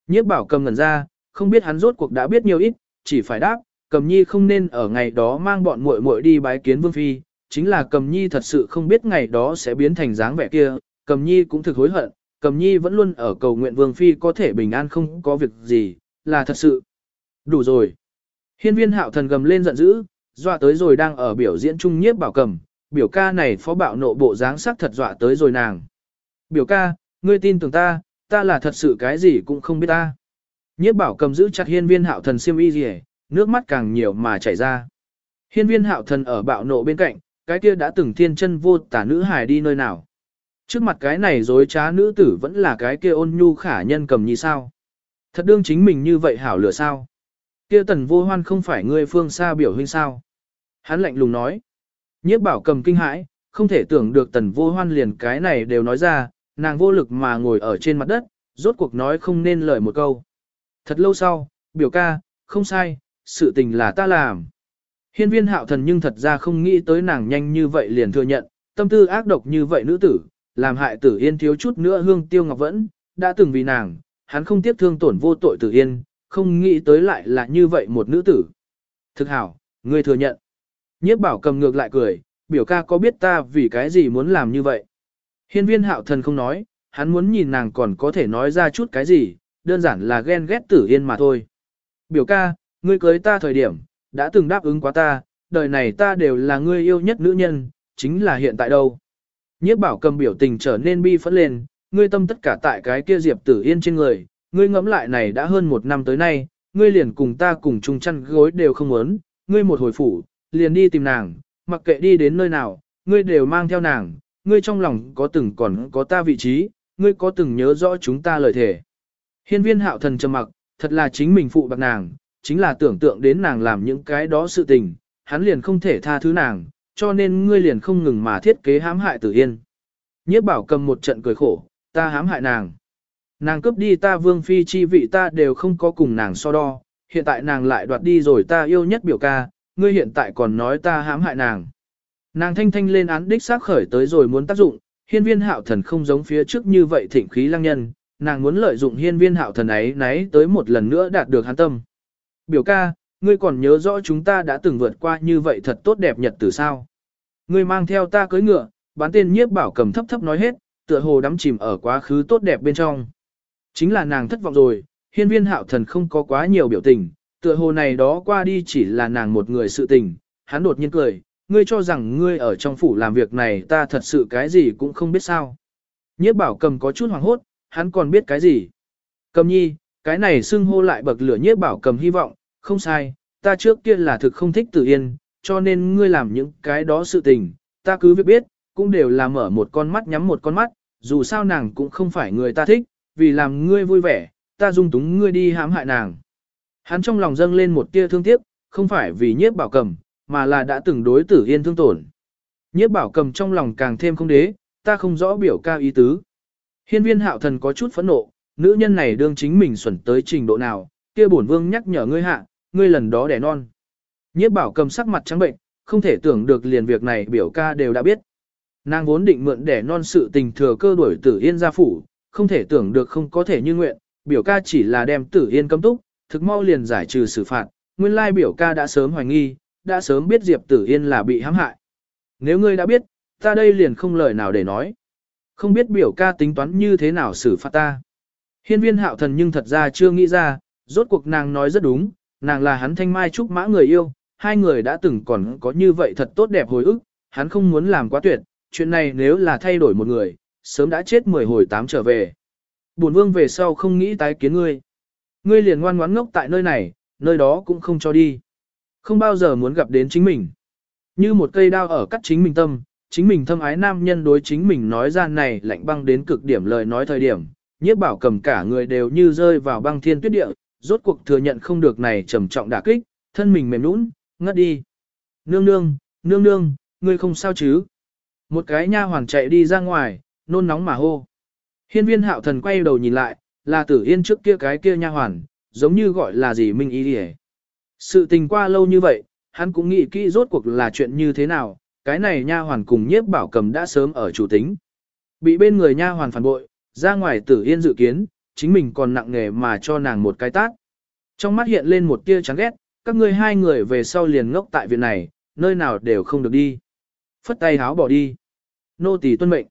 Nhiếp bảo cầm ngẩn ra, không biết hắn rốt cuộc đã biết nhiều ít, chỉ phải đáp, cầm nhi không nên ở ngày đó mang bọn muội muội đi bái kiến vương phi, chính là cầm nhi thật sự không biết ngày đó sẽ biến thành dáng vẻ kia, cầm nhi cũng thực hối hận, cầm nhi vẫn luôn ở cầu nguyện vương phi có thể bình an không có việc gì, là thật sự. Đủ rồi. Hiên viên hạo thần gầm lên giận dữ, dọa tới rồi đang ở biểu diễn trung nhiếp bảo cầm, biểu ca này phó bạo nộ bộ dáng sắc thật dọa tới rồi nàng. Biểu ca, ngươi tin tưởng ta, ta là thật sự cái gì cũng không biết ta. Nhiếp bảo cầm giữ chặt hiên viên hạo thần siêm y gì nước mắt càng nhiều mà chảy ra. Hiên viên hạo thần ở bạo nộ bên cạnh, cái kia đã từng thiên chân vô tả nữ hài đi nơi nào. Trước mặt cái này dối trá nữ tử vẫn là cái kia ôn nhu khả nhân cầm như sao. Thật đương chính mình như vậy hảo lửa sao. Kia tần vô hoan không phải ngươi phương xa biểu huynh sao. Hắn lạnh lùng nói. Nhiếp bảo cầm kinh hãi, không thể tưởng được tần vô hoan liền cái này đều nói ra, nàng vô lực mà ngồi ở trên mặt đất, rốt cuộc nói không nên lời một câu. Thật lâu sau, biểu ca, không sai, sự tình là ta làm. Hiên viên hạo thần nhưng thật ra không nghĩ tới nàng nhanh như vậy liền thừa nhận, tâm tư ác độc như vậy nữ tử, làm hại tử yên thiếu chút nữa hương tiêu ngọc vẫn, đã từng vì nàng, hắn không tiếc thương tổn vô tội tử yên, không nghĩ tới lại là như vậy một nữ tử. Thực hảo, ngươi thừa nhận. Nhiếp bảo cầm ngược lại cười, biểu ca có biết ta vì cái gì muốn làm như vậy. Hiên viên hạo thần không nói, hắn muốn nhìn nàng còn có thể nói ra chút cái gì, đơn giản là ghen ghét tử yên mà thôi. Biểu ca, ngươi cưới ta thời điểm, đã từng đáp ứng quá ta, đời này ta đều là ngươi yêu nhất nữ nhân, chính là hiện tại đâu. Nhiếp bảo cầm biểu tình trở nên bi phẫn lên, ngươi tâm tất cả tại cái kia Diệp Tử Yên trên người, ngươi ngẫm lại này đã hơn một năm tới nay, ngươi liền cùng ta cùng chung chăn gối đều không muốn, ngươi một hồi phủ, liền đi tìm nàng, mặc kệ đi đến nơi nào, ngươi đều mang theo nàng, ngươi trong lòng có từng còn có ta vị trí, ngươi có từng nhớ rõ chúng ta lời thề. Hiên viên hạo thần trầm mặc, thật là chính mình phụ bạc nàng, chính là tưởng tượng đến nàng làm những cái đó sự tình, hắn liền không thể tha thứ nàng, cho nên ngươi liền không ngừng mà thiết kế hãm hại tử yên. Nhiếp bảo cầm một trận cười khổ, ta hãm hại nàng. Nàng cướp đi ta vương phi chi vị ta đều không có cùng nàng so đo, hiện tại nàng lại đoạt đi rồi ta yêu nhất biểu ca, ngươi hiện tại còn nói ta hãm hại nàng. Nàng thanh thanh lên án đích xác khởi tới rồi muốn tác dụng, hiên viên hạo thần không giống phía trước như vậy thịnh khí lăng nhân, nàng muốn lợi dụng hiên viên hạo thần ấy nấy tới một lần nữa đạt được hắn tâm. Biểu ca, ngươi còn nhớ rõ chúng ta đã từng vượt qua như vậy thật tốt đẹp nhật từ sao. Ngươi mang theo ta cưới ngựa, bán tên nhiếp bảo cầm thấp thấp nói hết, tựa hồ đắm chìm ở quá khứ tốt đẹp bên trong. Chính là nàng thất vọng rồi, hiên viên hạo thần không có quá nhiều biểu tình, tựa hồ này đó qua đi chỉ là nàng một người sự tình, hắn đột nhiên cười, ngươi cho rằng ngươi ở trong phủ làm việc này ta thật sự cái gì cũng không biết sao. Nhiếp bảo cầm có chút hoảng hốt, hắn còn biết cái gì. Cầm nhi, cái này xưng hô lại bậc lửa nhiếp bảo cầm hy vọng, không sai, ta trước kia là thực không thích tử yên, cho nên ngươi làm những cái đó sự tình, ta cứ việc biết, cũng đều là mở một con mắt nhắm một con mắt, dù sao nàng cũng không phải người ta thích, vì làm ngươi vui vẻ, ta dung túng ngươi đi hãm hại nàng. Hắn trong lòng dâng lên một tia thương tiếc, không phải vì nhiếp bảo cầm, mà là đã từng đối tử yên thương tổn. Nhiếp bảo cầm trong lòng càng thêm không đế, ta không rõ biểu ca ý tứ. Hiên viên hạo thần có chút phẫn nộ, nữ nhân này đương chính mình xuẩn tới trình độ nào, kia bổn vương nhắc nhở ngươi hạ, ngươi lần đó đẻ non. Nhiếp bảo cầm sắc mặt trắng bệnh, không thể tưởng được liền việc này biểu ca đều đã biết. Nàng vốn định mượn đẻ non sự tình thừa cơ đuổi tử yên ra phủ, không thể tưởng được không có thể như nguyện, biểu ca chỉ là đem tử yên cấm túc, thực mau liền giải trừ xử phạt, nguyên lai biểu ca đã sớm hoài nghi, đã sớm biết Diệp tử yên là bị hãm hại. Nếu ngươi đã biết, ta đây liền không lời nào để nói. Không biết biểu ca tính toán như thế nào xử phạt ta. Hiên viên hạo thần nhưng thật ra chưa nghĩ ra, rốt cuộc nàng nói rất đúng, nàng là hắn thanh mai trúc mã người yêu, hai người đã từng còn có như vậy thật tốt đẹp hồi ức, hắn không muốn làm quá tuyệt, chuyện này nếu là thay đổi một người, sớm đã chết mười hồi tám trở về. Bổn vương về sau không nghĩ tái kiến ngươi. Ngươi liền ngoan ngoãn ngốc tại nơi này, nơi đó cũng không cho đi. Không bao giờ muốn gặp đến chính mình. Như một cây đao ở cắt chính mình tâm, chính mình thâm ái nam nhân đối chính mình nói ra này lạnh băng đến cực điểm lời nói thời điểm, nhiếp bảo cầm cả người đều như rơi vào băng thiên tuyết địa, rốt cuộc thừa nhận không được này trầm trọng đả kích, thân mình mềm nũng, ngất đi. Nương nương, nương nương, ngươi không sao chứ? Một cái nha hoàn chạy đi ra ngoài, nôn nóng mà hô. Hiên viên hạo thần quay đầu nhìn lại, là tử yên trước kia cái kia nha hoàn, giống như gọi là gì minh ý đi Sự tình qua lâu như vậy, hắn cũng nghĩ kỹ rốt cuộc là chuyện như thế nào, cái này nha hoàn cùng nhiếp bảo cầm đã sớm ở chủ tính. Bị bên người nha hoàn phản bội, ra ngoài tử yên dự kiến, chính mình còn nặng nghề mà cho nàng một cái tát. Trong mắt hiện lên một tia chán ghét, các ngươi hai người về sau liền ngốc tại viện này, nơi nào đều không được đi. Phất tay háo bỏ đi. Nô tỳ tuân mệnh.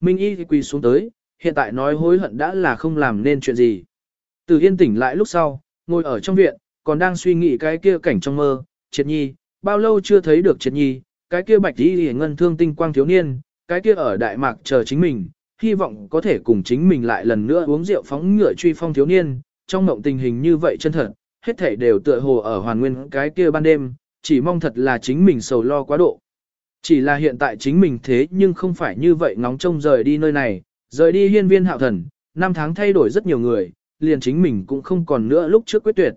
Minh y thì quỳ xuống tới, hiện tại nói hối hận đã là không làm nên chuyện gì. Từ Yên tỉnh lại lúc sau, ngồi ở trong viện, còn đang suy nghĩ cái kia cảnh trong mơ, Triệt Nhi, bao lâu chưa thấy được Triệt Nhi, cái kia bạch y ngân thương tinh quang thiếu niên, cái kia ở Đại Mạc chờ chính mình, hy vọng có thể cùng chính mình lại lần nữa uống rượu phóng ngựa truy phong thiếu niên, trong mộng tình hình như vậy chân thật, hết thảy đều tựa hồ ở hoàn nguyên cái kia ban đêm, chỉ mong thật là chính mình sầu lo quá độ. Chỉ là hiện tại chính mình thế nhưng không phải như vậy ngóng trông rời đi nơi này, rời đi hiên viên hạo thần, năm tháng thay đổi rất nhiều người, liền chính mình cũng không còn nữa lúc trước quyết tuyệt.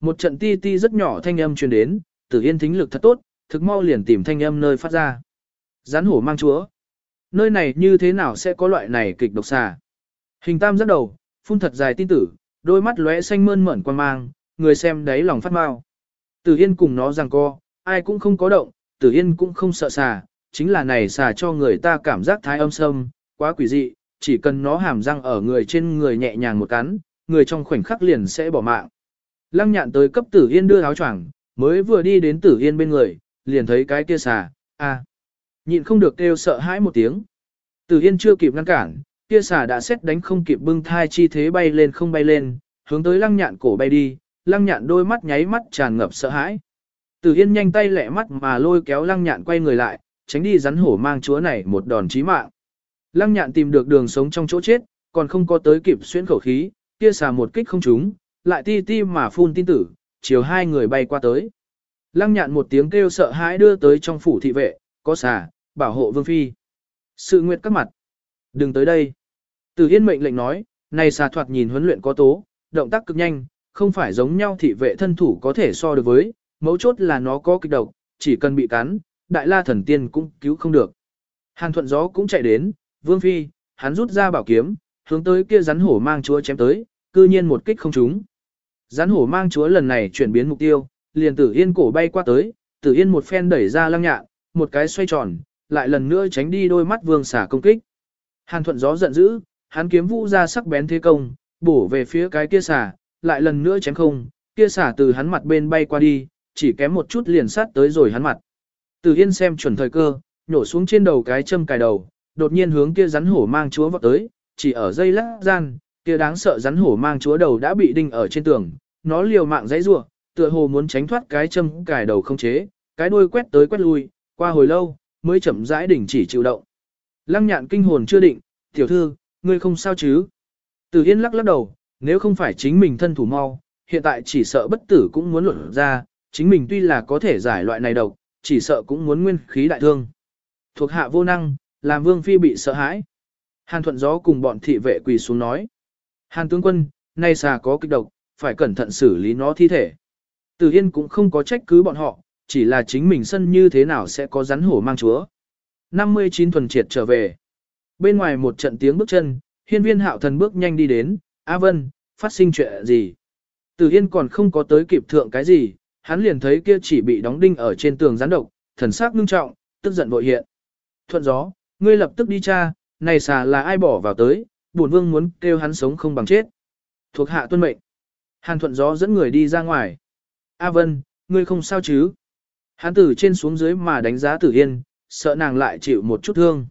Một trận ti ti rất nhỏ thanh âm truyền đến, tử yên thính lực thật tốt, thực mau liền tìm thanh âm nơi phát ra. Gián hổ mang chúa. Nơi này như thế nào sẽ có loại này kịch độc xà? Hình tam rất đầu, phun thật dài tin tử, đôi mắt lóe xanh mơn mởn quan mang, người xem đấy lòng phát mau. Tử Yên cùng nó rằng co, ai cũng không có động, Tử Yên cũng không sợ xà, chính là này xà cho người ta cảm giác thái âm sâm, quá quỷ dị, chỉ cần nó hàm răng ở người trên người nhẹ nhàng một cắn, người trong khoảnh khắc liền sẽ bỏ mạng. Lăng nhạn tới cấp Tử Yên đưa áo choàng, mới vừa đi đến Tử Yên bên người, liền thấy cái kia xà, a, nhịn không được kêu sợ hãi một tiếng. Tử Yên chưa kịp ngăn cản, kia xà đã xét đánh không kịp bưng thai chi thế bay lên không bay lên, hướng tới lăng nhạn cổ bay đi, lăng nhạn đôi mắt nháy mắt tràn ngập sợ hãi. Tử Yên nhanh tay lẹ mắt mà lôi kéo lăng nhạn quay người lại, tránh đi rắn hổ mang chúa này một đòn chí mạng. Lăng nhạn tìm được đường sống trong chỗ chết, còn không có tới kịp xuyên khẩu khí, kia xà một kích không trúng, lại ti ti mà phun tin tử, chiều hai người bay qua tới. Lăng nhạn một tiếng kêu sợ hãi đưa tới trong phủ thị vệ, có xà, bảo hộ vương phi. Sự nguyệt các mặt. Đừng tới đây. Tử Yên mệnh lệnh nói, này xà thoạt nhìn huấn luyện có tố, động tác cực nhanh, không phải giống nhau thị vệ thân thủ có thể so được với, mấu chốt là nó có kịch độc, chỉ cần bị cắn, đại la thần tiên cũng cứu không được. Hàn thuận gió cũng chạy đến, vương phi, hắn rút ra bảo kiếm, hướng tới kia rắn hổ mang chúa chém tới, cư nhiên một kích không trúng. Rắn hổ mang chúa lần này chuyển biến mục tiêu, liền tử yên cổ bay qua tới, tử yên một phen đẩy ra lăng nhạn, một cái xoay tròn, lại lần nữa tránh đi đôi mắt vương xả công kích. Hàn thuận gió giận dữ, hắn kiếm vũ ra sắc bén thế công, bổ về phía cái kia xả, lại lần nữa chém không, kia xả từ hắn mặt bên bay qua đi, chỉ kém một chút liền sát tới rồi hắn mặt. Từ Yên xem chuẩn thời cơ, nhổ xuống trên đầu cái châm cài đầu, đột nhiên hướng kia rắn hổ mang chúa vọt tới, chỉ ở dây lát gian, kia đáng sợ rắn hổ mang chúa đầu đã bị đinh ở trên tường, nó liều mạng dãy rủa, tựa hồ muốn tránh thoát cái châm cài đầu không chế, cái đuôi quét tới quét lui, qua hồi lâu, mới chậm rãi đình chỉ chịu động. Lăng nhạn kinh hồn chưa định, tiểu thư, ngươi không sao chứ? Từ Yên lắc lắc đầu, nếu không phải chính mình thân thủ mau, hiện tại chỉ sợ bất tử cũng muốn luận ra, chính mình tuy là có thể giải loại này độc, chỉ sợ cũng muốn nguyên khí đại thương. Thuộc hạ vô năng, làm vương phi bị sợ hãi. Hàn thuận gió cùng bọn thị vệ quỳ xuống nói. Hàn tướng quân, nay xà có kịch độc, phải cẩn thận xử lý nó thi thể. Từ Yên cũng không có trách cứ bọn họ, chỉ là chính mình sân như thế nào sẽ có rắn hổ mang chúa. 59 thuần triệt trở về. Bên ngoài một trận tiếng bước chân, hiên viên hạo thần bước nhanh đi đến, A Vân, phát sinh chuyện gì? Từ Yên còn không có tới kịp thượng cái gì, hắn liền thấy kia chỉ bị đóng đinh ở trên tường rắn độc, thần sắc ngưng trọng, tức giận vội hiện. Thuận gió, ngươi lập tức đi tra, này xà là ai bỏ vào tới, bổn vương muốn kêu hắn sống không bằng chết. Thuộc hạ tuân mệnh. Hàn thuận gió dẫn người đi ra ngoài. A Vân, ngươi không sao chứ? Hắn từ trên xuống dưới mà đánh giá Tử Yên, sợ nàng lại chịu một chút thương.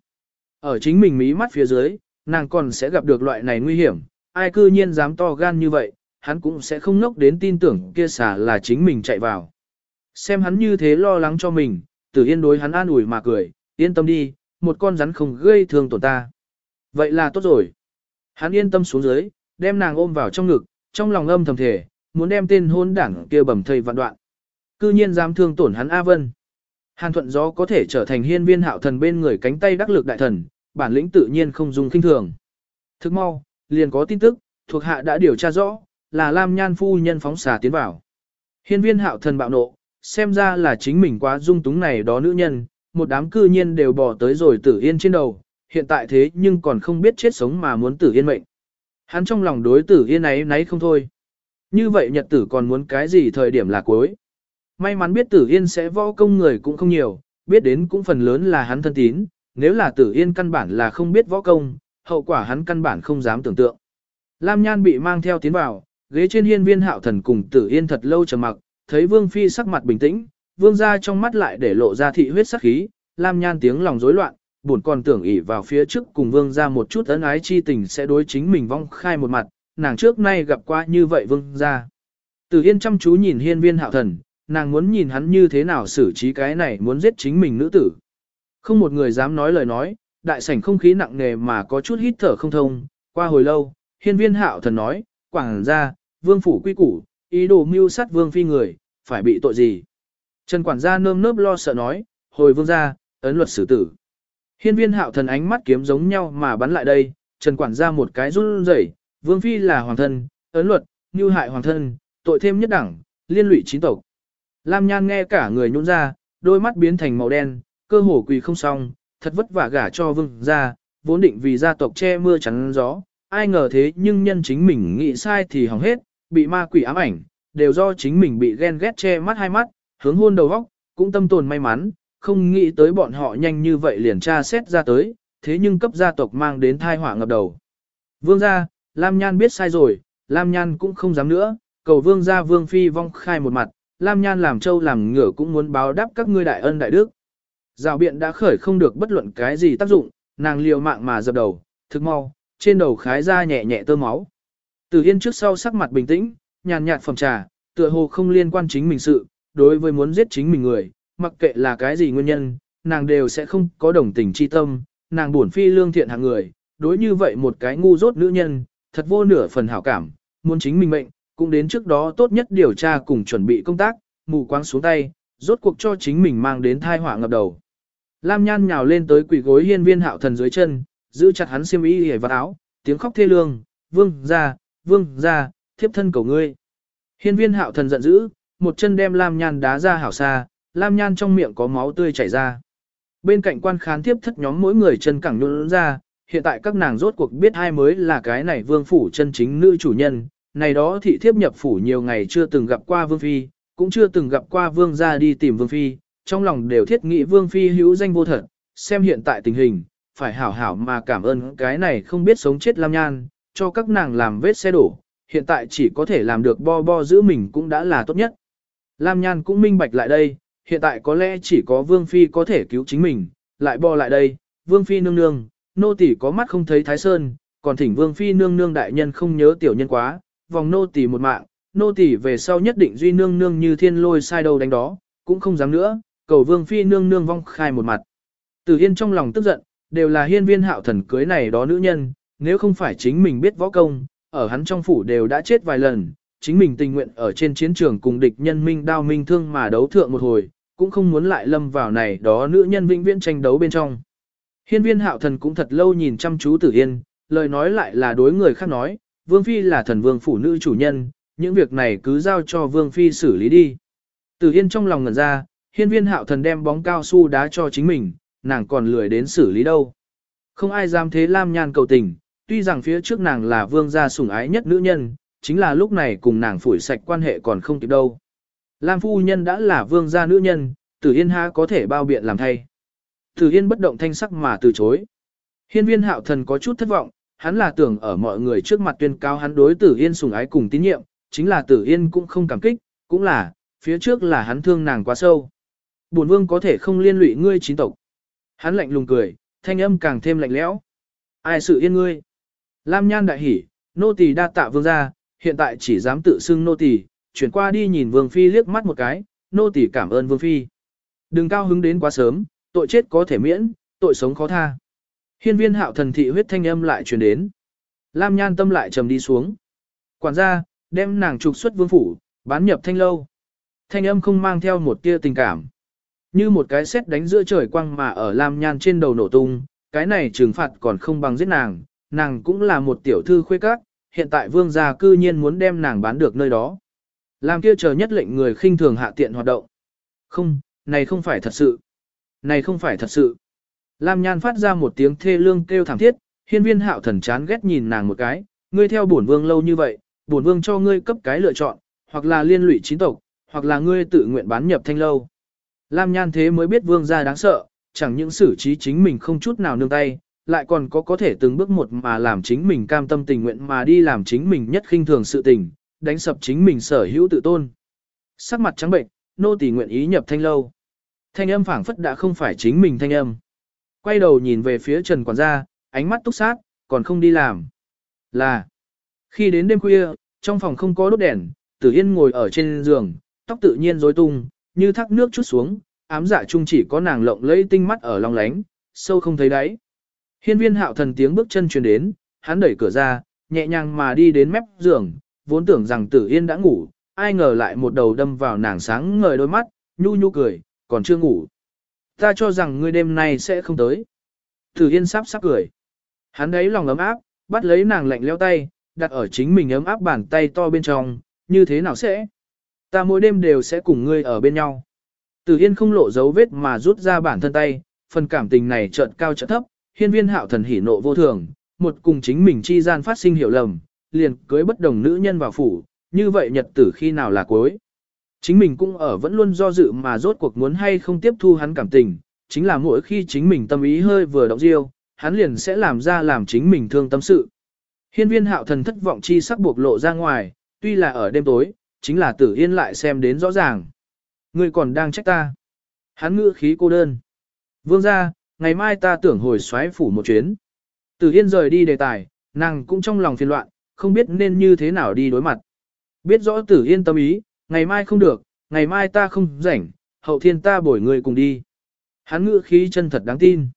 Ở chính mình mí mắt phía dưới, nàng còn sẽ gặp được loại này nguy hiểm, ai cư nhiên dám to gan như vậy, hắn cũng sẽ không nốc đến tin tưởng kia xả là chính mình chạy vào. Xem hắn như thế lo lắng cho mình, tử yên đối hắn an ủi mà cười, yên tâm đi, một con rắn không gây thương tổn ta. Vậy là tốt rồi. Hắn yên tâm xuống dưới, đem nàng ôm vào trong ngực, trong lòng âm thầm thể, muốn đem tên hôn đảng kia bầm thây vạn đoạn. Cư nhiên dám thương tổn hắn A Vân. Hàn thuận gió có thể trở thành hiên viên hạo thần bên người cánh tay đắc lực đại thần, bản lĩnh tự nhiên không dùng kinh thường. Thức mau, liền có tin tức, thuộc hạ đã điều tra rõ, là Lam Nhan phu nhân phóng xà tiến vào. Hiên viên hạo thần bạo nộ, xem ra là chính mình quá dung túng này đó nữ nhân, một đám cư nhiên đều bỏ tới rồi tử yên trên đầu, hiện tại thế nhưng còn không biết chết sống mà muốn tử yên mệnh. Hắn trong lòng đối tử yên ấy nấy không thôi. Như vậy nhật tử còn muốn cái gì thời điểm là cuối. May mắn biết tử yên sẽ võ công người cũng không nhiều, biết đến cũng phần lớn là hắn thân tín, nếu là tử yên căn bản là không biết võ công, hậu quả hắn căn bản không dám tưởng tượng. Lam Nhan bị mang theo tiến vào, ghế trên hiên viên hạo thần cùng tử yên thật lâu trầm mặc, thấy vương phi sắc mặt bình tĩnh, vương ra trong mắt lại để lộ ra thị huyết sắc khí, Lam Nhan tiếng lòng rối loạn, buồn còn tưởng ỉ vào phía trước cùng vương ra một chút ấn ái chi tình sẽ đối chính mình vong khai một mặt, nàng trước nay gặp qua như vậy vương ra. Tử Yên chăm chú nhìn hiên viên hạo thần, nàng muốn nhìn hắn như thế nào xử trí cái này muốn giết chính mình nữ tử. Không một người dám nói lời nói, đại sảnh không khí nặng nề mà có chút hít thở không thông, qua hồi lâu, hiên viên hạo thần nói, quảng ra, vương phủ quy củ, ý đồ mưu sát vương phi người, phải bị tội gì. Trần quản gia nơm nớp lo sợ nói, hồi vương gia, ấn luật xử tử. Hiên viên hạo thần ánh mắt kiếm giống nhau mà bắn lại đây, Trần quản gia một cái run rẩy, vương phi là hoàng thân, ấn luật, như hại hoàng thân, tội thêm nhất đẳng, liên lụy chín tộc. Lam Nhan nghe cả người nhũn ra, đôi mắt biến thành màu đen, cơ hồ quỳ không xong, thật vất vả gả cho vương gia, vốn định vì gia tộc che mưa chắn gió, ai ngờ thế nhưng nhân chính mình nghĩ sai thì hỏng hết, bị ma quỷ ám ảnh, đều do chính mình bị ghen ghét che mắt hai mắt, hướng hôn đầu góc, cũng tâm tồn may mắn, không nghĩ tới bọn họ nhanh như vậy liền tra xét ra tới, thế nhưng cấp gia tộc mang đến thai họa ngập đầu. Vương gia, Lam Nhan biết sai rồi, Lam Nhan cũng không dám nữa, cầu vương gia vương phi vong khai một mặt, Lam Nhan làm châu làm ngựa cũng muốn báo đáp các ngươi đại ân đại đức. Rào biện đã khởi không được bất luận cái gì tác dụng, nàng liều mạng mà dập đầu, thức mau, trên đầu khái ra nhẹ nhẹ tơ máu. Từ Yên trước sau sắc mặt bình tĩnh, nhàn nhạt phẩm trà, tựa hồ không liên quan chính mình sự, đối với muốn giết chính mình người, mặc kệ là cái gì nguyên nhân, nàng đều sẽ không có đồng tình chi tâm, nàng buồn phi lương thiện hạng người, đối như vậy một cái ngu dốt nữ nhân, thật vô nửa phần hảo cảm, muốn chính mình mệnh, cũng đến trước đó tốt nhất điều tra cùng chuẩn bị công tác, mù quáng xuống tay, rốt cuộc cho chính mình mang đến thai họa ngập đầu. Lam Nhan nhào lên tới quỷ gối hiên viên hạo thần dưới chân, giữ chặt hắn xiêm y hề vật áo, tiếng khóc thê lương, vương ra, vương ra, thiếp thân cầu ngươi. Hiên viên hạo thần giận dữ, một chân đem Lam Nhan đá ra hảo xa, Lam Nhan trong miệng có máu tươi chảy ra. Bên cạnh quan khán tiếp thất nhóm mỗi người chân cẳng nhún ra, hiện tại các nàng rốt cuộc biết ai mới là cái này vương phủ chân chính nữ chủ nhân, này đó thị thiếp nhập phủ nhiều ngày chưa từng gặp qua vương phi, cũng chưa từng gặp qua vương gia đi tìm vương phi, trong lòng đều thiết nghĩ vương phi hữu danh vô thật, xem hiện tại tình hình, phải hảo hảo mà cảm ơn cái này không biết sống chết Lam Nhan, cho các nàng làm vết xe đổ, hiện tại chỉ có thể làm được bo bo giữ mình cũng đã là tốt nhất. Lam Nhan cũng minh bạch lại đây, hiện tại có lẽ chỉ có Vương Phi có thể cứu chính mình, lại bo lại đây, Vương Phi nương nương, nô tỷ có mắt không thấy Thái Sơn, còn thỉnh Vương Phi nương nương đại nhân không nhớ tiểu nhân quá, vòng nô tỷ một mạng, nô tỷ về sau nhất định duy nương nương như thiên lôi sai đầu đánh đó, cũng không dám nữa, cầu Vương Phi nương nương vong khai một mặt. Tử Yên trong lòng tức giận, đều là hiên viên hạo thần cưới này đó nữ nhân, nếu không phải chính mình biết võ công, ở hắn trong phủ đều đã chết vài lần, chính mình tình nguyện ở trên chiến trường cùng địch nhân minh đao minh thương mà đấu thượng một hồi, cũng không muốn lại lâm vào này đó nữ nhân vĩnh viễn tranh đấu bên trong. Hiên viên hạo thần cũng thật lâu nhìn chăm chú tử yên, lời nói lại là đối người khác nói, vương phi là thần vương phụ nữ chủ nhân, những việc này cứ giao cho vương phi xử lý đi. Tử yên trong lòng ngẩn ra, hiên viên hạo thần đem bóng cao su đá cho chính mình, nàng còn lười đến xử lý đâu. Không ai dám thế Lam Nhan cầu tình, tuy rằng phía trước nàng là vương gia sủng ái nhất nữ nhân, chính là lúc này cùng nàng phủi sạch quan hệ còn không kịp đâu. Lam phu nhân đã là vương gia nữ nhân, Tử Yên ha có thể bao biện làm thay. Tử Yên bất động thanh sắc mà từ chối. Hiên viên hạo thần có chút thất vọng, hắn là tưởng ở mọi người trước mặt tuyên cao hắn đối Tử Yên sùng ái cùng tín nhiệm, chính là Tử Yên cũng không cảm kích, cũng là, phía trước là hắn thương nàng quá sâu. Bổn vương có thể không liên lụy ngươi chín tộc. Hắn lạnh lùng cười, thanh âm càng thêm lạnh lẽo. Ai sự yên ngươi? Lam Nhan đại hỉ, nô tỳ đa tạ vương gia, hiện tại chỉ dám tự xưng nô tỳ, chuyển qua đi nhìn vương phi liếc mắt một cái, nô tỳ cảm ơn vương phi. Đừng cao hứng đến quá sớm, tội chết có thể miễn, tội sống khó tha. Hiên viên hạo thần thị huyết thanh âm lại truyền đến. Lam Nhan tâm lại trầm đi xuống. Quản gia, đem nàng trục xuất vương phủ, bán nhập thanh lâu. Thanh âm không mang theo một tia tình cảm. Như một cái sét đánh giữa trời quang mà ở Lam Nhan trên đầu nổ tung, cái này trừng phạt còn không bằng giết nàng, nàng cũng là một tiểu thư khuê các, hiện tại vương gia cư nhiên muốn đem nàng bán được nơi đó. Làm kia chờ nhất lệnh người khinh thường hạ tiện hoạt động. Không, này không phải thật sự. Này không phải thật sự. Lam Nhan phát ra một tiếng thê lương kêu thảm thiết, hiên viên hạo thần chán ghét nhìn nàng một cái, ngươi theo bổn vương lâu như vậy, bổn vương cho ngươi cấp cái lựa chọn, hoặc là liên lụy chính tộc, hoặc là ngươi tự nguyện bán nhập thanh lâu. Lam Nhan thế mới biết vương gia đáng sợ, chẳng những xử trí chính mình không chút nào nương tay, lại còn có có thể từng bước một mà làm chính mình cam tâm tình nguyện mà đi làm chính mình nhất khinh thường sự tình, đánh sập chính mình sở hữu tự tôn. Sắc mặt trắng bệnh, nô tỳ nguyện ý nhập thanh lâu. Thanh âm phảng phất đã không phải chính mình thanh âm quay đầu nhìn về phía Trần quản gia, ánh mắt túc sát, còn không đi làm. Là, khi đến đêm khuya, trong phòng không có đốt đèn, Tử Yên ngồi ở trên giường, tóc tự nhiên rối tung, như thác nước chút xuống, ám dạ chung chỉ có nàng lộng lẫy tinh mắt ở long lánh, sâu không thấy đáy. Hiên viên hạo thần tiếng bước chân truyền đến, hắn đẩy cửa ra, nhẹ nhàng mà đi đến mép giường, vốn tưởng rằng Tử Yên đã ngủ, ai ngờ lại một đầu đâm vào nàng sáng ngời đôi mắt, nhu nhu cười, còn chưa ngủ. Ta cho rằng ngươi đêm nay sẽ không tới. Tử Yên sắp sắp cười. Hắn đấy lòng ấm áp, bắt lấy nàng lạnh leo tay, đặt ở chính mình ấm áp bàn tay to bên trong, như thế nào sẽ? Ta mỗi đêm đều sẽ cùng ngươi ở bên nhau. Tử Yên không lộ dấu vết mà rút ra bản thân tay, phần cảm tình này chợt cao chợt thấp, hiên viên hạo thần hỉ nộ vô thường, một cùng chính mình chi gian phát sinh hiểu lầm, liền cưới bất đồng nữ nhân vào phủ, như vậy nhật tử khi nào là cuối. Chính mình cũng ở vẫn luôn do dự mà rốt cuộc muốn hay không tiếp thu hắn cảm tình, chính là mỗi khi chính mình tâm ý hơi vừa động riêu, hắn liền sẽ làm ra làm chính mình thương tâm sự. Hiên viên hạo thần thất vọng chi sắc buộc lộ ra ngoài, tuy là ở đêm tối, chính là tử yên lại xem đến rõ ràng. Ngươi còn đang trách ta. Hắn ngữ khí cô đơn. Vương ra, ngày mai ta tưởng hồi xoáy phủ một chuyến. Tử yên rời đi đề tài, nàng cũng trong lòng phiền loạn, không biết nên như thế nào đi đối mặt. Biết rõ tử yên tâm ý, ngày mai không được, ngày mai ta không rảnh, hậu thiên ta bổi người cùng đi. Hắn ngữ khí chân thật đáng tin.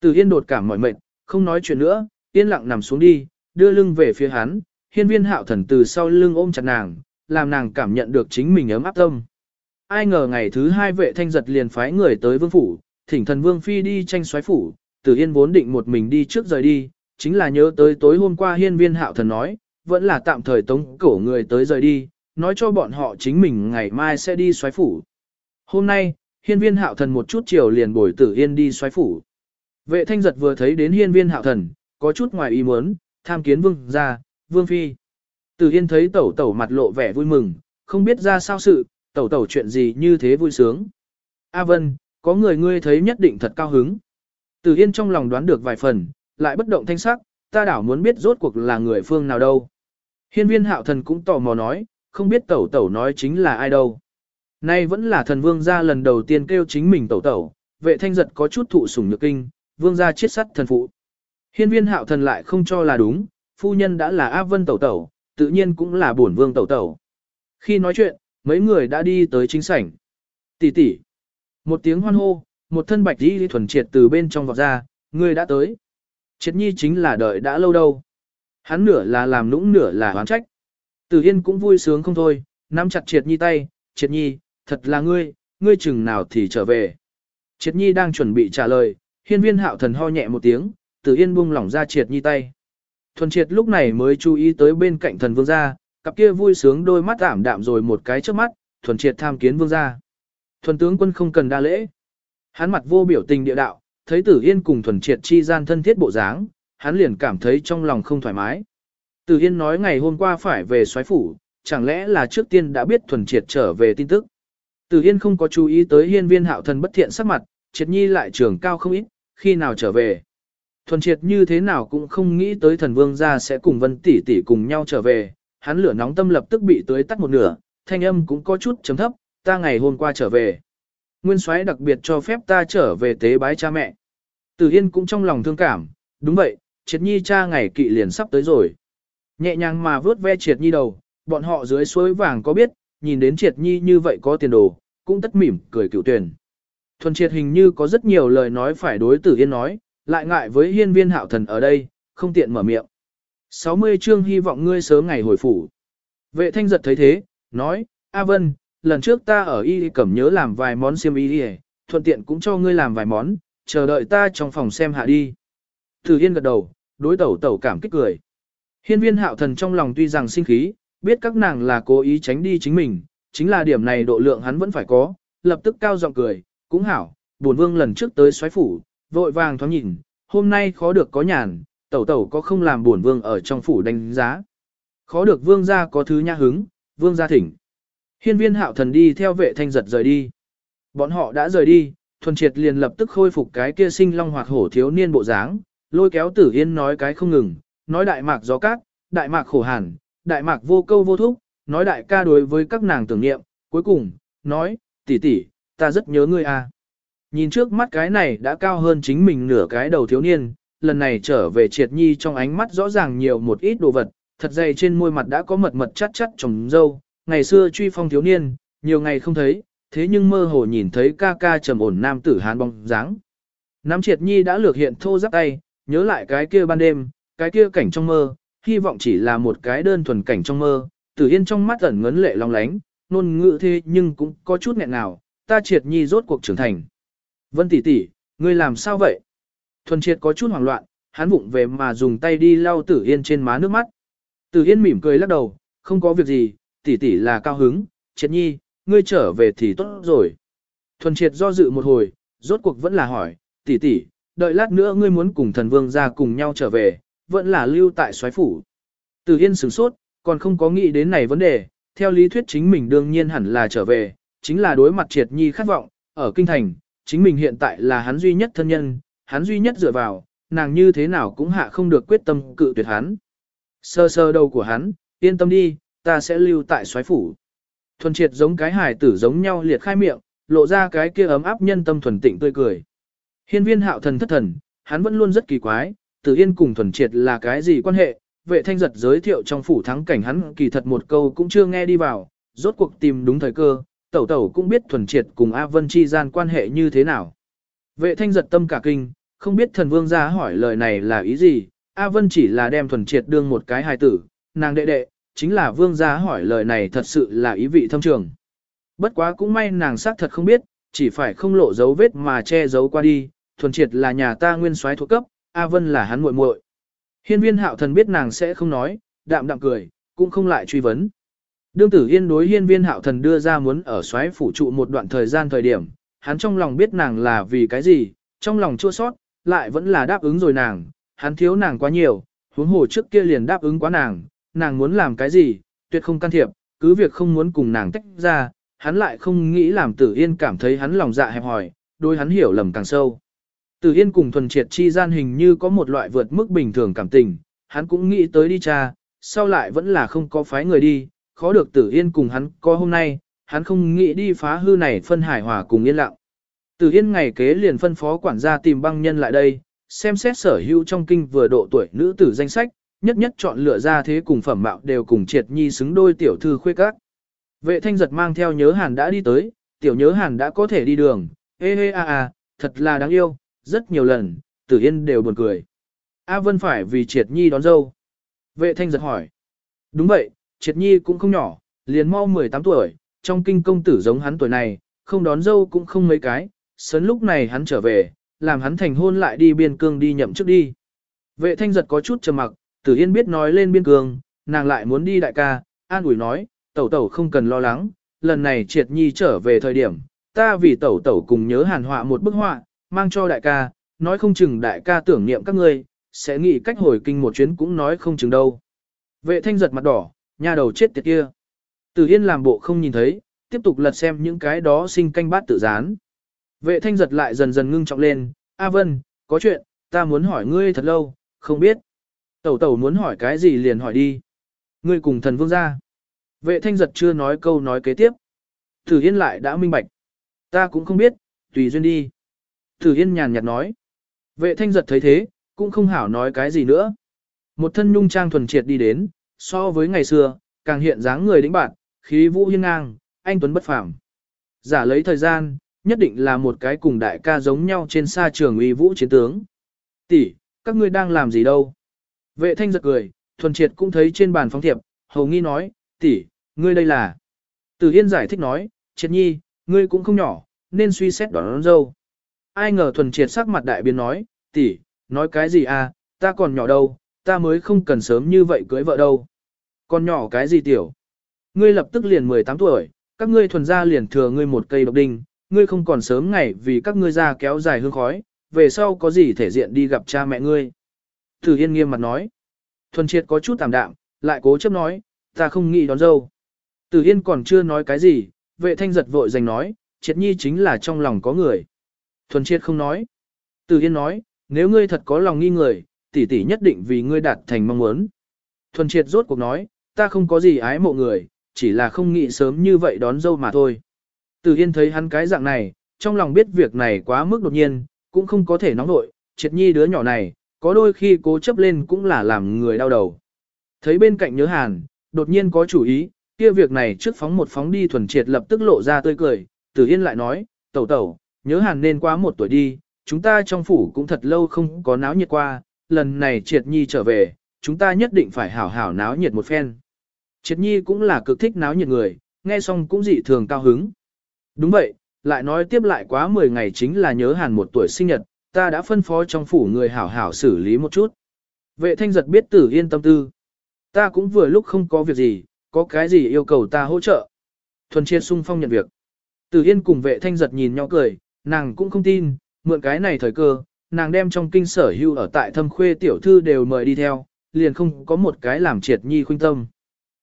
Từ yên đột cảm mỏi mệt, không nói chuyện nữa, yên lặng nằm xuống đi, đưa lưng về phía hắn, hiên viên hạo thần từ sau lưng ôm chặt nàng, làm nàng cảm nhận được chính mình ấm áp tâm. Ai ngờ ngày thứ hai vệ thanh giật liền phái người tới vương phủ, thỉnh thần vương phi đi tranh xoáy phủ, Từ yên vốn định một mình đi trước rời đi, chính là nhớ tới tối hôm qua hiên viên hạo thần nói, vẫn là tạm thời tống cổ người tới rời đi, nói cho bọn họ chính mình ngày mai sẽ đi xoáy phủ. Hôm nay, hiên viên hạo thần một chút chiều liền bồi tử yên đi xoáy phủ. Vệ thanh giật vừa thấy đến hiên viên hạo thần, có chút ngoài ý muốn, tham kiến vương ra, vương phi. Tử yên thấy tẩu tẩu mặt lộ vẻ vui mừng, không biết ra sao sự, tẩu tẩu chuyện gì như thế vui sướng. A vân, có người ngươi thấy nhất định thật cao hứng. Tử yên trong lòng đoán được vài phần, lại bất động thanh sắc, ta đảo muốn biết rốt cuộc là người phương nào đâu. Hiên viên hạo thần cũng tò mò nói, không biết tẩu tẩu nói chính là ai đâu. Nay vẫn là thần vương gia lần đầu tiên kêu chính mình tẩu tẩu, vệ thanh giật có chút thụ sủng nhược kinh, vương gia chết sắt thần phụ. Hiên viên hạo thần lại không cho là đúng, phu nhân đã là A Vân tẩu tẩu, tự nhiên cũng là bổn vương tẩu tẩu. Khi nói chuyện, mấy người đã đi tới chính sảnh. Tỷ tỷ. Một tiếng hoan hô, một thân bạch đi thuần triệt từ bên trong vọt ra, người đã tới. Triệt nhi chính là đợi đã lâu đâu. Hắn nửa là làm nũng nửa là hoán trách. Tử Yên cũng vui sướng không thôi, nắm chặt Triệt Nhi tay, Triệt Nhi, thật là ngươi, ngươi chừng nào thì trở về. Triệt Nhi đang chuẩn bị trả lời, hiên viên hạo thần ho nhẹ một tiếng, Tử Yên buông lỏng ra Triệt Nhi tay. Thuần Triệt lúc này mới chú ý tới bên cạnh thần vương gia, cặp kia vui sướng đôi mắt ảm đạm rồi một cái trước mắt, Thuần Triệt tham kiến vương gia. Thuần tướng quân không cần đa lễ. Hắn mặt vô biểu tình địa đạo, thấy Tử Yên cùng Thuần Triệt chi gian thân thiết bộ dáng, hắn liền cảm thấy trong lòng không thoải mái. Từ Yên nói ngày hôm qua phải về xoáy phủ, chẳng lẽ là trước tiên đã biết thuần triệt trở về tin tức. Từ Yên không có chú ý tới hiên viên hạo thần bất thiện sắc mặt, triệt nhi lại trường cao không ít, khi nào trở về. Thuần triệt như thế nào cũng không nghĩ tới thần vương gia sẽ cùng vân tỷ tỷ cùng nhau trở về, hắn lửa nóng tâm lập tức bị tưới tắt một nửa, thanh âm cũng có chút chấm thấp, ta ngày hôm qua trở về. Nguyên soái đặc biệt cho phép ta trở về tế bái cha mẹ. Từ Yên cũng trong lòng thương cảm, đúng vậy, triệt nhi cha ngày kỵ liền sắp tới rồi. Nhẹ nhàng mà vớt ve triệt nhi đầu, bọn họ dưới suối vàng có biết, nhìn đến triệt nhi như vậy có tiền đồ, cũng tất mỉm cười cựu tuyển. Thuần triệt hình như có rất nhiều lời nói phải đối tử yên nói, lại ngại với hiên viên hạo thần ở đây, không tiện mở miệng. 60 chương hy vọng ngươi sớm ngày hồi phủ. Vệ thanh giật thấy thế, nói, A Vân, lần trước ta ở y cẩm nhớ làm vài món xiêm y đi thuận tiện cũng cho ngươi làm vài món, chờ đợi ta trong phòng xem hạ đi. Tử yên gật đầu, đối tẩu tẩu cảm kích cười. Hiên viên hạo thần trong lòng tuy rằng sinh khí, biết các nàng là cố ý tránh đi chính mình, chính là điểm này độ lượng hắn vẫn phải có, lập tức cao giọng cười, cũng hảo, buồn vương lần trước tới xoáy phủ, vội vàng thoáng nhìn, hôm nay khó được có nhàn, tẩu tẩu có không làm buồn vương ở trong phủ đánh giá. Khó được vương gia có thứ nha hứng, vương gia thỉnh. Hiên viên hạo thần đi theo vệ thanh giật rời đi. Bọn họ đã rời đi, thuần triệt liền lập tức khôi phục cái kia sinh long hoạt hổ thiếu niên bộ dáng, lôi kéo tử yên nói cái không ngừng, nói đại mạc gió cát, đại mạc khổ hàn, đại mạc vô câu vô thúc, nói đại ca đối với các nàng tưởng niệm, cuối cùng, nói, tỷ tỷ, ta rất nhớ ngươi a. À. Nhìn trước mắt cái này đã cao hơn chính mình nửa cái đầu thiếu niên, lần này trở về triệt nhi trong ánh mắt rõ ràng nhiều một ít đồ vật, thật dày trên môi mặt đã có mật mật chắt chắt trồng dâu, ngày xưa truy phong thiếu niên, nhiều ngày không thấy, thế nhưng mơ hồ nhìn thấy ca ca trầm ổn nam tử hán bóng dáng. Nam triệt nhi đã lược hiện thô giáp tay, nhớ lại cái kia ban đêm, cái kia cảnh trong mơ, hy vọng chỉ là một cái đơn thuần cảnh trong mơ, tử yên trong mắt ẩn ngấn lệ long lánh, nôn ngữ thế nhưng cũng có chút nghẹn nào, ta triệt nhi rốt cuộc trưởng thành. Vân tỷ tỷ, ngươi làm sao vậy? Thuần triệt có chút hoảng loạn, hắn vụng về mà dùng tay đi lau tử yên trên má nước mắt. Tử yên mỉm cười lắc đầu, không có việc gì, tỷ tỷ là cao hứng, triệt nhi, ngươi trở về thì tốt rồi. Thuần triệt do dự một hồi, rốt cuộc vẫn là hỏi, tỷ tỷ, đợi lát nữa ngươi muốn cùng thần vương ra cùng nhau trở về, vẫn là lưu tại soái phủ. từ yên sửng sốt, còn không có nghĩ đến này vấn đề, theo lý thuyết chính mình đương nhiên hẳn là trở về, chính là đối mặt triệt nhi khát vọng, ở kinh thành, chính mình hiện tại là hắn duy nhất thân nhân, hắn duy nhất dựa vào, nàng như thế nào cũng hạ không được quyết tâm cự tuyệt hắn. Sơ sơ đầu của hắn, yên tâm đi, ta sẽ lưu tại soái phủ. Thuần triệt giống cái hải tử giống nhau liệt khai miệng, lộ ra cái kia ấm áp nhân tâm thuần tịnh tươi cười. Hiên viên hạo thần thất thần, hắn vẫn luôn rất kỳ quái, tử yên cùng thuần triệt là cái gì quan hệ, vệ thanh giật giới thiệu trong phủ thắng cảnh hắn kỳ thật một câu cũng chưa nghe đi vào, rốt cuộc tìm đúng thời cơ, tẩu tẩu cũng biết thuần triệt cùng A Vân chi gian quan hệ như thế nào. Vệ thanh giật tâm cả kinh, không biết thần vương ra hỏi lời này là ý gì, A Vân chỉ là đem thuần triệt đương một cái hài tử, nàng đệ đệ, chính là vương gia hỏi lời này thật sự là ý vị thâm trường. Bất quá cũng may nàng xác thật không biết, chỉ phải không lộ dấu vết mà che giấu qua đi, thuần triệt là nhà ta nguyên soái thuộc cấp, A Vân là hắn muội muội. Hiên viên hạo thần biết nàng sẽ không nói, đạm đạm cười, cũng không lại truy vấn. Đương tử yên đối hiên viên hạo thần đưa ra muốn ở xoáy phủ trụ một đoạn thời gian thời điểm, hắn trong lòng biết nàng là vì cái gì, trong lòng chua sót, lại vẫn là đáp ứng rồi nàng, hắn thiếu nàng quá nhiều, huống hồ trước kia liền đáp ứng quá nàng, nàng muốn làm cái gì, tuyệt không can thiệp, cứ việc không muốn cùng nàng tách ra, hắn lại không nghĩ làm tử yên cảm thấy hắn lòng dạ hẹp hòi, đôi hắn hiểu lầm càng sâu. Tử Yên cùng thuần triệt chi gian hình như có một loại vượt mức bình thường cảm tình, hắn cũng nghĩ tới đi cha, sau lại vẫn là không có phái người đi, khó được Tử Yên cùng hắn có hôm nay, hắn không nghĩ đi phá hư này phân hải hòa cùng yên lặng. Tử Yên ngày kế liền phân phó quản gia tìm băng nhân lại đây, xem xét sở hữu trong kinh vừa độ tuổi nữ tử danh sách, nhất nhất chọn lựa ra thế cùng phẩm mạo đều cùng triệt nhi xứng đôi tiểu thư khuê các. Vệ thanh giật mang theo nhớ hàn đã đi tới, tiểu nhớ hàn đã có thể đi đường, ê ê a a, thật là đáng yêu, rất nhiều lần, Tử Yên đều buồn cười. A Vân phải vì Triệt Nhi đón dâu. Vệ thanh giật hỏi. Đúng vậy, Triệt Nhi cũng không nhỏ, liền mau 18 tuổi, trong kinh công tử giống hắn tuổi này, không đón dâu cũng không mấy cái, sớn lúc này hắn trở về, làm hắn thành hôn lại đi biên cương đi nhậm chức đi. Vệ thanh giật có chút trầm mặc, Tử Yên biết nói lên biên cương, nàng lại muốn đi đại ca, an ủi nói, tẩu tẩu không cần lo lắng, lần này Triệt Nhi trở về thời điểm, ta vì tẩu tẩu cùng nhớ hàn họa một bức họa, mang cho đại ca, nói không chừng đại ca tưởng niệm các ngươi, sẽ nghĩ cách hồi kinh một chuyến cũng nói không chừng đâu. Vệ thanh giật mặt đỏ, nhà đầu chết tiệt kia. Tử Yên làm bộ không nhìn thấy, tiếp tục lật xem những cái đó sinh canh bát tự dán. Vệ thanh giật lại dần dần ngưng trọng lên, A Vân, có chuyện, ta muốn hỏi ngươi thật lâu, không biết. Tẩu tẩu muốn hỏi cái gì liền hỏi đi. Ngươi cùng thần vương ra. Vệ thanh giật chưa nói câu nói kế tiếp. Tử Yên lại đã minh bạch. Ta cũng không biết, tùy duyên đi. Tử Yên nhàn nhạt nói. Vệ thanh giật thấy thế, cũng không hảo nói cái gì nữa. Một thân nhung trang thuần triệt đi đến, so với ngày xưa, càng hiện dáng người đĩnh bạn, khí vũ hiên ngang, anh tuấn bất phàm. Giả lấy thời gian, nhất định là một cái cùng đại ca giống nhau trên sa trường uy vũ chiến tướng. Tỷ, các ngươi đang làm gì đâu? Vệ thanh giật cười, thuần triệt cũng thấy trên bàn phóng thiệp, hầu nghi nói, tỷ, ngươi đây là. Tử Yên giải thích nói, triệt nhi, ngươi cũng không nhỏ, nên suy xét đón, đón dâu. Ai ngờ thuần triệt sắc mặt đại biến nói, tỷ, nói cái gì à, ta còn nhỏ đâu, ta mới không cần sớm như vậy cưới vợ đâu. Còn nhỏ cái gì tiểu? Ngươi lập tức liền 18 tuổi, các ngươi thuần ra liền thừa ngươi một cây độc đinh, ngươi không còn sớm ngày vì các ngươi ra kéo dài hương khói, về sau có gì thể diện đi gặp cha mẹ ngươi. Tử Yên nghiêm mặt nói. Thuần triệt có chút tạm đạm, lại cố chấp nói, ta không nghĩ đón dâu. Tử Yên còn chưa nói cái gì, vệ thanh giật vội giành nói, triệt nhi chính là trong lòng có người. Thuần triệt không nói. Từ Yên nói, nếu ngươi thật có lòng nghi người, tỷ tỷ nhất định vì ngươi đạt thành mong muốn. Thuần triệt rốt cuộc nói, ta không có gì ái mộ người, chỉ là không nghĩ sớm như vậy đón dâu mà thôi. Từ Yên thấy hắn cái dạng này, trong lòng biết việc này quá mức đột nhiên, cũng không có thể nóng nội, triệt nhi đứa nhỏ này, có đôi khi cố chấp lên cũng là làm người đau đầu. Thấy bên cạnh nhớ hàn, đột nhiên có chủ ý, kia việc này trước phóng một phóng đi thuần triệt lập tức lộ ra tươi cười, Từ yên lại nói, tẩu tẩu, nhớ hàn nên quá một tuổi đi, chúng ta trong phủ cũng thật lâu không có náo nhiệt qua, lần này triệt nhi trở về, chúng ta nhất định phải hảo hảo náo nhiệt một phen. Triệt nhi cũng là cực thích náo nhiệt người, nghe xong cũng dị thường cao hứng. Đúng vậy, lại nói tiếp lại quá 10 ngày chính là nhớ hàn một tuổi sinh nhật, ta đã phân phó trong phủ người hảo hảo xử lý một chút. Vệ thanh giật biết tử yên tâm tư. Ta cũng vừa lúc không có việc gì, có cái gì yêu cầu ta hỗ trợ. Thuần triệt sung phong nhận việc. Tử yên cùng vệ thanh giật nhìn nhau cười, nàng cũng không tin, mượn cái này thời cơ, nàng đem trong kinh sở hưu ở tại thâm khuê tiểu thư đều mời đi theo, liền không có một cái làm triệt nhi khuynh tâm.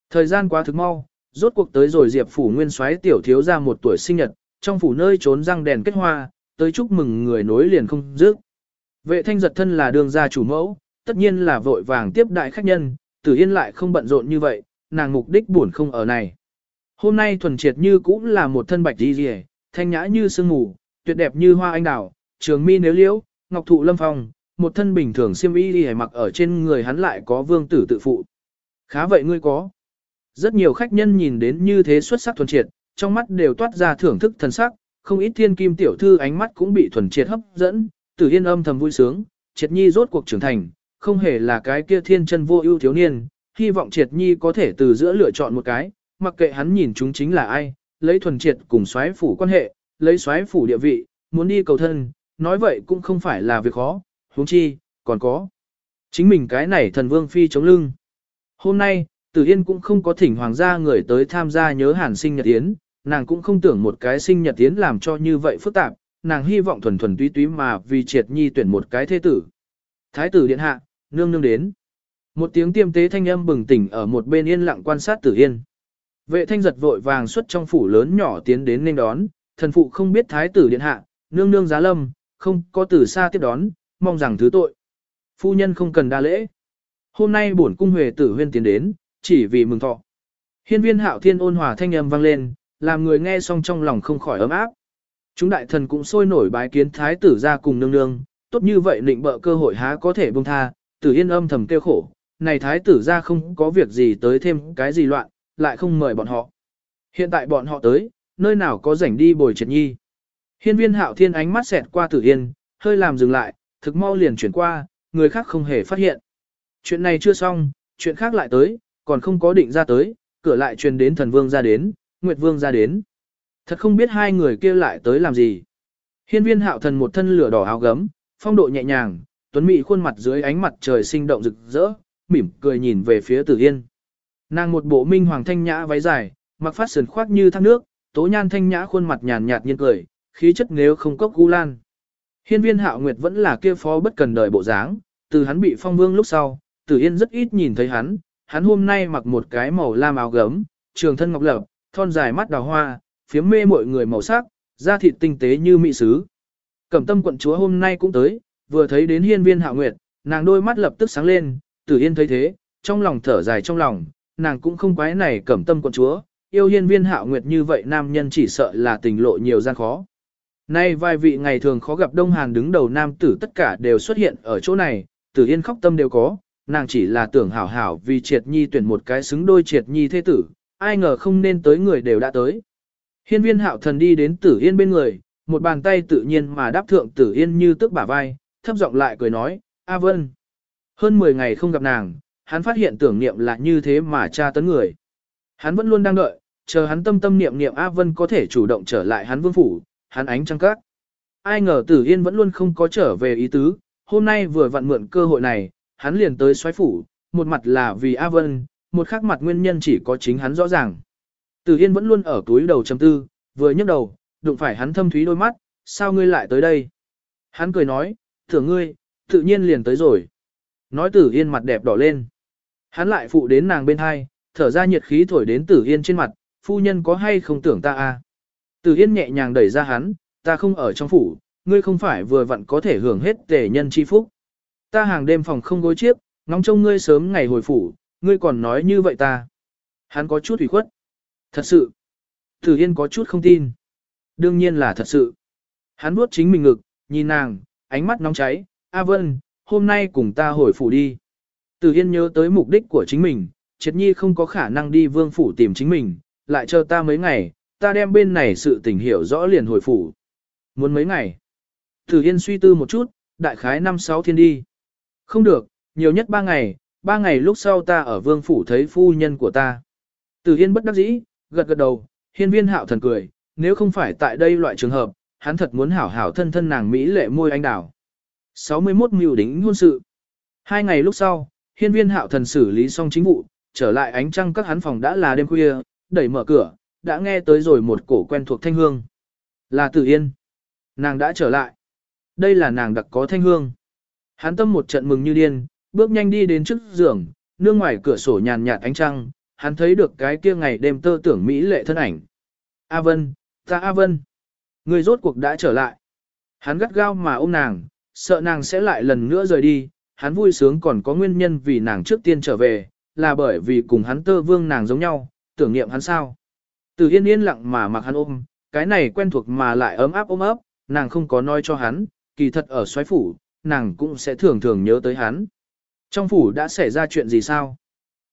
Thời gian quá thực mau, rốt cuộc tới rồi Diệp phủ nguyên soái tiểu thiếu ra một tuổi sinh nhật, trong phủ nơi trốn răng đèn kết hoa, tới chúc mừng người nối liền không dứt. Vệ thanh giật thân là đường gia chủ mẫu, tất nhiên là vội vàng tiếp đại khách nhân, tử yên lại không bận rộn như vậy, nàng mục đích buồn không ở này. Hôm nay thuần triệt như cũng là một thân bạch đi rìa, thanh nhã như sương ngủ tuyệt đẹp như hoa anh đào, trường mi nếu liễu, ngọc thụ lâm phong, một thân bình thường xiêm y đi mặc ở trên người hắn lại có vương tử tự phụ. Khá vậy ngươi có. Rất nhiều khách nhân nhìn đến như thế xuất sắc thuần triệt, trong mắt đều toát ra thưởng thức thần sắc, không ít thiên kim tiểu thư ánh mắt cũng bị thuần triệt hấp dẫn, tử yên âm thầm vui sướng, triệt nhi rốt cuộc trưởng thành, không hề là cái kia thiên chân vô ưu thiếu niên, hy vọng triệt nhi có thể từ giữa lựa chọn một cái, mặc kệ hắn nhìn chúng chính là ai, lấy thuần triệt cùng xoáy phủ quan hệ, lấy xoáy phủ địa vị, muốn đi cầu thân, nói vậy cũng không phải là việc khó, huống chi, còn có. Chính mình cái này thần vương phi chống lưng. Hôm nay, Tử Yên cũng không có thỉnh hoàng gia người tới tham gia nhớ hàn sinh nhật yến, nàng cũng không tưởng một cái sinh nhật yến làm cho như vậy phức tạp, nàng hy vọng thuần thuần túy túy mà vì triệt nhi tuyển một cái thế tử. Thái tử điện hạ, nương nương đến. Một tiếng tiêm tế thanh âm bừng tỉnh ở một bên yên lặng quan sát Tử Yên. Vệ thanh giật vội vàng xuất trong phủ lớn nhỏ tiến đến nên đón, thần phụ không biết thái tử điện hạ, nương nương giá lâm, không có từ xa tiếp đón, mong rằng thứ tội. Phu nhân không cần đa lễ. Hôm nay bổn cung huệ tử huyên tiến đến, chỉ vì mừng thọ. Hiên viên hạo thiên ôn hòa thanh âm vang lên, làm người nghe xong trong lòng không khỏi ấm áp. Chúng đại thần cũng sôi nổi bái kiến thái tử ra cùng nương nương, tốt như vậy định bợ cơ hội há có thể buông tha, tử yên âm thầm kêu khổ, này thái tử ra không có việc gì tới thêm cái gì loạn, lại không mời bọn họ. Hiện tại bọn họ tới, nơi nào có rảnh đi bồi triệt nhi. Hiên viên hạo thiên ánh mắt xẹt qua tử yên, hơi làm dừng lại, thực mau liền chuyển qua, người khác không hề phát hiện. Chuyện này chưa xong, chuyện khác lại tới, còn không có định ra tới, cửa lại truyền đến thần vương ra đến, nguyệt vương ra đến. Thật không biết hai người kia lại tới làm gì. Hiên viên hạo thần một thân lửa đỏ áo gấm, phong độ nhẹ nhàng, tuấn mỹ khuôn mặt dưới ánh mặt trời sinh động rực rỡ, mỉm cười nhìn về phía tử yên. Nàng một bộ minh hoàng thanh nhã váy dài, mặc phát sườn khoác như thác nước, tố nhan thanh nhã khuôn mặt nhàn nhạt nhiên cười, khí chất nếu không cốc gu lan. Hiên viên hạo nguyệt vẫn là kia phó bất cần đời bộ dáng, từ hắn bị phong vương lúc sau, tử yên rất ít nhìn thấy hắn, hắn hôm nay mặc một cái màu lam áo gấm, trường thân ngọc lập, thon dài mắt đào hoa, phiếm mê mọi người màu sắc, da thịt tinh tế như mỹ sứ. Cẩm tâm quận chúa hôm nay cũng tới, vừa thấy đến hiên viên hạo nguyệt, nàng đôi mắt lập tức sáng lên, tử yên thấy thế, trong lòng thở dài trong lòng, nàng cũng không quái này cẩm tâm quận chúa, yêu hiên viên hạo nguyệt như vậy nam nhân chỉ sợ là tình lộ nhiều gian khó. Nay vài vị ngày thường khó gặp Đông Hàn đứng đầu nam tử tất cả đều xuất hiện ở chỗ này, tử yên khóc tâm đều có, nàng chỉ là tưởng hảo hảo vì triệt nhi tuyển một cái xứng đôi triệt nhi thế tử, ai ngờ không nên tới người đều đã tới. Hiên viên hạo thần đi đến tử yên bên người, một bàn tay tự nhiên mà đáp thượng tử yên như tức bả vai, thấp giọng lại cười nói, A Vân. Hơn 10 ngày không gặp nàng, hắn phát hiện tưởng niệm là như thế mà tra tấn người. Hắn vẫn luôn đang đợi, chờ hắn tâm tâm niệm niệm A Vân có thể chủ động trở lại hắn vương phủ, hắn ánh trăng các. Ai ngờ tử yên vẫn luôn không có trở về ý tứ, hôm nay vừa vặn mượn cơ hội này, hắn liền tới xoáy phủ, một mặt là vì A Vân, một khác mặt nguyên nhân chỉ có chính hắn rõ ràng. Tử Yên vẫn luôn ở túi đầu trầm tư, vừa nhấc đầu, đụng phải hắn thâm thúy đôi mắt, sao ngươi lại tới đây? Hắn cười nói, thưởng ngươi, tự nhiên liền tới rồi. Nói Tử Yên mặt đẹp đỏ lên. Hắn lại phụ đến nàng bên hai, thở ra nhiệt khí thổi đến Tử Yên trên mặt, phu nhân có hay không tưởng ta à? Từ Yên nhẹ nhàng đẩy ra hắn, ta không ở trong phủ, ngươi không phải vừa vặn có thể hưởng hết tề nhân chi phúc. Ta hàng đêm phòng không gối chiếc, ngóng trông ngươi sớm ngày hồi phủ, ngươi còn nói như vậy ta. Hắn có chút ủy khuất. Thật sự. Từ Yên có chút không tin. Đương nhiên là thật sự. Hắn vuốt chính mình ngực, nhìn nàng, ánh mắt nóng cháy, A Vân, hôm nay cùng ta hồi phủ đi. Từ Yên nhớ tới mục đích của chính mình, Triệt Nhi không có khả năng đi vương phủ tìm chính mình, lại chờ ta mấy ngày, ta đem bên này sự tình hiểu rõ liền hồi phủ. Muốn mấy ngày? Từ Yên suy tư một chút, đại khái năm sáu thiên đi. Không được, nhiều nhất ba ngày, ba ngày lúc sau ta ở vương phủ thấy phu nhân của ta. Từ Yên bất đắc dĩ, gật gật đầu, hiên viên hạo thần cười, nếu không phải tại đây loại trường hợp, hắn thật muốn hảo hảo thân thân nàng Mỹ lệ môi anh đào. 61 mưu đính hôn sự. Hai ngày lúc sau, hiên viên hạo thần xử lý xong chính vụ, trở lại ánh trăng các hắn phòng đã là đêm khuya, đẩy mở cửa, đã nghe tới rồi một cổ quen thuộc thanh hương. Là Tử Yên. Nàng đã trở lại. Đây là nàng đặc có thanh hương. Hắn tâm một trận mừng như điên, bước nhanh đi đến trước giường, nương ngoài cửa sổ nhàn nhạt ánh trăng, hắn thấy được cái kia ngày đêm tơ tưởng mỹ lệ thân ảnh. A Vân, ta A Vân. Người rốt cuộc đã trở lại. Hắn gắt gao mà ôm nàng, sợ nàng sẽ lại lần nữa rời đi, hắn vui sướng còn có nguyên nhân vì nàng trước tiên trở về, là bởi vì cùng hắn tơ vương nàng giống nhau, tưởng niệm hắn sao. Từ yên yên lặng mà mặc hắn ôm, cái này quen thuộc mà lại ấm áp ôm ấp, nàng không có nói cho hắn, kỳ thật ở xoáy phủ, nàng cũng sẽ thường thường nhớ tới hắn. Trong phủ đã xảy ra chuyện gì sao?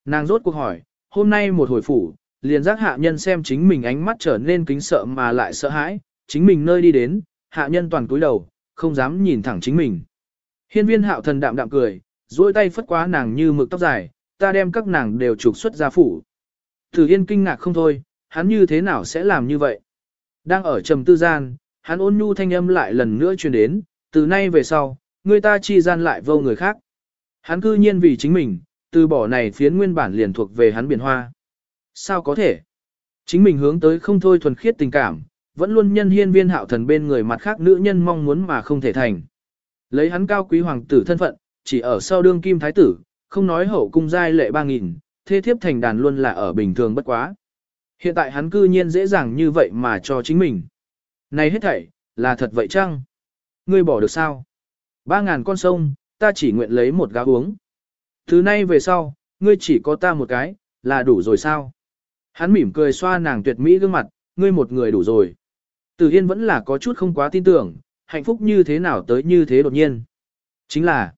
Nàng rốt cuộc hỏi, hôm nay một hồi phủ, liền giác hạ nhân xem chính mình ánh mắt trở nên kính sợ mà lại sợ hãi, chính mình nơi đi đến, hạ nhân toàn cúi đầu, không dám nhìn thẳng chính mình. Hiên viên hạo thần đạm đạm cười, duỗi tay phất quá nàng như mực tóc dài, ta đem các nàng đều trục xuất ra phủ. Thử Yên kinh ngạc không thôi, hắn như thế nào sẽ làm như vậy? Đang ở trầm tư gian, hắn ôn nhu thanh âm lại lần nữa truyền đến, từ nay về sau, người ta chi gian lại vô người khác. Hắn cư nhiên vì chính mình, từ bỏ này phiến nguyên bản liền thuộc về hắn biển hoa. Sao có thể? Chính mình hướng tới không thôi thuần khiết tình cảm, vẫn luôn nhân hiên viên hạo thần bên người mặt khác nữ nhân mong muốn mà không thể thành. Lấy hắn cao quý hoàng tử thân phận, chỉ ở sau đương kim thái tử, không nói hậu cung giai lệ ba nghìn, thế thiếp thành đàn luôn là ở bình thường bất quá. Hiện tại hắn cư nhiên dễ dàng như vậy mà cho chính mình. Này hết thảy, là thật vậy chăng? Ngươi bỏ được sao? Ba ngàn con sông, ta chỉ nguyện lấy một gáo uống. Thứ nay về sau, ngươi chỉ có ta một cái, là đủ rồi sao? Hắn mỉm cười xoa nàng tuyệt mỹ gương mặt, ngươi một người đủ rồi. Từ Yên vẫn là có chút không quá tin tưởng, hạnh phúc như thế nào tới như thế đột nhiên. Chính là,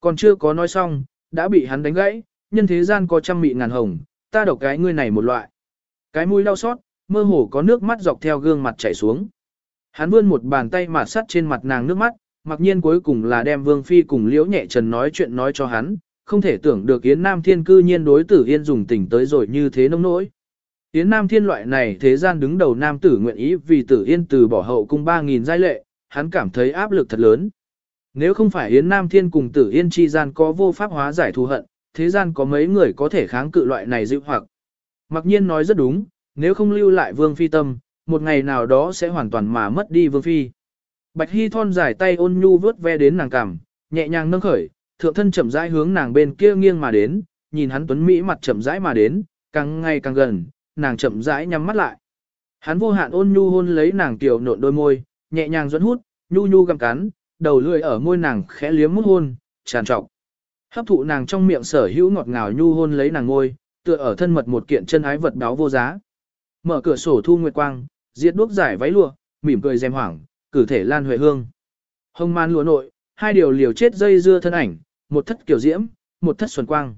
còn chưa có nói xong, đã bị hắn đánh gãy, nhân thế gian có trăm mị ngàn hồng, ta độc cái ngươi này một loại. Cái mũi đau xót, mơ hồ có nước mắt dọc theo gương mặt chảy xuống. Hắn vươn một bàn tay mà sắt trên mặt nàng nước mắt, mặc nhiên cuối cùng là đem Vương Phi cùng Liễu Nhẹ Trần nói chuyện nói cho hắn, không thể tưởng được Yến Nam Thiên cư nhiên đối tử Yên dùng tình tới rồi như thế nông nỗi. Yến Nam Thiên loại này thế gian đứng đầu nam tử nguyện ý vì tử Yên từ bỏ hậu cung 3.000 giai lệ, hắn cảm thấy áp lực thật lớn. Nếu không phải Yến Nam Thiên cùng tử Yên chi gian có vô pháp hóa giải thù hận, thế gian có mấy người có thể kháng cự loại này dịu hoặc. Mặc nhiên nói rất đúng, nếu không lưu lại Vương Phi tâm, một ngày nào đó sẽ hoàn toàn mà mất đi Vương Phi. Bạch Hy thon dài tay ôn nhu vớt ve đến nàng cằm, nhẹ nhàng nâng khởi, thượng thân chậm rãi hướng nàng bên kia nghiêng mà đến, nhìn hắn tuấn mỹ mặt chậm rãi mà đến, càng ngày càng gần, nàng chậm rãi nhắm mắt lại. Hắn vô hạn ôn nhu hôn lấy nàng tiểu nộn đôi môi, nhẹ nhàng dẫn hút, nhu nhu gặm cắn, đầu lưỡi ở môi nàng khẽ liếm mút hôn, tràn trọc. Hấp thụ nàng trong miệng sở hữu ngọt ngào nhu hôn lấy nàng ngôi, tựa ở thân mật một kiện chân ái vật đáo vô giá. Mở cửa sổ thu nguyệt quang, diệt đuốc giải váy lụa, mỉm cười dèm hoảng, cử thể lan huệ hương. Hồng man lụa nội, hai điều liều chết dây dưa thân ảnh, một thất kiểu diễm, một thất xuân quang.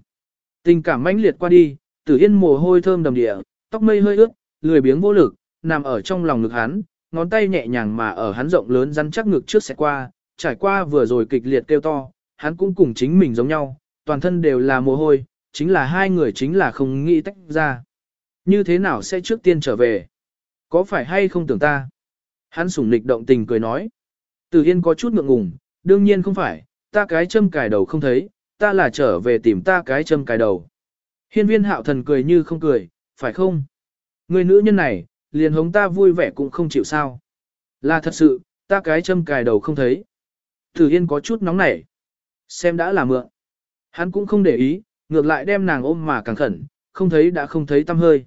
Tình cảm mãnh liệt qua đi, Tử Yên mồ hôi thơm đầm địa, tóc mây hơi ướt, lười biếng vô lực, nằm ở trong lòng ngực hắn, ngón tay nhẹ nhàng mà ở hắn rộng lớn rắn chắc ngực trước sẽ qua, trải qua vừa rồi kịch liệt kêu to, hắn cũng cùng chính mình giống nhau, toàn thân đều là mồ hôi, chính là hai người chính là không nghĩ tách ra. Như thế nào sẽ trước tiên trở về? Có phải hay không tưởng ta? Hắn sủng nịch động tình cười nói. Từ Yên có chút ngượng ngùng, đương nhiên không phải, ta cái châm cài đầu không thấy, ta là trở về tìm ta cái châm cài đầu. Hiên viên hạo thần cười như không cười, phải không? Người nữ nhân này, liền hống ta vui vẻ cũng không chịu sao. Là thật sự, ta cái châm cài đầu không thấy. Tử Yên có chút nóng nảy. Xem đã là mượn. Hắn cũng không để ý, ngược lại đem nàng ôm mà càng khẩn, không thấy đã không thấy tâm hơi.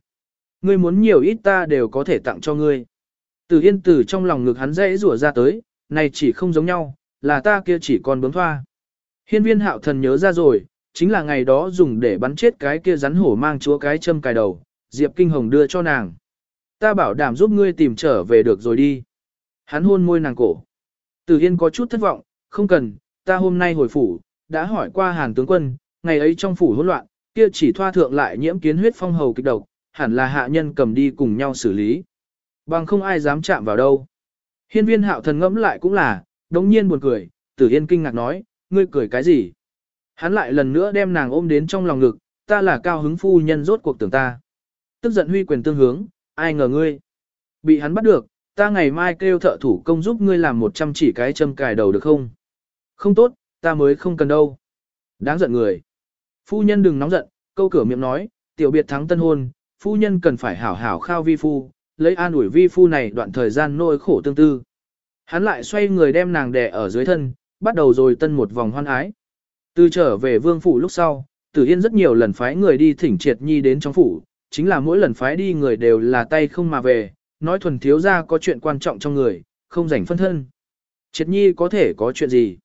Ngươi muốn nhiều ít ta đều có thể tặng cho ngươi. từ Yên từ trong lòng ngực hắn dễ rủa ra tới, này chỉ không giống nhau, là ta kia chỉ còn bướm thoa. Hiên viên hạo thần nhớ ra rồi, chính là ngày đó dùng để bắn chết cái kia rắn hổ mang chúa cái châm cài đầu, Diệp Kinh Hồng đưa cho nàng. Ta bảo đảm giúp ngươi tìm trở về được rồi đi. Hắn hôn môi nàng cổ. từ Yên có chút thất vọng, không cần, ta hôm nay hồi phủ, đã hỏi qua Hàn tướng quân, ngày ấy trong phủ hỗn loạn, kia chỉ thoa thượng lại nhiễm kiến huyết phong hầu kịch độc, hẳn là hạ nhân cầm đi cùng nhau xử lý. Bằng không ai dám chạm vào đâu. Hiên viên hạo thần ngẫm lại cũng là, đống nhiên buồn cười, tử yên kinh ngạc nói, ngươi cười cái gì? Hắn lại lần nữa đem nàng ôm đến trong lòng ngực, ta là cao hứng phu nhân rốt cuộc tưởng ta. Tức giận huy quyền tương hướng, ai ngờ ngươi. Bị hắn bắt được, ta ngày mai kêu thợ thủ công giúp ngươi làm một trăm chỉ cái châm cài đầu được không? Không tốt, ta mới không cần đâu. Đáng giận người. Phu nhân đừng nóng giận, câu cửa miệng nói, tiểu biệt thắng tân hôn, phu nhân cần phải hảo hảo khao vi phu, lấy an ủi vi phu này đoạn thời gian nỗi khổ tương tư. Hắn lại xoay người đem nàng đè ở dưới thân, bắt đầu rồi tân một vòng hoan ái. Từ trở về vương phủ lúc sau, Tử Yên rất nhiều lần phái người đi thỉnh triệt nhi đến trong phủ, chính là mỗi lần phái đi người đều là tay không mà về, nói thuần thiếu ra có chuyện quan trọng trong người, không rảnh phân thân. Triệt nhi có thể có chuyện gì?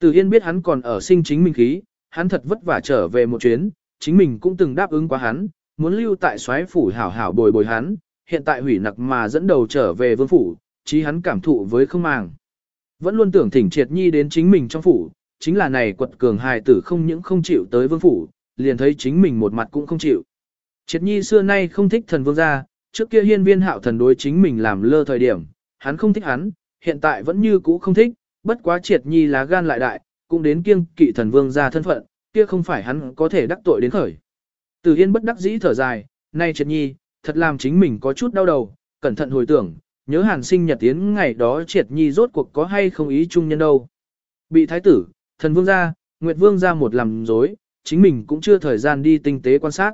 Từ Yên biết hắn còn ở sinh chính mình khí, hắn thật vất vả trở về một chuyến, chính mình cũng từng đáp ứng quá hắn, muốn lưu tại soái phủ hảo hảo bồi bồi hắn, hiện tại hủy nặc mà dẫn đầu trở về vương phủ, chí hắn cảm thụ với không màng. Vẫn luôn tưởng thỉnh triệt nhi đến chính mình trong phủ, chính là này quật cường hài tử không những không chịu tới vương phủ, liền thấy chính mình một mặt cũng không chịu. Triệt nhi xưa nay không thích thần vương gia, trước kia hiên viên hạo thần đối chính mình làm lơ thời điểm, hắn không thích hắn, hiện tại vẫn như cũ không thích, bất quá triệt nhi lá gan lại đại, cũng đến kiêng kỵ thần vương gia thân phận, kia không phải hắn có thể đắc tội đến khởi. Từ Yên bất đắc dĩ thở dài, nay triệt nhi, thật làm chính mình có chút đau đầu, cẩn thận hồi tưởng, nhớ hàn sinh nhật tiến ngày đó triệt nhi rốt cuộc có hay không ý chung nhân đâu. Bị thái tử, thần vương gia, nguyệt vương gia một làm dối, chính mình cũng chưa thời gian đi tinh tế quan sát.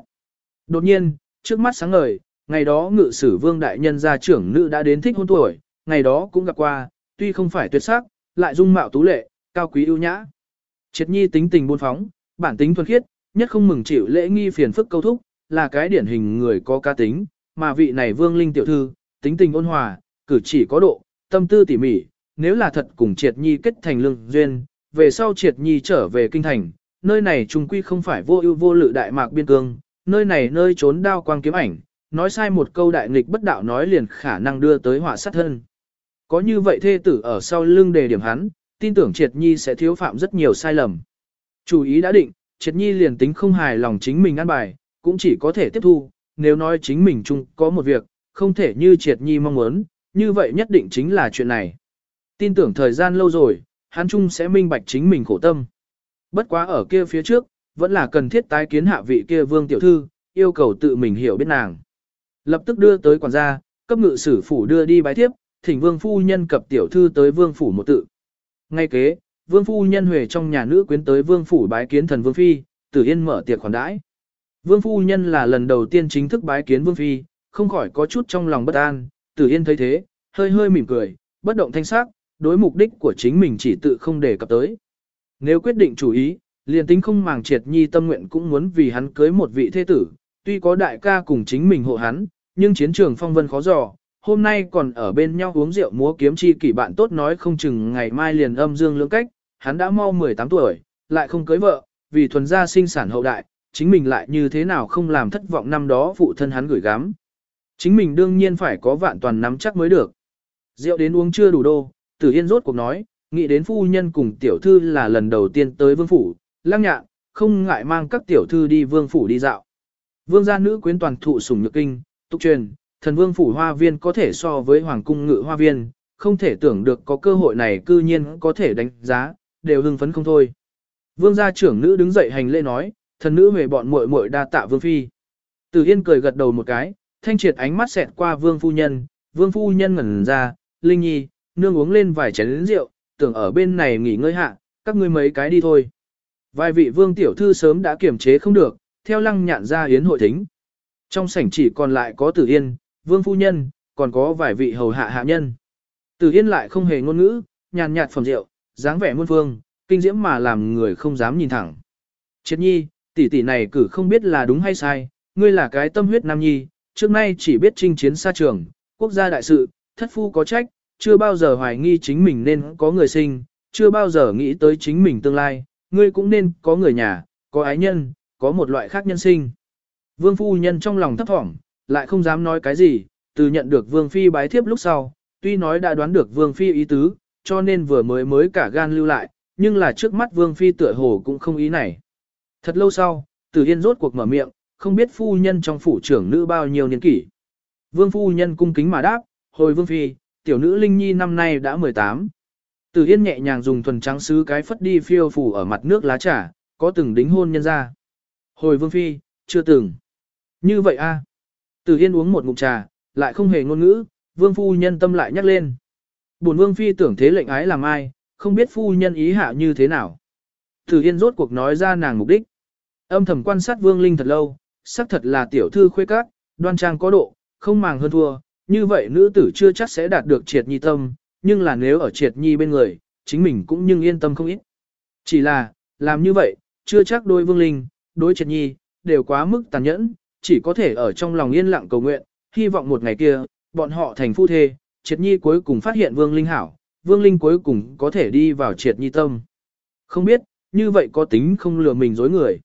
Đột nhiên, trước mắt sáng ngời, ngày đó ngự sử vương đại nhân gia trưởng nữ đã đến thích hôn tuổi, ngày đó cũng gặp qua, tuy không phải tuyệt sắc, lại dung mạo tú lệ, cao quý ưu nhã. Triệt nhi tính tình buôn phóng, bản tính thuần khiết, nhất không mừng chịu lễ nghi phiền phức câu thúc, là cái điển hình người có ca tính, mà vị này vương linh tiểu thư, tính tình ôn hòa, cử chỉ có độ, tâm tư tỉ mỉ, nếu là thật cùng triệt nhi kết thành lương duyên, về sau triệt nhi trở về kinh thành, nơi này trung quy không phải vô ưu vô lự đại mạc biên cương, nơi này nơi trốn đao quang kiếm ảnh, nói sai một câu đại nghịch bất đạo nói liền khả năng đưa tới họa sát thân. Có như vậy thê tử ở sau lưng đề điểm hắn, tin tưởng triệt nhi sẽ thiếu phạm rất nhiều sai lầm. Chủ ý đã định, triệt nhi liền tính không hài lòng chính mình ăn bài, cũng chỉ có thể tiếp thu, nếu nói chính mình chung có một việc, không thể như triệt nhi mong muốn, như vậy nhất định chính là chuyện này. Tin tưởng thời gian lâu rồi, hắn chung sẽ minh bạch chính mình khổ tâm. Bất quá ở kia phía trước, vẫn là cần thiết tái kiến hạ vị kia vương tiểu thư, yêu cầu tự mình hiểu biết nàng. Lập tức đưa tới quản gia, cấp ngự sử phủ đưa đi bái tiếp, thỉnh vương phu nhân cập tiểu thư tới vương phủ một tự. Ngay kế, vương phu nhân huề trong nhà nữ quyến tới vương phủ bái kiến thần vương phi, tử yên mở tiệc khoản đãi. Vương phu nhân là lần đầu tiên chính thức bái kiến vương phi, không khỏi có chút trong lòng bất an, tử yên thấy thế, hơi hơi mỉm cười, bất động thanh sắc, đối mục đích của chính mình chỉ tự không đề cập tới. Nếu quyết định chủ ý, liền tính không màng triệt nhi tâm nguyện cũng muốn vì hắn cưới một vị thế tử, tuy có đại ca cùng chính mình hộ hắn, nhưng chiến trường phong vân khó dò, hôm nay còn ở bên nhau uống rượu múa kiếm chi kỷ bạn tốt nói không chừng ngày mai liền âm dương lưỡng cách, hắn đã mau 18 tuổi, lại không cưới vợ, vì thuần gia sinh sản hậu đại, chính mình lại như thế nào không làm thất vọng năm đó phụ thân hắn gửi gắm. Chính mình đương nhiên phải có vạn toàn nắm chắc mới được. Rượu đến uống chưa đủ đô, Tử Yên rốt cuộc nói, nghĩ đến phu nhân cùng tiểu thư là lần đầu tiên tới vương phủ, lăng nhạn, không ngại mang các tiểu thư đi vương phủ đi dạo. Vương gia nữ quyến toàn thụ sủng nhược kinh, tục truyền, thần vương phủ hoa viên có thể so với hoàng cung ngự hoa viên, không thể tưởng được có cơ hội này cư nhiên có thể đánh giá, đều hưng phấn không thôi. Vương gia trưởng nữ đứng dậy hành lễ nói, thần nữ về bọn muội muội đa tạ vương phi. Từ Yên cười gật đầu một cái, thanh triệt ánh mắt xẹt qua vương phu nhân, vương phu nhân ngẩn ra, Linh Nhi, nương uống lên vài chén rượu, tưởng ở bên này nghỉ ngơi hạ, các ngươi mấy cái đi thôi. Vài vị vương tiểu thư sớm đã kiểm chế không được, theo lăng nhạn ra yến hội thính. Trong sảnh chỉ còn lại có Tử Yên, vương phu nhân, còn có vài vị hầu hạ hạ nhân. Từ Yên lại không hề ngôn ngữ, nhàn nhạt phẩm rượu, dáng vẻ muôn phương, kinh diễm mà làm người không dám nhìn thẳng. Triệt nhi, tỷ tỷ này cử không biết là đúng hay sai, ngươi là cái tâm huyết nam nhi, trước nay chỉ biết chinh chiến xa trường, quốc gia đại sự, thất phu có trách, chưa bao giờ hoài nghi chính mình nên có người sinh, chưa bao giờ nghĩ tới chính mình tương lai, ngươi cũng nên có người nhà, có ái nhân, có một loại khác nhân sinh. Vương phu nhân trong lòng thấp thỏm, lại không dám nói cái gì, từ nhận được vương phi bái thiếp lúc sau, tuy nói đã đoán được Vương Phi ý tứ, cho nên vừa mới mới cả gan lưu lại, nhưng là trước mắt Vương Phi tựa hồ cũng không ý này. Thật lâu sau, Tử Yên rốt cuộc mở miệng, không biết phu nhân trong phủ trưởng nữ bao nhiêu niên kỷ. Vương phu nhân cung kính mà đáp, hồi Vương Phi, tiểu nữ Linh Nhi năm nay đã 18. Tử Yên nhẹ nhàng dùng thuần trắng sứ cái phất đi phiêu phủ ở mặt nước lá trà, có từng đính hôn nhân ra. Hồi Vương Phi, chưa từng. Như vậy a. Tử Yên uống một ngụm trà, lại không hề ngôn ngữ, Vương Phu Nhân tâm lại nhắc lên. Bổn Vương Phi tưởng thế lệnh ái làm ai, không biết Phu Nhân ý hạ như thế nào. Tử Yên rốt cuộc nói ra nàng mục đích. Âm thầm quan sát Vương Linh thật lâu, xác thật là tiểu thư khuê các, đoan trang có độ, không màng hơn thua, như vậy nữ tử chưa chắc sẽ đạt được triệt nhi tâm, nhưng là nếu ở triệt nhi bên người, chính mình cũng nhưng yên tâm không ít. Chỉ là, làm như vậy, chưa chắc đôi Vương Linh, đối triệt nhi, đều quá mức tàn nhẫn, chỉ có thể ở trong lòng yên lặng cầu nguyện, hy vọng một ngày kia, bọn họ thành phu thê, triệt nhi cuối cùng phát hiện Vương Linh hảo, Vương Linh cuối cùng có thể đi vào triệt nhi tâm. Không biết, như vậy có tính không lừa mình dối người.